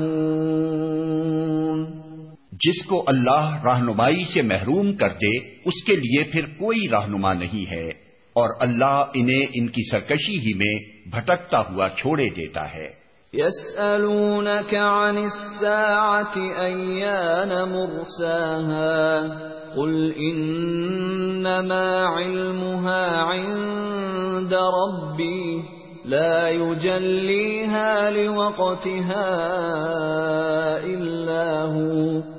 جس کو اللہ رہنمائی سے محروم کر دے، اس کے لیے پھر کوئی رہنما نہیں ہے، اور اللہ انہیں ان کی سرکشی ہی میں بھٹکتا ہوا چھوڑے دیتا ہے۔ يسألونك عن الساعة أيان مرساها قل إنما علمها عند ربي لا يجليها لوقتها إلا هو۔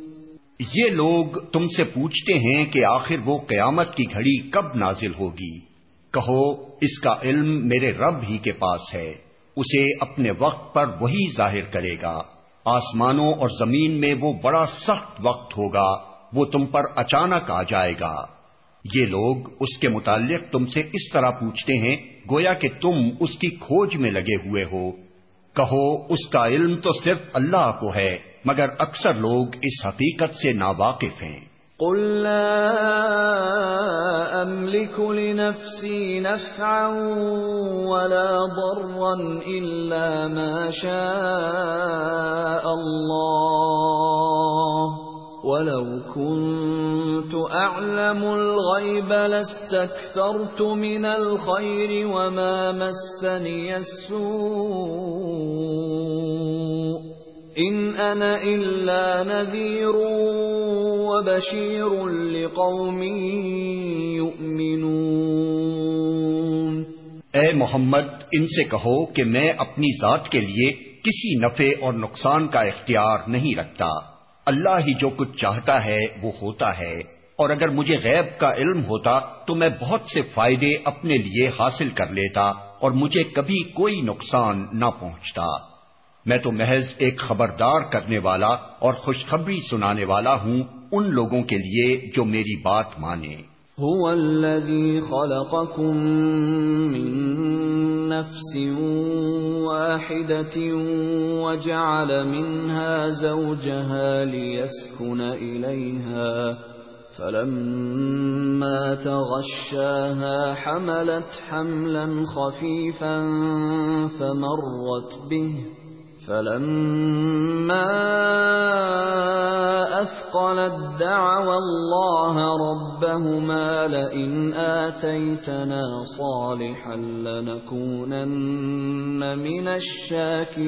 یہ لوگ تم سے پوچھتے ہیں کہ آخر وہ قیامت کی گھڑی کب نازل ہوگی۔ کہو، اس کا علم میرے رب ہی کے پاس ہے، اسے اپنے وقت پر وہی ظاہر کرے گا۔ آسمانوں اور زمین میں وہ بڑا سخت وقت ہوگا، وہ تم پر اچانک آ جائے گا۔ یہ لوگ اس کے متعلق تم سے اس طرح پوچھتے ہیں، گویا کہ تم اس کی کھوج میں لگے ہوئے ہو۔ کہو، اس کا علم تو صرف اللہ کو ہے۔ مگر اکثر لوگ اس حقیقت سے ناواقف ہیں۔ قل لا أملك لنفسي نفعا ولا ضرا إلا ما شاء الله ولو كنت أعلم الغيب لاستكثرت من الخير وما مسني السوء ان انا الا نذير وبشير لقوم يؤمنون. اے محمد، ان سے کہو کہ میں اپنی ذات کے لیے کسی نفع اور نقصان کا اختیار نہیں رکھتا۔ اللہ ہی جو کچھ چاہتا ہے وہ ہوتا ہے۔ اور اگر مجھے غیب کا علم ہوتا تو میں بہت سے فائدے اپنے لیے حاصل کر لیتا اور مجھے کبھی کوئی نقصان نہ پہنچتا۔ میں تو محض ایک خبردار کرنے والا اور خوشخبری سنانے والا ہوں ان لوگوں کے لیے جو میری بات مانے هو الذي خلقكم من نفس واحدة وجعل منها زوجها ليسكن إليها فلما تغشاها حملت حملا خفيفا فمرت به فلما أثقلت دعوى الله ربهما لئن آتيتنا صالحا لنكونن من الشاكرين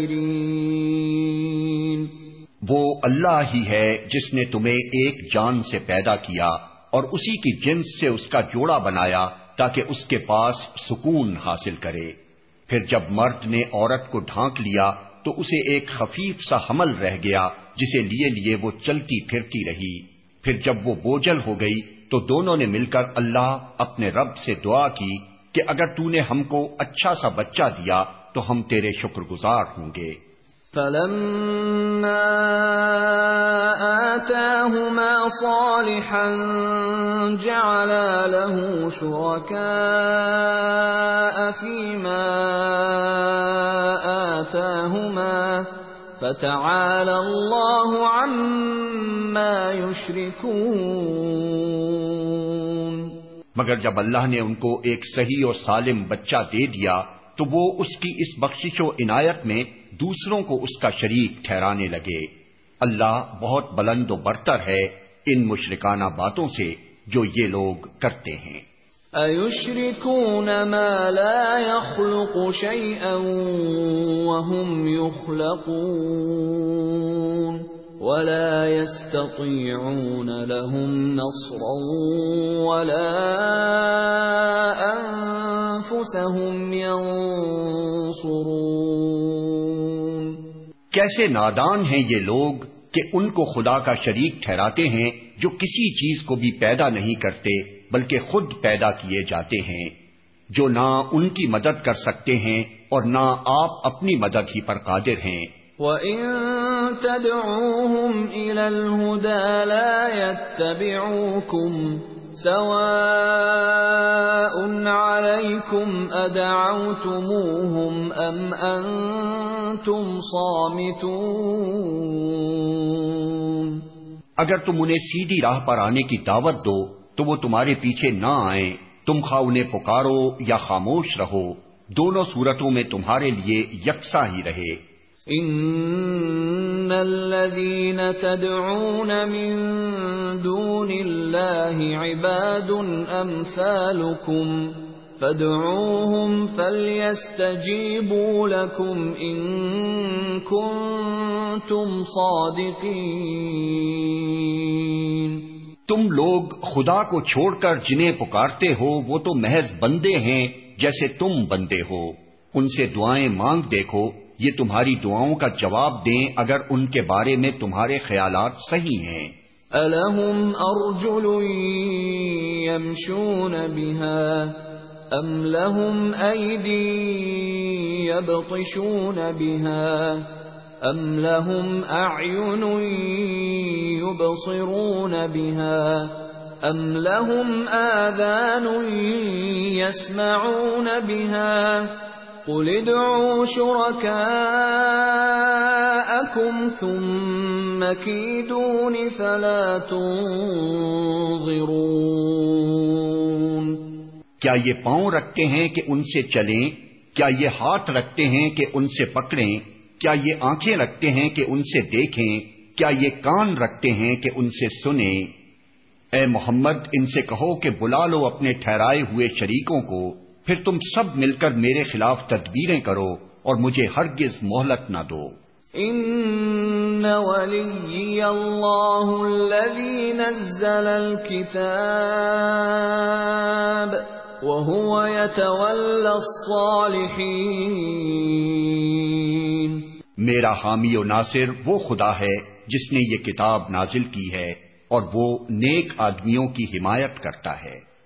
وہ اللہ ہی ہے جس نے تمہیں ایک جان سے پیدا کیا اور اسی کی جنس سے اس کا جوڑا بنایا تاکہ اس کے پاس سکون حاصل کرے۔ پھر جب مرد نے عورت کو ڈھانک لیا تو اسے ایک خفیف سا حمل رہ گیا، جسے لیے لیے وہ چلتی پھرتی رہی۔ پھر جب وہ بوجھل ہو گئی، تو دونوں نے مل کر اللہ اپنے رب سے دعا کی کہ اگر تو نے ہم کو اچھا سا بچہ دیا، تو ہم تیرے شکر گزار ہوں گے۔ فلما آتاهما صالحا جعلا له شركاء فيما آتاهما فتعالى الله عما يشركون مگر جب اللہ نے ان کو ایک صحیح اور سالم بچہ دے دیا تو وہ اس کی اس بخشش و عنایت میں دوسروں کو اس کا شریک ٹھہرانے لگے۔ اللہ بہت بلند و برتر ہے ان مشرکانہ باتوں سے جو یہ لوگ کرتے ہیں۔ ما لا يخلق شيئا وهم يخلقون ولا يستطيعون لهم نصرا ولا أنفسهم ينصرون کیسے نادان ہیں یہ لوگ کہ ان کو خدا کا شریک ٹھہراتے ہیں جو کسی چیز کو بھی پیدا نہیں کرتے بلکہ خود پیدا کیے جاتے ہیں، جو نہ ان کی مدد کر سکتے ہیں اور نہ آپ اپنی مدد ہی پر قادر ہیں۔ وَإِن تَدْعُوهُمْ إِلَى الْهُدَى لَا يَتَّبِعُوكُمْ سَوَاءٌ عَلَيْكُمْ أَدَعَوْتُمُوهُمْ أَمْ أَنْتُمْ صَامِتُونَ اگر تم انہیں سیدھی راہ پر آنے کی دعوت دو، تو وہ تمہارے پیچھے نہ آئیں۔ تم خواہ انہیں پکارو یا خاموش رہو۔ دونوں صورتوں میں تمہارے لیے یکساں ہی رہے۔ ان الذين تدعون من دون الله عباد امثالكم فادعوهم فليستجيبوا لكم إن كنتم صادقين تم لوگ خدا کو چھوڑ کر جنہیں پکارتے ہو، وہ تو محض بندے ہیں جیسے تم بندے ہو۔ ان سے دعائیں مانگ دیکھو۔ یہ تمہاری دعاؤں کا جواب دیں اگر ان کے بارے میں تمہارے خیالات صحیح ہیں۔ أَلَهُمْ أَرْجُلٌ يَمْشُونَ بِهَا أَمْ لَهُمْ أَيْدِي يَبْطِشُونَ بِهَا أَمْ لَهُمْ أَعْيُنٌ يُبْصِرُونَ بِهَا أَمْ لَهُمْ آذَانٌ يَسْمَعُونَ بِهَا قل ادعوا شركاءكم ثم كيدون فلا تنظرون کیا یہ پاؤں رکھتے ہیں کہ ان سے چلیں؟ کیا یہ ہاتھ رکھتے ہیں کہ ان سے پکڑیں؟ کیا یہ آنکھیں رکھتے ہیں کہ ان سے دیکھیں؟ کیا یہ کان رکھتے ہیں کہ ان سے سنیں؟ اے محمد، ان سے کہو کہ بلا لو اپنے ٹھہرائے ہوئے شریکوں کو۔ پھر تم سب مل کر میرے خلاف تدبیریں کرو اور مجھے ہرگز مہلت نہ دو۔ ان ولی اللہ الذی نزل الكتاب وهو يتولى الصالحین۔ میرا حامی و ناصر وہ خدا ہے جس نے یہ کتاب نازل کی ہے اور وہ نیک آدمیوں کی حمایت کرتا ہے۔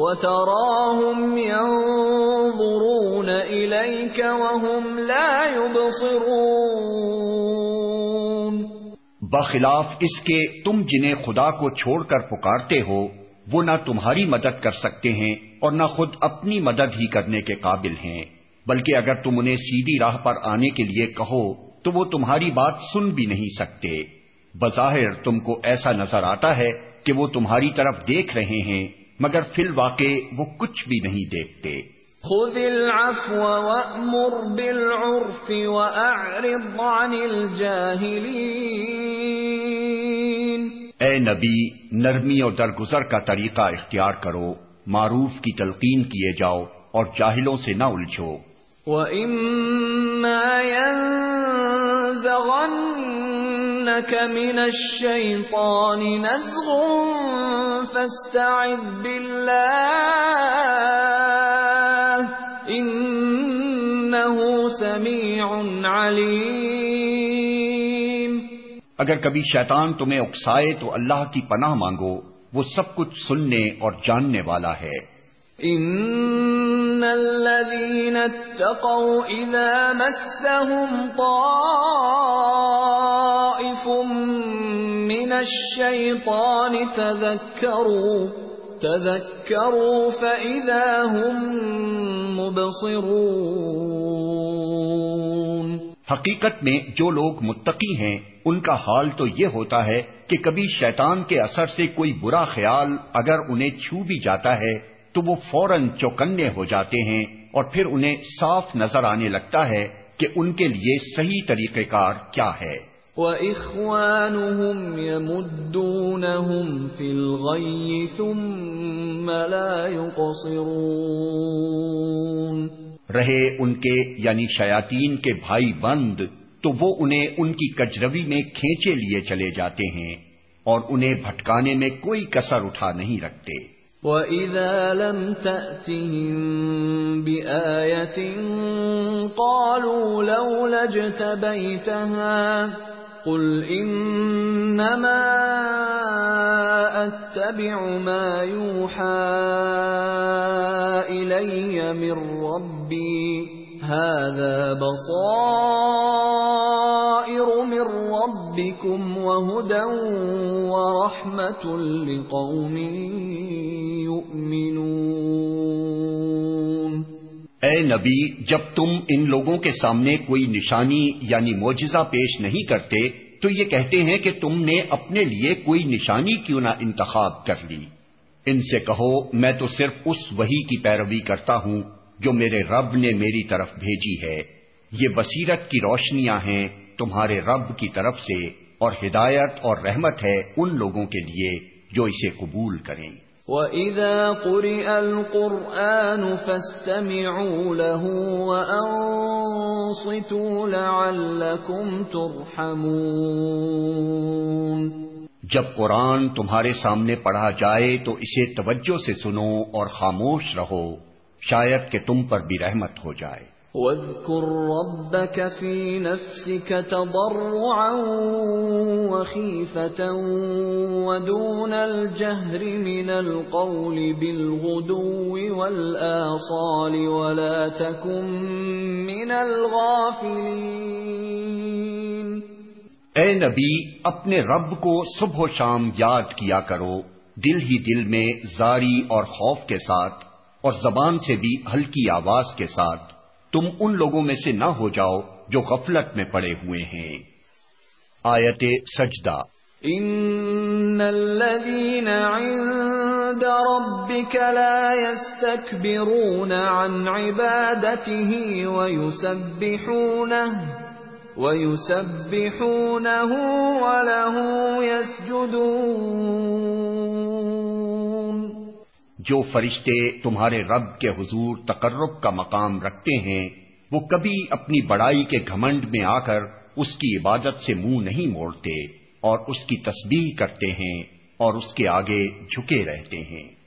وتراهم ينظرون إليك وهم لا يبصرون۔ بخلاف اس کے تم جنہیں خدا کو چھوڑ کر پکارتے ہو، وہ نہ تمہاری مدد کر سکتے ہیں اور نہ خود اپنی مدد ہی کرنے کے قابل ہیں۔ بلکہ اگر تم انہیں سیدھی راہ پر آنے کے لیے کہو، تو وہ تمہاری بات سن بھی نہیں سکتے۔ بظاہر تم کو ایسا نظر آتا ہے کہ وہ تمہاری طرف دیکھ رہے ہیں۔ مگر فی الواقع وہ کچھ بھی نہیں دیکھتے۔ خذ العفو وأمر بالعرف وأعرض عن الجاهلين۔ اے نبی نرمی اور درگزر کا طریقہ اختیار کرو معروف کی تلقین کیے جاؤ اور جاہلوں سے نہ الجھو۔ وَإِمَّا يَنزَغَنَّكَ مِنَ الشَّيْطَانِ نَزْغٌ فَاسْتَعِذْ بِاللَّهِ إِنَّهُ سَمِيعٌ عَلِيمٌ۔ اگر کبھی شیطان تمہیں اکسائے تو اللہ کی پناہ مانگو، وہ سب کچھ سننے اور جاننے والا ہے۔ ان الذين اتقوا اذا مسهم طائف من الشيطان تذكروا تذكروا فاذا هم مبصرون۔ حقیقت میں جو لوگ متقی ہیں، ان کا حال تو یہ ہوتا ہے کہ کبھی شیطان کے اثر سے کوئی برا خیال اگر انہیں چھو بھی جاتا ہے تو وہ فوراً چوکنے ہو جاتے ہیں اور پھر انہیں صاف نظر آنے لگتا ہے کہ ان کے لیے صحیح طریقہ کار کیا ہے۔ وَإِخْوَانُهُمْ يَمُدُّونَهُمْ فِي الْغَيِّ ثُمَّ لَا يُقْصِرُونَ۔ رہے ان کے یعنی شیاطین کے بھائی بند تو وہ انہیں ان کی کجروی میں کھینچے لیے چلے جاتے ہیں اور انہیں بھٹکانے میں کوئی کسر اٹھا نہیں رکھتے۔ وَإِذَا لَمْ تَأْتِهِمْ بِآيَةٍ قَالُوا لَوْلَا اجْتَبَيْتَهَا قُلْ إِنَّمَا أَتَّبِعُ مَا يُوحَى إِلَيَّ مِنْ رَبِّي هَذَا بَصَائِرُ مِنْ رَبِّكُمْ وَهُدًى وَرَحْمَةٌ لِقَوْمٍ اے نبی، جب تم ان لوگوں کے سامنے کوئی نشانی یعنی موجزہ پیش نہیں کرتے، تو یہ کہتے ہیں کہ تم نے اپنے لیے کوئی نشانی کیوں نہ انتخاب کر لی۔ ان سے کہو، میں تو صرف اس وہی کی پیروی کرتا ہوں جو میرے رب نے میری طرف بھیجی ہے۔ یہ بصیرت کی روشنیاں ہیں تمہارے رب کی طرف سے اور ہدایت اور رحمت ہے ان لوگوں کے لیے جو اسے قبول کریں۔ وَإِذَا قُرِئَ الْقُرْآنُ فَاسْتَمِعُوا لَهُ وَأَنصِتُوا لَعَلَّكُمْ تُرْحَمُونَ۔ جب قرآن تمہارے سامنے پڑھا جائے تو اسے توجہ سے سنو اور خاموش رہو۔ شاید کہ تم پر بھی رحمت ہو جائے۔ واذكر ربك في نفسك تضرعا وخيفة ودون الجهر من القول بالغدو والآصال ولا تكن من الغافلين۔ اے نبی اپنے رب کو صبح و شام یاد کیا کرو۔ دل ہی دل میں زاری اور خوف کے ساتھ اور زبان سے بھی ہلکی آواز کے ساتھ تم ان لوگوں میں سے نہ ہو جاؤ جو غفلت میں پڑے ہوئے ہیں۔ آیت سجدہ۔ ان الذين عند ربك لا يستكبرون عن عبادته ويسبحونه ويسبحونه وله يسجدون جو فرشتے تمہارے رب کے حضور تقرب کا مقام رکھتے ہیں، وہ کبھی اپنی بڑائی کے گھمنڈ میں آ کر اس کی عبادت سے منہ نہیں موڑتے اور اس کی تسبیح کرتے ہیں اور اس کے آگے جھکے رہتے ہیں۔